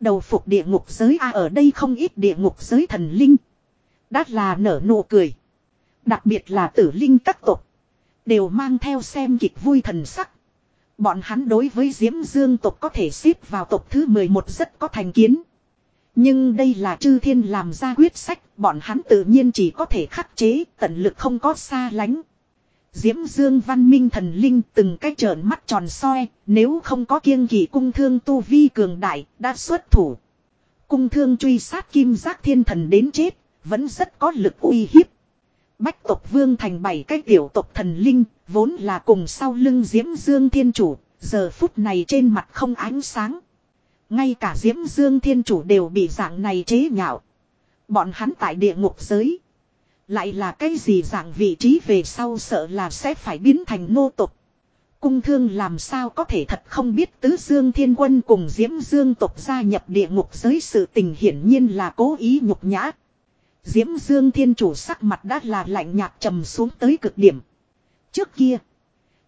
Đầu phục địa ngục giới a ở đây không ít địa ngục giới thần linh. Đã là nở nụ cười. Đặc biệt là tử linh các tộc. Đều mang theo xem kịch vui thần sắc. Bọn hắn đối với Diễm Dương tộc có thể xếp vào tộc thứ 11 rất có thành kiến. Nhưng đây là chư thiên làm ra quyết sách, bọn hắn tự nhiên chỉ có thể khắc chế, tận lực không có xa lánh. Diễm Dương văn minh thần linh từng cái trợn mắt tròn soi, nếu không có kiêng kỳ cung thương tu vi cường đại, đã xuất thủ. Cung thương truy sát kim giác thiên thần đến chết, vẫn rất có lực uy hiếp. Bách tộc vương thành bảy cái tiểu tộc thần linh, vốn là cùng sau lưng Diễm Dương thiên chủ, giờ phút này trên mặt không ánh sáng. Ngay cả Diễm Dương thiên chủ đều bị dạng này chế nhạo. Bọn hắn tại địa ngục giới. Lại là cái gì dạng vị trí về sau sợ là sẽ phải biến thành nô tục. Cung thương làm sao có thể thật không biết tứ dương thiên quân cùng diễm dương tộc gia nhập địa ngục giới sự tình hiển nhiên là cố ý nhục nhã. Diễm dương thiên chủ sắc mặt đã là lạnh nhạt trầm xuống tới cực điểm. Trước kia,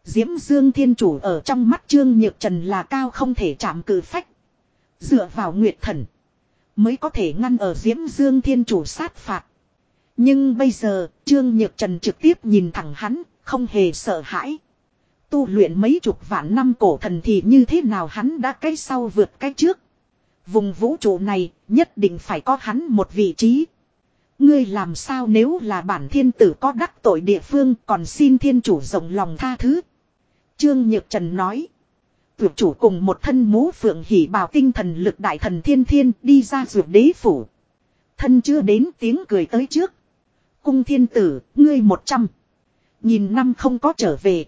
Diễm dương thiên chủ ở trong mắt trương nhược trần là cao không thể chạm cử phách. Dựa vào nguyệt thần, mới có thể ngăn ở Diễm dương thiên chủ sát phạt. Nhưng bây giờ, Trương Nhược Trần trực tiếp nhìn thẳng hắn, không hề sợ hãi. Tu luyện mấy chục vạn năm cổ thần thì như thế nào hắn đã cái sau vượt cái trước. Vùng vũ trụ này nhất định phải có hắn một vị trí. Ngươi làm sao nếu là bản thiên tử có đắc tội địa phương còn xin thiên chủ rộng lòng tha thứ. Trương Nhược Trần nói. Tuyệt chủ cùng một thân mũ phượng hỉ bào tinh thần lực đại thần thiên thiên đi ra ruột đế phủ. Thân chưa đến tiếng cười tới trước. Cung thiên tử, ngươi một trăm. Nhìn năm không có trở về.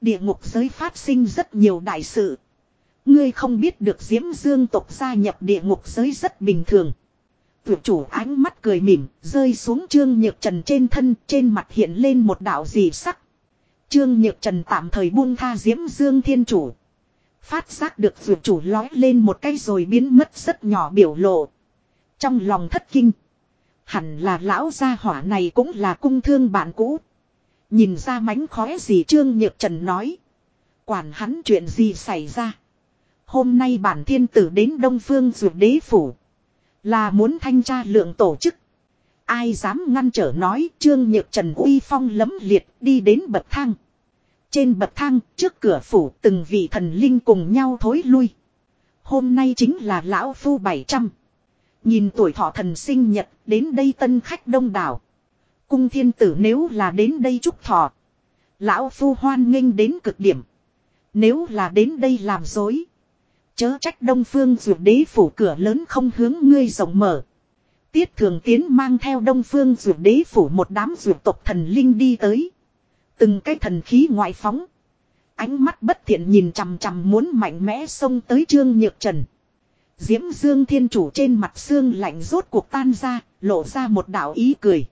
Địa ngục giới phát sinh rất nhiều đại sự. Ngươi không biết được Diễm Dương tộc gia nhập địa ngục giới rất bình thường. Tuyệt chủ ánh mắt cười mỉm, rơi xuống Trương Nhược Trần trên thân, trên mặt hiện lên một đạo dị sắc. Trương Nhược Trần tạm thời buông tha Diễm Dương Thiên Chủ. Phát giác được tuyệt chủ lói lên một cái rồi biến mất rất nhỏ biểu lộ. Trong lòng thất kinh. Hẳn là lão gia hỏa này cũng là cung thương bạn cũ. Nhìn ra mánh khóe gì Trương Nhược Trần nói. Quản hắn chuyện gì xảy ra. Hôm nay bản thiên tử đến Đông Phương Dược Đế Phủ. Là muốn thanh tra lượng tổ chức. Ai dám ngăn trở nói Trương Nhược Trần uy phong lấm liệt đi đến bậc thang. Trên bậc thang, trước cửa phủ, từng vị thần linh cùng nhau thối lui. Hôm nay chính là lão phu 700. Nhìn tuổi thọ thần sinh nhật, đến đây tân khách đông đảo. Cung thiên tử nếu là đến đây chúc thọ. Lão phu hoan nghênh đến cực điểm. Nếu là đến đây làm dối. Chớ trách đông phương dược đế phủ cửa lớn không hướng ngươi rộng mở. Tiết thường tiến mang theo đông phương dược đế phủ một đám dược tộc thần linh đi tới. Từng cái thần khí ngoại phóng. Ánh mắt bất thiện nhìn chằm chằm muốn mạnh mẽ xông tới trương nhược trần. Diễm Dương Thiên Chủ trên mặt xương lạnh rốt cuộc tan ra, lộ ra một đạo ý cười.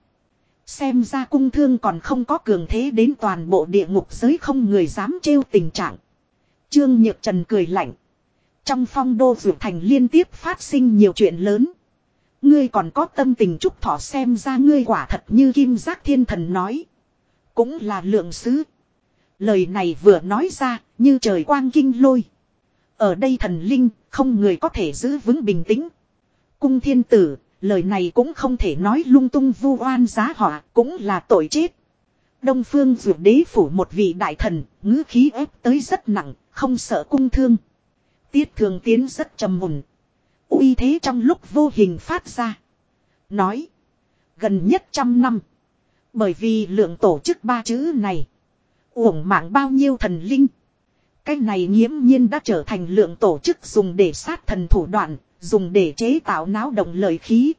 Xem ra cung thương còn không có cường thế đến toàn bộ địa ngục giới không người dám trêu tình trạng. Trương Nhược Trần cười lạnh. Trong phong đô vượt thành liên tiếp phát sinh nhiều chuyện lớn. Ngươi còn có tâm tình chúc thỏ xem ra ngươi quả thật như kim giác thiên thần nói. Cũng là lượng sứ. Lời này vừa nói ra như trời quang kinh lôi. Ở đây thần linh không người có thể giữ vững bình tĩnh. Cung thiên tử lời này cũng không thể nói lung tung vu oan giá họa cũng là tội chết. Đông phương vượt đế phủ một vị đại thần, ngữ khí ép tới rất nặng, không sợ cung thương. Tiết thường tiến rất trầm mùn. uy thế trong lúc vô hình phát ra. Nói. Gần nhất trăm năm. Bởi vì lượng tổ chức ba chữ này. Uổng mạng bao nhiêu thần linh. Cái này nghiễm nhiên đã trở thành lượng tổ chức dùng để sát thần thủ đoạn, dùng để chế tạo náo động lời khí.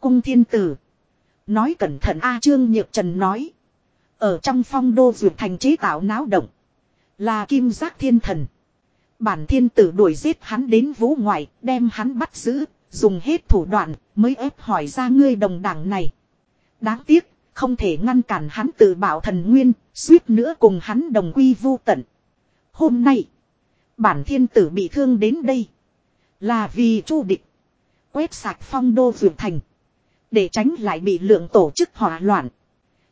Cung thiên tử. Nói cẩn thận A Trương Nhược Trần nói. Ở trong phong đô dược thành chế tạo náo động. Là kim giác thiên thần. Bản thiên tử đuổi giết hắn đến vũ ngoại, đem hắn bắt giữ, dùng hết thủ đoạn, mới ép hỏi ra ngươi đồng đảng này. Đáng tiếc, không thể ngăn cản hắn tự bảo thần nguyên, suýt nữa cùng hắn đồng quy vu tận. Hôm nay, bản thiên tử bị thương đến đây. Là vì chu địch. Quét sạch phong đô vượt thành. Để tránh lại bị lượng tổ chức hỏa loạn.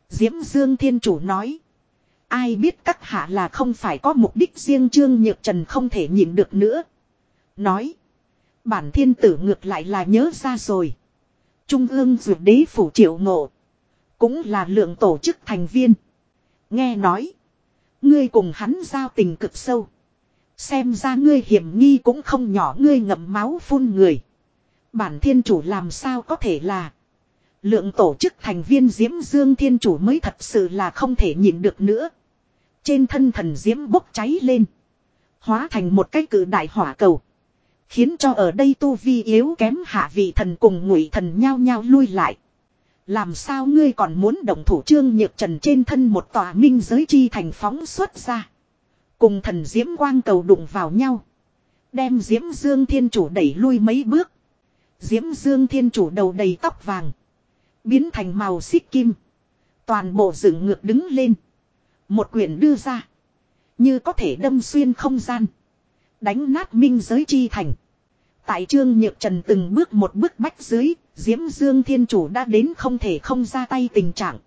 Diễm Dương Thiên Chủ nói. Ai biết các hạ là không phải có mục đích riêng Trương Nhược Trần không thể nhịn được nữa. Nói. Bản thiên tử ngược lại là nhớ ra rồi. Trung ương dược đế phủ triệu ngộ. Cũng là lượng tổ chức thành viên. Nghe nói. Ngươi cùng hắn giao tình cực sâu. Xem ra ngươi hiểm nghi cũng không nhỏ, ngươi ngậm máu phun người. Bản thiên chủ làm sao có thể là. Lượng tổ chức thành viên Diễm Dương Thiên Chủ mới thật sự là không thể nhịn được nữa. Trên thân thần Diễm bốc cháy lên. Hóa thành một cái cử đại hỏa cầu. Khiến cho ở đây tu vi yếu kém hạ vị thần cùng ngụy thần nhao nhao lui lại. Làm sao ngươi còn muốn động thủ trương nhược trần trên thân một tòa minh giới chi thành phóng xuất ra. Cùng thần diễm quang cầu đụng vào nhau. Đem diễm dương thiên chủ đẩy lui mấy bước. Diễm dương thiên chủ đầu đầy tóc vàng. Biến thành màu xích kim. Toàn bộ dựng ngược đứng lên. Một quyển đưa ra. Như có thể đâm xuyên không gian. Đánh nát minh giới chi thành. Tại trương nhược trần từng bước một bước bách dưới. Diễm Dương Thiên Chủ đã đến không thể không ra tay tình trạng.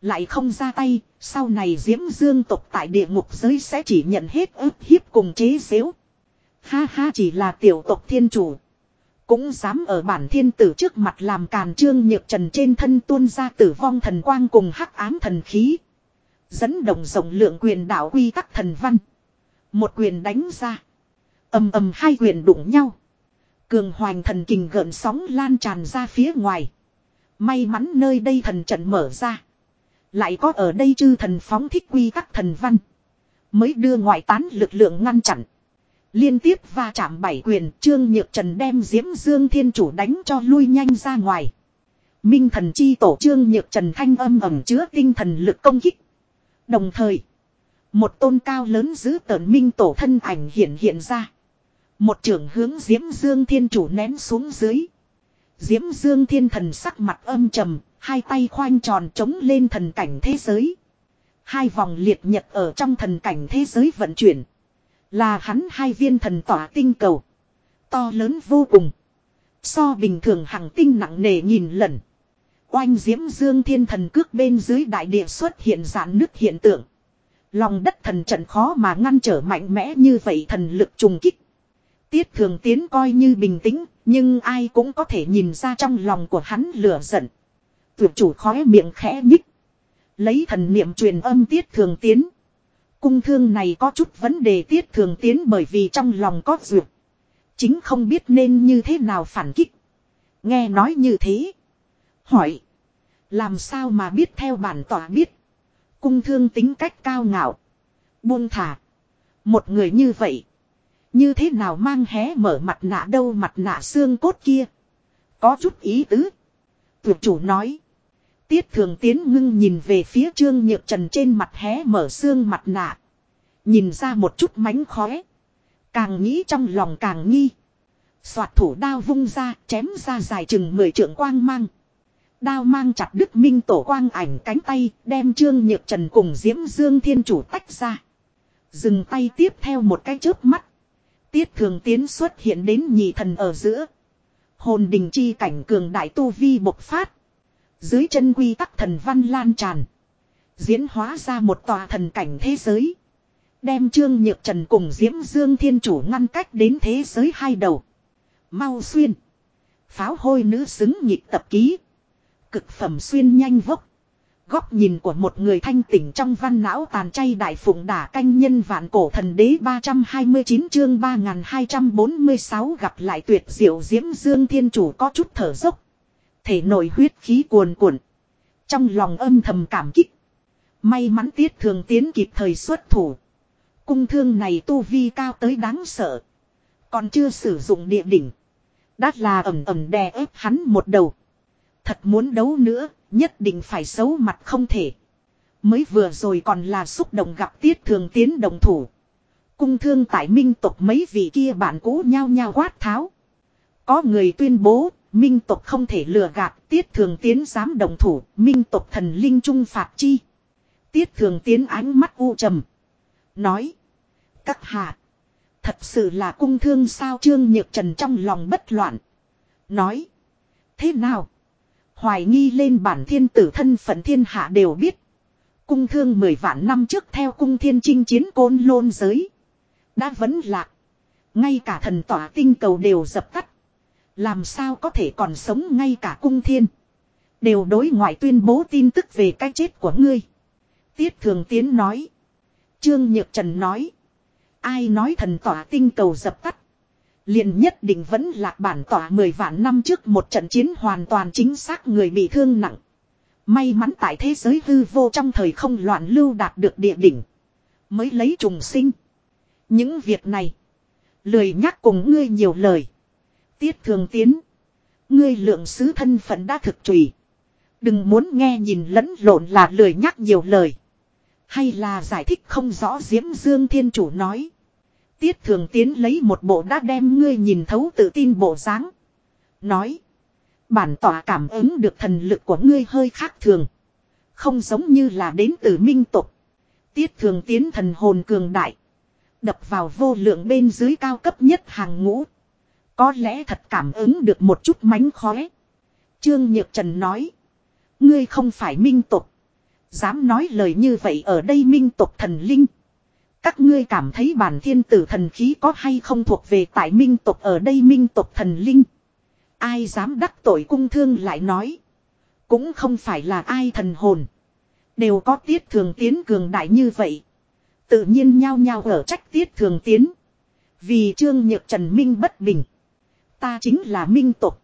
Lại không ra tay, sau này Diễm Dương tộc tại địa ngục giới sẽ chỉ nhận hết ức hiếp cùng chế xếu. Ha ha chỉ là tiểu tộc thiên chủ. Cũng dám ở bản thiên tử trước mặt làm càn trương nhược trần trên thân tuôn ra tử vong thần quang cùng hắc ám thần khí. Dẫn đồng rộng lượng quyền đạo quy tắc thần văn. Một quyền đánh ra. ầm ầm hai quyền đụng nhau. Cường hoành thần kình gợn sóng lan tràn ra phía ngoài. May mắn nơi đây thần trận mở ra. Lại có ở đây chư thần phóng thích quy các thần văn. Mới đưa ngoại tán lực lượng ngăn chặn. Liên tiếp va chạm bảy quyền Trương Nhược Trần đem Diễm Dương Thiên Chủ đánh cho lui nhanh ra ngoài. Minh thần chi tổ Trương Nhược Trần thanh âm ẩm chứa tinh thần lực công kích. Đồng thời, một tôn cao lớn giữ tợn minh tổ thân ảnh hiện hiện ra. Một trưởng hướng Diễm Dương Thiên Chủ ném xuống dưới. Diễm Dương Thiên Thần sắc mặt âm trầm, hai tay khoanh tròn chống lên thần cảnh thế giới. Hai vòng liệt nhật ở trong thần cảnh thế giới vận chuyển. Là hắn hai viên thần tỏa tinh cầu. To lớn vô cùng. So bình thường hằng tinh nặng nề nhìn lần. Oanh diễm dương thiên thần cước bên dưới đại địa xuất hiện giãn nứt hiện tượng. Lòng đất thần trận khó mà ngăn trở mạnh mẽ như vậy thần lực trùng kích. Tiết thường tiến coi như bình tĩnh, nhưng ai cũng có thể nhìn ra trong lòng của hắn lửa giận. Tuyệt chủ khóe miệng khẽ nhích. Lấy thần niệm truyền âm tiết thường tiến. Cung thương này có chút vấn đề tiết thường tiến bởi vì trong lòng có duyệt. Chính không biết nên như thế nào phản kích. Nghe nói như thế. Hỏi. Làm sao mà biết theo bản tỏa biết. Cung thương tính cách cao ngạo. Buông thả. Một người như vậy. Như thế nào mang hé mở mặt nạ đâu mặt nạ xương cốt kia. Có chút ý tứ. Tuyệt chủ nói. Tiết thường tiến ngưng nhìn về phía trương nhược trần trên mặt hé mở xương mặt nạ. Nhìn ra một chút mánh khóe. Càng nghĩ trong lòng càng nghi. Xoạt thủ đao vung ra, chém ra dài chừng mười trượng quang mang. Đao mang chặt đức minh tổ quang ảnh cánh tay, đem trương nhược trần cùng diễm dương thiên chủ tách ra. Dừng tay tiếp theo một cái chớp mắt. Tiết thường tiến xuất hiện đến nhị thần ở giữa. Hồn đình chi cảnh cường đại tu vi bộc phát. Dưới chân quy tắc thần văn lan tràn. Diễn hóa ra một tòa thần cảnh thế giới. Đem Trương Nhược Trần cùng Diễm Dương Thiên Chủ ngăn cách đến thế giới hai đầu. Mau xuyên. Pháo hôi nữ xứng nhịp tập ký. Cực phẩm xuyên nhanh vốc. Góc nhìn của một người thanh tỉnh trong văn não tàn chay đại phụng đả canh nhân vạn cổ thần đế 329 chương 3246 gặp lại tuyệt diệu Diễm Dương Thiên Chủ có chút thở dốc. Thể nội huyết khí cuồn cuộn. Trong lòng âm thầm cảm kích. May mắn tiết thường tiến kịp thời xuất thủ. Cung thương này tu vi cao tới đáng sợ. Còn chưa sử dụng địa đỉnh. Đát là ẩm ẩm đè ép hắn một đầu. Thật muốn đấu nữa, nhất định phải xấu mặt không thể. Mới vừa rồi còn là xúc động gặp tiết thường tiến đồng thủ. Cung thương tại minh tộc mấy vị kia bạn cũ nhao nhao quát tháo. Có người tuyên bố, minh tộc không thể lừa gạt, tiết thường tiến dám đồng thủ, minh tộc thần linh trung phạt chi. Tiết thường tiến ánh mắt u trầm. Nói. Các hạ. Thật sự là cung thương sao trương nhược trần trong lòng bất loạn. Nói. Thế nào? Hoài nghi lên bản thiên tử thân phận thiên hạ đều biết. Cung thương mười vạn năm trước theo cung thiên chinh chiến côn lôn giới. Đã vẫn lạc. Ngay cả thần tỏa tinh cầu đều dập tắt. Làm sao có thể còn sống ngay cả cung thiên. Đều đối ngoại tuyên bố tin tức về cái chết của ngươi. Tiết Thường Tiến nói. Trương Nhược Trần nói. Ai nói thần tỏa tinh cầu dập tắt liền nhất định vẫn là bản tỏa mười vạn năm trước một trận chiến hoàn toàn chính xác người bị thương nặng. May mắn tại thế giới hư vô trong thời không loạn lưu đạt được địa đỉnh. Mới lấy trùng sinh. Những việc này. Lười nhắc cùng ngươi nhiều lời. Tiết thường tiến. Ngươi lượng sứ thân phận đã thực trùy. Đừng muốn nghe nhìn lẫn lộn là lười nhắc nhiều lời. Hay là giải thích không rõ Diễm Dương Thiên Chủ nói. Tiết thường tiến lấy một bộ đã đem ngươi nhìn thấu tự tin bộ dáng. Nói. Bản tỏa cảm ứng được thần lực của ngươi hơi khác thường. Không giống như là đến từ minh tục. Tiết thường tiến thần hồn cường đại. Đập vào vô lượng bên dưới cao cấp nhất hàng ngũ. Có lẽ thật cảm ứng được một chút mánh khóe. Trương Nhược Trần nói. Ngươi không phải minh tục. Dám nói lời như vậy ở đây minh tục thần linh. Các ngươi cảm thấy bản thiên tử thần khí có hay không thuộc về tại minh tục ở đây minh tục thần linh. Ai dám đắc tội cung thương lại nói. Cũng không phải là ai thần hồn. Đều có tiết thường tiến cường đại như vậy. Tự nhiên nhao nhao ở trách tiết thường tiến. Vì trương nhược trần minh bất bình. Ta chính là minh tục.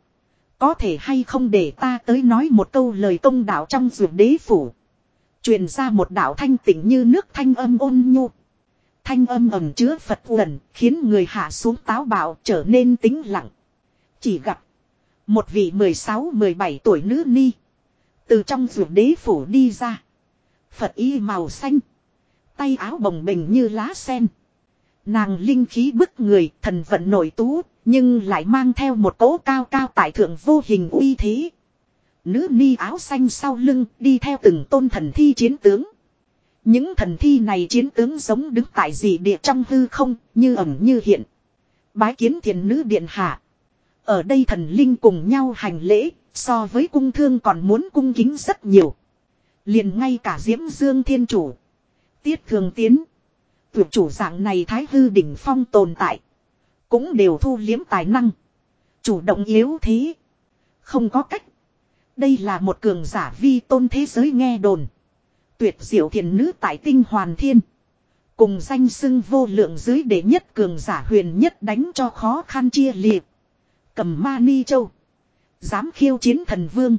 Có thể hay không để ta tới nói một câu lời công đạo trong ruột đế phủ. Truyền ra một đạo thanh tịnh như nước thanh âm ôn nhu. Thanh âm ẩm chứa Phật uẩn, khiến người hạ xuống táo bạo trở nên tĩnh lặng. Chỉ gặp một vị 16-17 tuổi nữ ni. Từ trong ruột đế phủ đi ra. Phật y màu xanh. Tay áo bồng bềnh như lá sen. Nàng linh khí bức người, thần vận nổi tú, nhưng lại mang theo một cỗ cao cao tại thượng vô hình uy thế. Nữ ni áo xanh sau lưng đi theo từng tôn thần thi chiến tướng. Những thần thi này chiến tướng giống đứng tại dị địa trong hư không, như ẩn như hiện. Bái kiến thiền nữ điện hạ. Ở đây thần linh cùng nhau hành lễ, so với cung thương còn muốn cung kính rất nhiều. Liền ngay cả Diễm Dương Thiên Chủ. Tiết Thường Tiến. Tuyệt chủ dạng này Thái Hư Đỉnh Phong tồn tại. Cũng đều thu liếm tài năng. Chủ động yếu thế. Không có cách. Đây là một cường giả vi tôn thế giới nghe đồn. Tuyệt diệu thiền nữ tại tinh hoàn thiên. Cùng danh xưng vô lượng dưới đệ nhất cường giả huyền nhất đánh cho khó khăn chia liệt. Cầm ma ni châu. Dám khiêu chiến thần vương.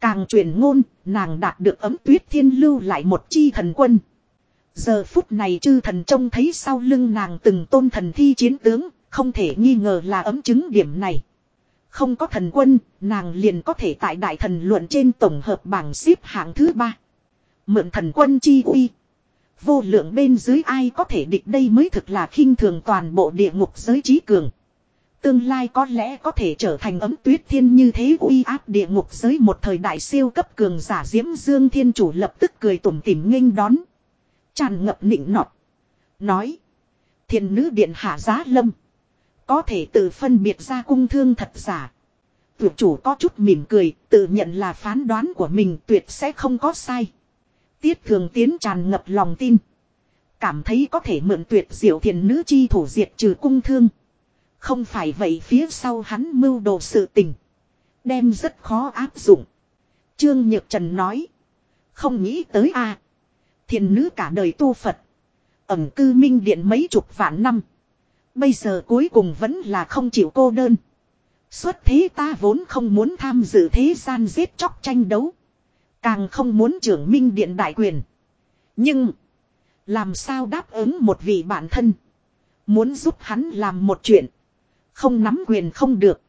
Càng truyền ngôn, nàng đạt được ấm tuyết thiên lưu lại một chi thần quân. Giờ phút này chư thần trông thấy sau lưng nàng từng tôn thần thi chiến tướng, không thể nghi ngờ là ấm chứng điểm này. Không có thần quân, nàng liền có thể tại đại thần luận trên tổng hợp bảng xếp hạng thứ ba. Mượn thần quân chi uy. Vô lượng bên dưới ai có thể địch đây mới thực là khinh thường toàn bộ địa ngục giới trí cường. Tương lai có lẽ có thể trở thành ấm tuyết thiên như thế uy áp địa ngục giới một thời đại siêu cấp cường giả diễm dương thiên chủ lập tức cười tủm tỉm nghênh đón. Tràn ngập nịnh nọt. Nói. Thiên nữ điện hạ giá lâm. Có thể tự phân biệt ra cung thương thật giả. Tuyệt chủ có chút mỉm cười, tự nhận là phán đoán của mình tuyệt sẽ không có sai. Tiết thường tiến tràn ngập lòng tin. Cảm thấy có thể mượn tuyệt diệu thiền nữ chi thủ diệt trừ cung thương. Không phải vậy phía sau hắn mưu đồ sự tình. Đem rất khó áp dụng. Trương Nhược Trần nói. Không nghĩ tới a à. Thiền nữ cả đời tu Phật. Ẩm cư minh điện mấy chục vạn năm. Bây giờ cuối cùng vẫn là không chịu cô đơn. Xuất thế ta vốn không muốn tham dự thế gian giết chóc tranh đấu. Càng không muốn trưởng minh điện đại quyền. Nhưng. Làm sao đáp ứng một vị bạn thân. Muốn giúp hắn làm một chuyện. Không nắm quyền không được.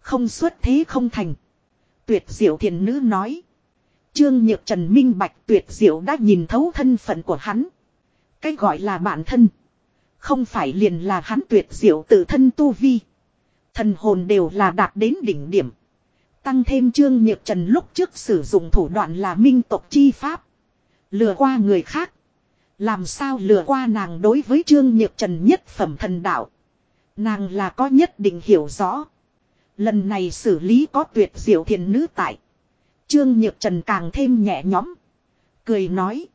Không xuất thế không thành. Tuyệt diệu thiền nữ nói. Trương Nhược Trần minh bạch tuyệt diệu đã nhìn thấu thân phận của hắn. Cái gọi là bạn thân. Không phải liền là hắn tuyệt diệu tự thân tu vi. Thần hồn đều là đạt đến đỉnh điểm. Tăng thêm Trương Nhược Trần lúc trước sử dụng thủ đoạn là minh tộc chi pháp. Lừa qua người khác. Làm sao lừa qua nàng đối với Trương Nhược Trần nhất phẩm thần đạo. Nàng là có nhất định hiểu rõ. Lần này xử lý có tuyệt diệu thiền nữ tại. Trương Nhược Trần càng thêm nhẹ nhõm. Cười nói.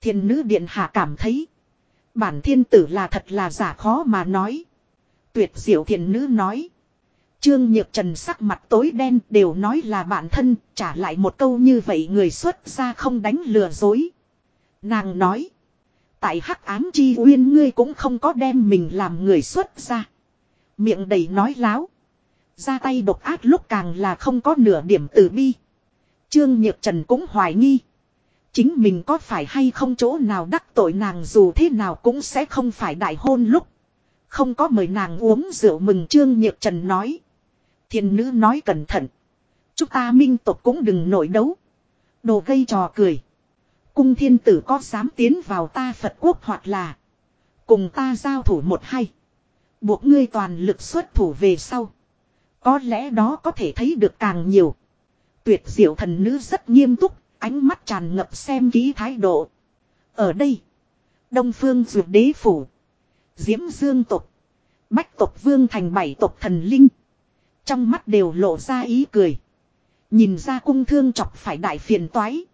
Thiền nữ điện hạ cảm thấy. Bản thiên tử là thật là giả khó mà nói. Tuyệt diệu thiền nữ nói. Trương Nhược Trần sắc mặt tối đen đều nói là bản thân, trả lại một câu như vậy người xuất ra không đánh lừa dối. Nàng nói. Tại hắc ám chi uyên ngươi cũng không có đem mình làm người xuất ra. Miệng đầy nói láo. Ra tay độc ác lúc càng là không có nửa điểm từ bi. Trương Nhược Trần cũng hoài nghi. Chính mình có phải hay không chỗ nào đắc tội nàng dù thế nào cũng sẽ không phải đại hôn lúc. Không có mời nàng uống rượu mừng Trương Nhược Trần nói. Thiên nữ nói cẩn thận. Chúng ta minh tộc cũng đừng nổi đấu. Đồ gây trò cười. Cung thiên tử có dám tiến vào ta Phật quốc hoặc là. Cùng ta giao thủ một hay. Buộc ngươi toàn lực xuất thủ về sau. Có lẽ đó có thể thấy được càng nhiều. Tuyệt diệu thần nữ rất nghiêm túc, ánh mắt tràn ngập xem ký thái độ. Ở đây, Đông Phương duyệt Đế Phủ, Diễm Dương Tộc, Bách Tộc Vương thành bảy tộc thần linh. Trong mắt đều lộ ra ý cười. Nhìn ra cung thương chọc phải đại phiền toái.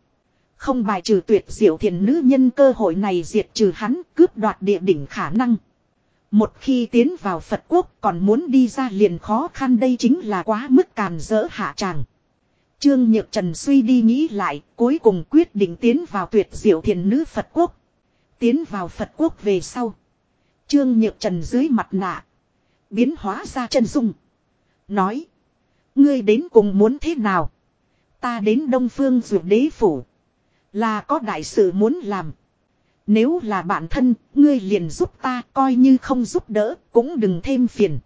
Không bài trừ tuyệt diệu thiền nữ nhân cơ hội này diệt trừ hắn cướp đoạt địa đỉnh khả năng. Một khi tiến vào Phật quốc còn muốn đi ra liền khó khăn đây chính là quá mức càn dỡ hạ tràng. Trương Nhược Trần suy đi nghĩ lại, cuối cùng quyết định tiến vào tuyệt diệu thiền nữ Phật quốc. Tiến vào Phật quốc về sau. Trương Nhược Trần dưới mặt nạ. Biến hóa ra chân dung. Nói. Ngươi đến cùng muốn thế nào? Ta đến Đông Phương Dược Đế Phủ. Là có đại sự muốn làm. Nếu là bạn thân, ngươi liền giúp ta coi như không giúp đỡ, cũng đừng thêm phiền.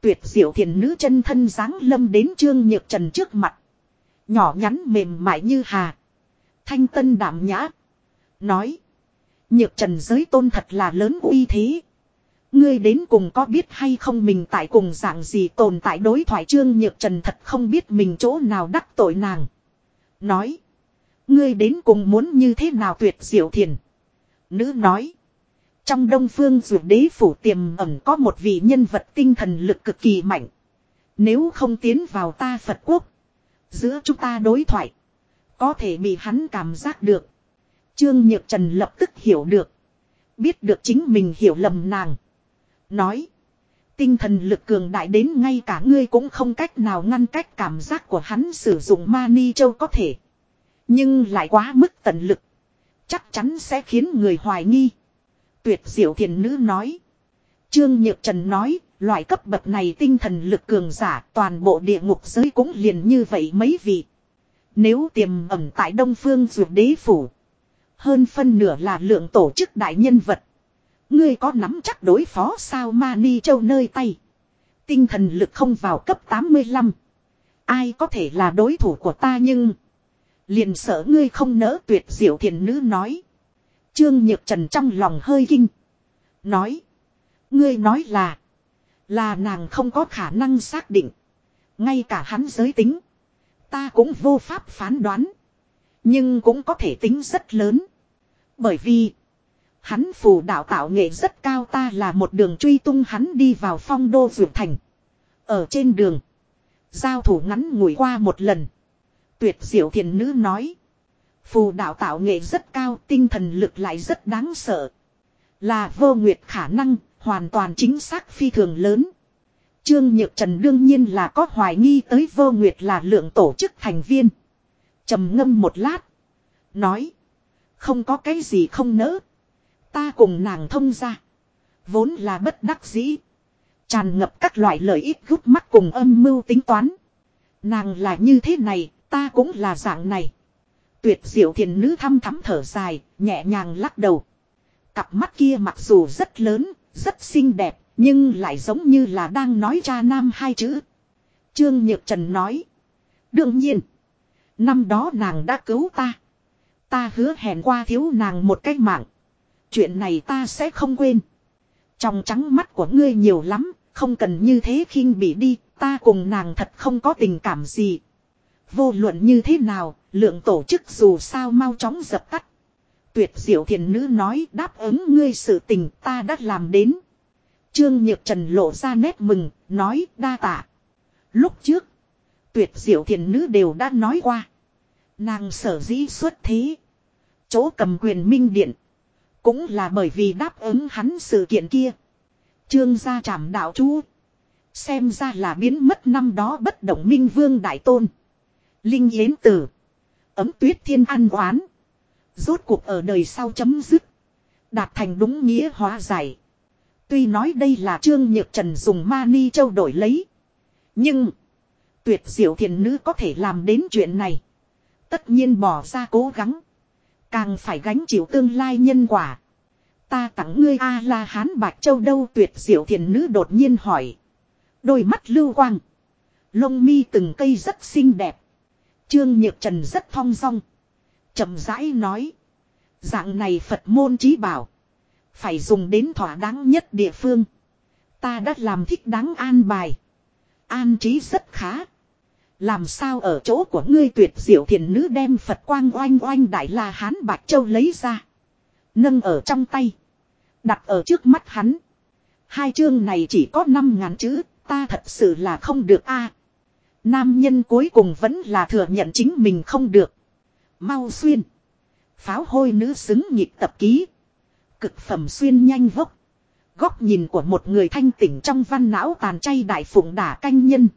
Tuyệt diệu thiền nữ chân thân dáng lâm đến Trương Nhược Trần trước mặt. Nhỏ nhắn mềm mại như hà. Thanh tân đảm nhã. Nói. Nhược trần giới tôn thật là lớn uy thế. Ngươi đến cùng có biết hay không mình tại cùng dạng gì tồn tại đối thoại trương nhược trần thật không biết mình chỗ nào đắc tội nàng. Nói. Ngươi đến cùng muốn như thế nào tuyệt diệu thiền. Nữ nói. Trong đông phương dụ đế phủ tiềm ẩn có một vị nhân vật tinh thần lực cực kỳ mạnh. Nếu không tiến vào ta Phật quốc. Giữa chúng ta đối thoại. Có thể bị hắn cảm giác được. Trương Nhược Trần lập tức hiểu được. Biết được chính mình hiểu lầm nàng. Nói. Tinh thần lực cường đại đến ngay cả ngươi cũng không cách nào ngăn cách cảm giác của hắn sử dụng mani châu có thể. Nhưng lại quá mức tận lực. Chắc chắn sẽ khiến người hoài nghi. Tuyệt diệu thiền nữ nói. Trương Nhược Trần nói, loại cấp bậc này tinh thần lực cường giả toàn bộ địa ngục giới cũng liền như vậy mấy vị. Nếu tiềm ẩn tại Đông Phương Duyệt Đế Phủ. Hơn phân nửa là lượng tổ chức đại nhân vật. Ngươi có nắm chắc đối phó sao Mani Châu nơi tay. Tinh thần lực không vào cấp 85. Ai có thể là đối thủ của ta nhưng. Liền sợ ngươi không nỡ tuyệt diệu thiền nữ nói. Trương Nhược Trần trong lòng hơi kinh. Nói. Ngươi nói là. Là nàng không có khả năng xác định. Ngay cả hắn giới tính. Ta cũng vô pháp phán đoán. Nhưng cũng có thể tính rất lớn. Bởi vì. Hắn phù đạo tạo nghệ rất cao ta là một đường truy tung hắn đi vào phong đô vượt thành. Ở trên đường. Giao thủ ngắn ngủi qua một lần. Tuyệt diệu thiền nữ nói. Phù đạo tạo nghệ rất cao, tinh thần lực lại rất đáng sợ. Là vô nguyệt khả năng, hoàn toàn chính xác phi thường lớn. Trương Nhược Trần đương nhiên là có hoài nghi tới vô nguyệt là lượng tổ chức thành viên. trầm ngâm một lát. Nói. Không có cái gì không nỡ. Ta cùng nàng thông ra. Vốn là bất đắc dĩ. Tràn ngập các loại lợi ích gút mắt cùng âm mưu tính toán. Nàng là như thế này, ta cũng là dạng này. Tuyệt diệu thiền nữ thăm thắm thở dài, nhẹ nhàng lắc đầu. Cặp mắt kia mặc dù rất lớn, rất xinh đẹp, nhưng lại giống như là đang nói cha nam hai chữ. Trương Nhược Trần nói. Đương nhiên. Năm đó nàng đã cứu ta. Ta hứa hẹn qua thiếu nàng một cái mạng. Chuyện này ta sẽ không quên. Trong trắng mắt của ngươi nhiều lắm, không cần như thế khinh bị đi, ta cùng nàng thật không có tình cảm gì. Vô luận như thế nào, lượng tổ chức dù sao mau chóng dập tắt. Tuyệt diệu thiền nữ nói đáp ứng ngươi sự tình ta đã làm đến. Trương Nhược Trần lộ ra nét mừng, nói đa tạ. Lúc trước, tuyệt diệu thiền nữ đều đã nói qua. Nàng sở dĩ xuất thế. Chỗ cầm quyền minh điện. Cũng là bởi vì đáp ứng hắn sự kiện kia. Trương gia trảm đạo chú. Xem ra là biến mất năm đó bất động minh vương đại tôn. Linh Yến Tử. Ấm tuyết thiên ăn oán. Rốt cuộc ở đời sau chấm dứt. Đạt thành đúng nghĩa hóa giải. Tuy nói đây là Trương Nhược Trần dùng ma ni châu đổi lấy. Nhưng. Tuyệt diệu thiền nữ có thể làm đến chuyện này. Tất nhiên bỏ ra cố gắng. Càng phải gánh chịu tương lai nhân quả. Ta tặng ngươi A la hán bạch châu đâu, tuyệt diệu thiền nữ đột nhiên hỏi. Đôi mắt lưu quang. Lông mi từng cây rất xinh đẹp. Trương Nhược Trần rất thong dong. chậm rãi nói. Dạng này Phật môn trí bảo. Phải dùng đến thỏa đáng nhất địa phương. Ta đã làm thích đáng an bài. An trí rất khá. Làm sao ở chỗ của ngươi tuyệt diệu thiền nữ đem Phật quang oanh oanh đại la hán bạc châu lấy ra. Nâng ở trong tay. Đặt ở trước mắt hắn. Hai chương này chỉ có năm ngàn chữ, ta thật sự là không được a. Nam nhân cuối cùng vẫn là thừa nhận chính mình không được. Mau xuyên. Pháo hôi nữ xứng nhịp tập ký. Cực phẩm xuyên nhanh vốc. Góc nhìn của một người thanh tỉnh trong văn não tàn chay đại phụng đả canh nhân.